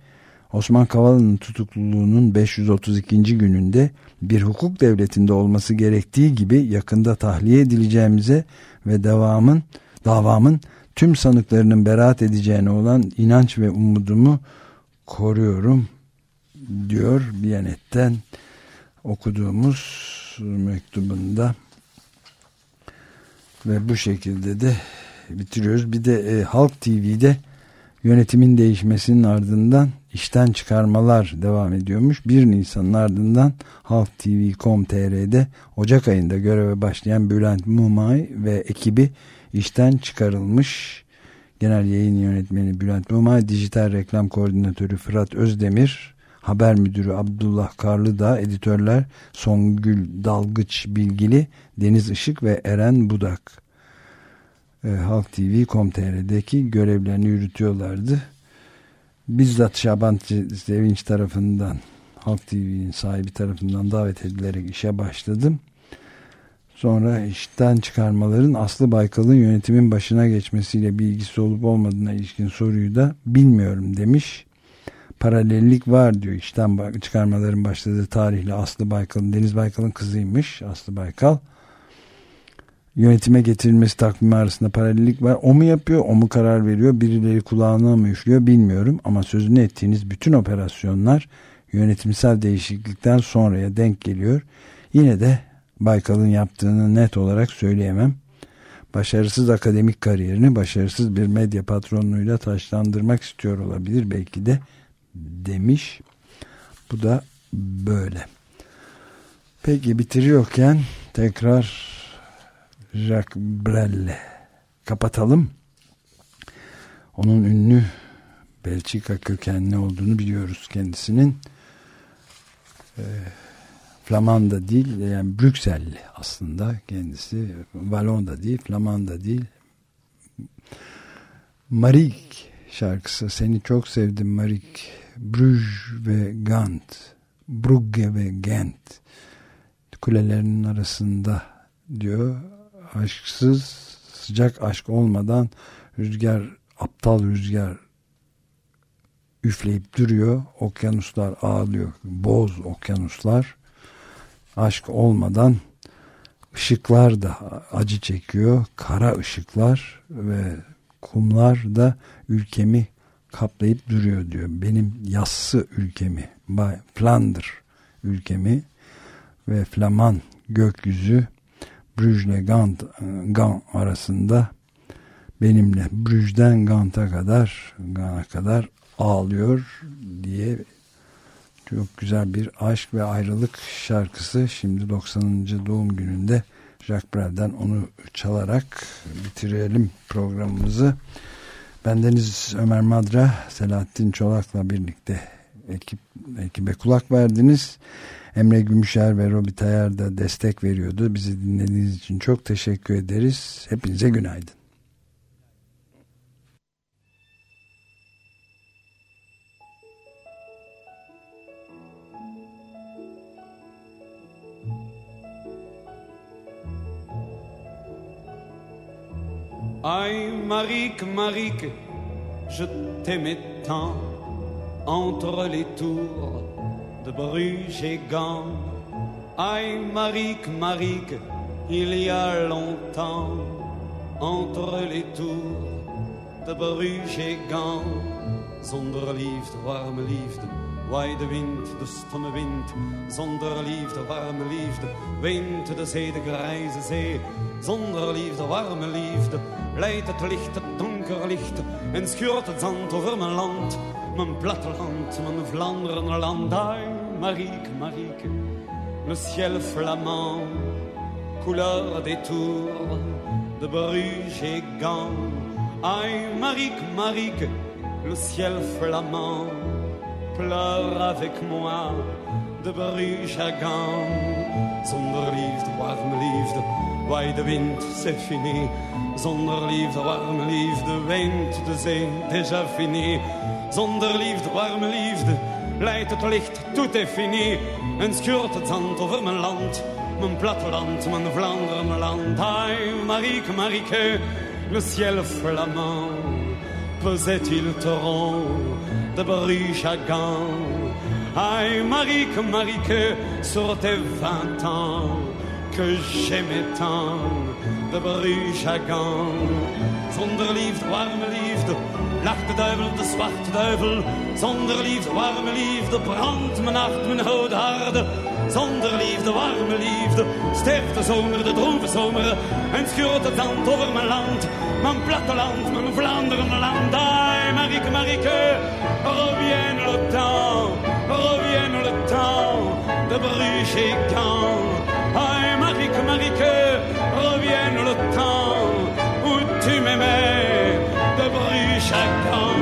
Osman Kavala'nın tutukluluğunun 532. gününde bir hukuk devletinde olması gerektiği gibi yakında tahliye edileceğimize ve devamın davamın tüm sanıklarının beraat edeceğine olan inanç ve umudumu koruyorum diyor Biyanet'ten okuduğumuz mektubunda ve bu şekilde de bitiriyoruz. Bir de e, Halk TV'de yönetimin değişmesinin ardından işten çıkarmalar devam ediyormuş. 1 Nisan'ın ardından Halk TV.com.tr'de Ocak ayında göreve başlayan Bülent Mumay ve ekibi işten çıkarılmış. Genel yayın yönetmeni Bülent Mumay, dijital reklam koordinatörü Fırat Özdemir, haber müdürü Abdullah Karlıdağ, editörler Songül Dalgıç Bilgili, Deniz Işık ve Eren Budak. E, Halk TV.com.tr'deki görevlerini yürütüyorlardı. Bizzat Şaban Sevinç tarafından Halk TV'nin sahibi tarafından davet edilerek işe başladım. Sonra işten çıkarmaların Aslı Baykal'ın yönetimin başına geçmesiyle bir ilgisi olup olmadığına ilişkin soruyu da bilmiyorum demiş. Paralellik var diyor işten çıkarmaların başladığı tarihle Aslı Baykal'ın Deniz Baykal'ın kızıymış Aslı Baykal. Yönetime getirilmesi takvimi arasında paralellik var. O mu yapıyor, o mu karar veriyor, birileri kulağına mı üflüyor bilmiyorum. Ama sözünü ettiğiniz bütün operasyonlar yönetimsel değişiklikten sonraya denk geliyor. Yine de Baykal'ın yaptığını net olarak söyleyemem. Başarısız akademik kariyerini başarısız bir medya patronluğuyla taşlandırmak istiyor olabilir belki de demiş. Bu da böyle. Peki bitiriyorken tekrar Jacques Brel'le kapatalım. Onun ünlü Belçika kökenli olduğunu biliyoruz kendisinin. Ee, Flamanda değil yani Brükselli aslında kendisi Valonda değil Flamanda değil Marik şarkısı seni çok sevdim Marik Bruges ve Gant Brugge ve Gent kulelerinin arasında diyor aşksız sıcak aşk olmadan rüzgar aptal rüzgar üfleyip duruyor okyanuslar ağlıyor boz okyanuslar aşk olmadan ışıklar da acı çekiyor. Kara ışıklar ve kumlar da ülkemi kaplayıp duruyor diyor. Benim yassı ülkemi, Flander ülkemi ve Flaman gökyüzü İle Gant, Gant arasında benimle Bruges'den Gant'a kadar Gant'a kadar ağlıyor diye çok güzel bir aşk ve ayrılık şarkısı. Şimdi 90. doğum gününde Jacques Brel'den onu çalarak bitirelim programımızı. Bendeniz Ömer Madra, Selahattin Çolak'la birlikte ekip, ekibe kulak verdiniz. Emre Gümüşer ve Robi Tayar da destek veriyordu. Bizi dinlediğiniz için çok teşekkür ederiz. Hepinize günaydın. Aïe, Marique, Marique, je t'aimais tant entre les tours de Bruges et Gand. Aïe, Marique, Marique, il y a longtemps entre les tours de Bruges et Gand. Zonder liefde, warme liefde, waai de wind, de stomme wind. Zonder liefde, warme liefde, weent de zee, de grijze zee. Zonder liefde, warme liefde, leidt het licht, het licht. En schuurt het zand over mijn land, mijn platteland, mijn Vlaanderen land. Ai, Marique, Marique, le ciel flamand, couleur des tours de Bruges et Gand. Aïe, Marique, Marique, le ciel flamand, pleure avec moi de Bruges à Gand. Zonder liefde, warme liefde, waai de wind, c'est fini. Zonder liefde, warme liefde, weent de zee, déjà fini. Zonder liefde, warme liefde, leidt het licht, tout est fini. En schuurt het zand over mijn land, mijn platteland, mijn Vlaanderen, mijn land. Aïe, Marieke, Marieke, le ciel flamand, pesait-il torrent de à Gand. Aïe, Marieke, Marieke, sur tes vingt ans, que j'aimais tant, de Bruges. Zonder liefde, warme liefde, lacht de duivel, de zwarte duivel. Zonder liefde, warme liefde, brandt mijn hart, mijn oude harde. Zonder liefde, warme liefde, sterft de zomer, de droeve zomer. En schuurt het zand over mijn land, mijn platteland, mijn Vlaanderen, mijn land. Aïe, Marieke, Marieke, revienne le temps, revienne le temps de Bruges. Marie, Marie, que revienne le temps où tu m'aimais de bruit chaque temps.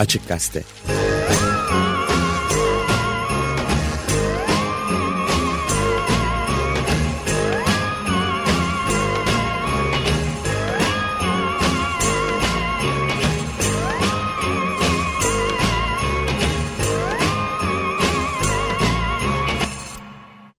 Açık Gazete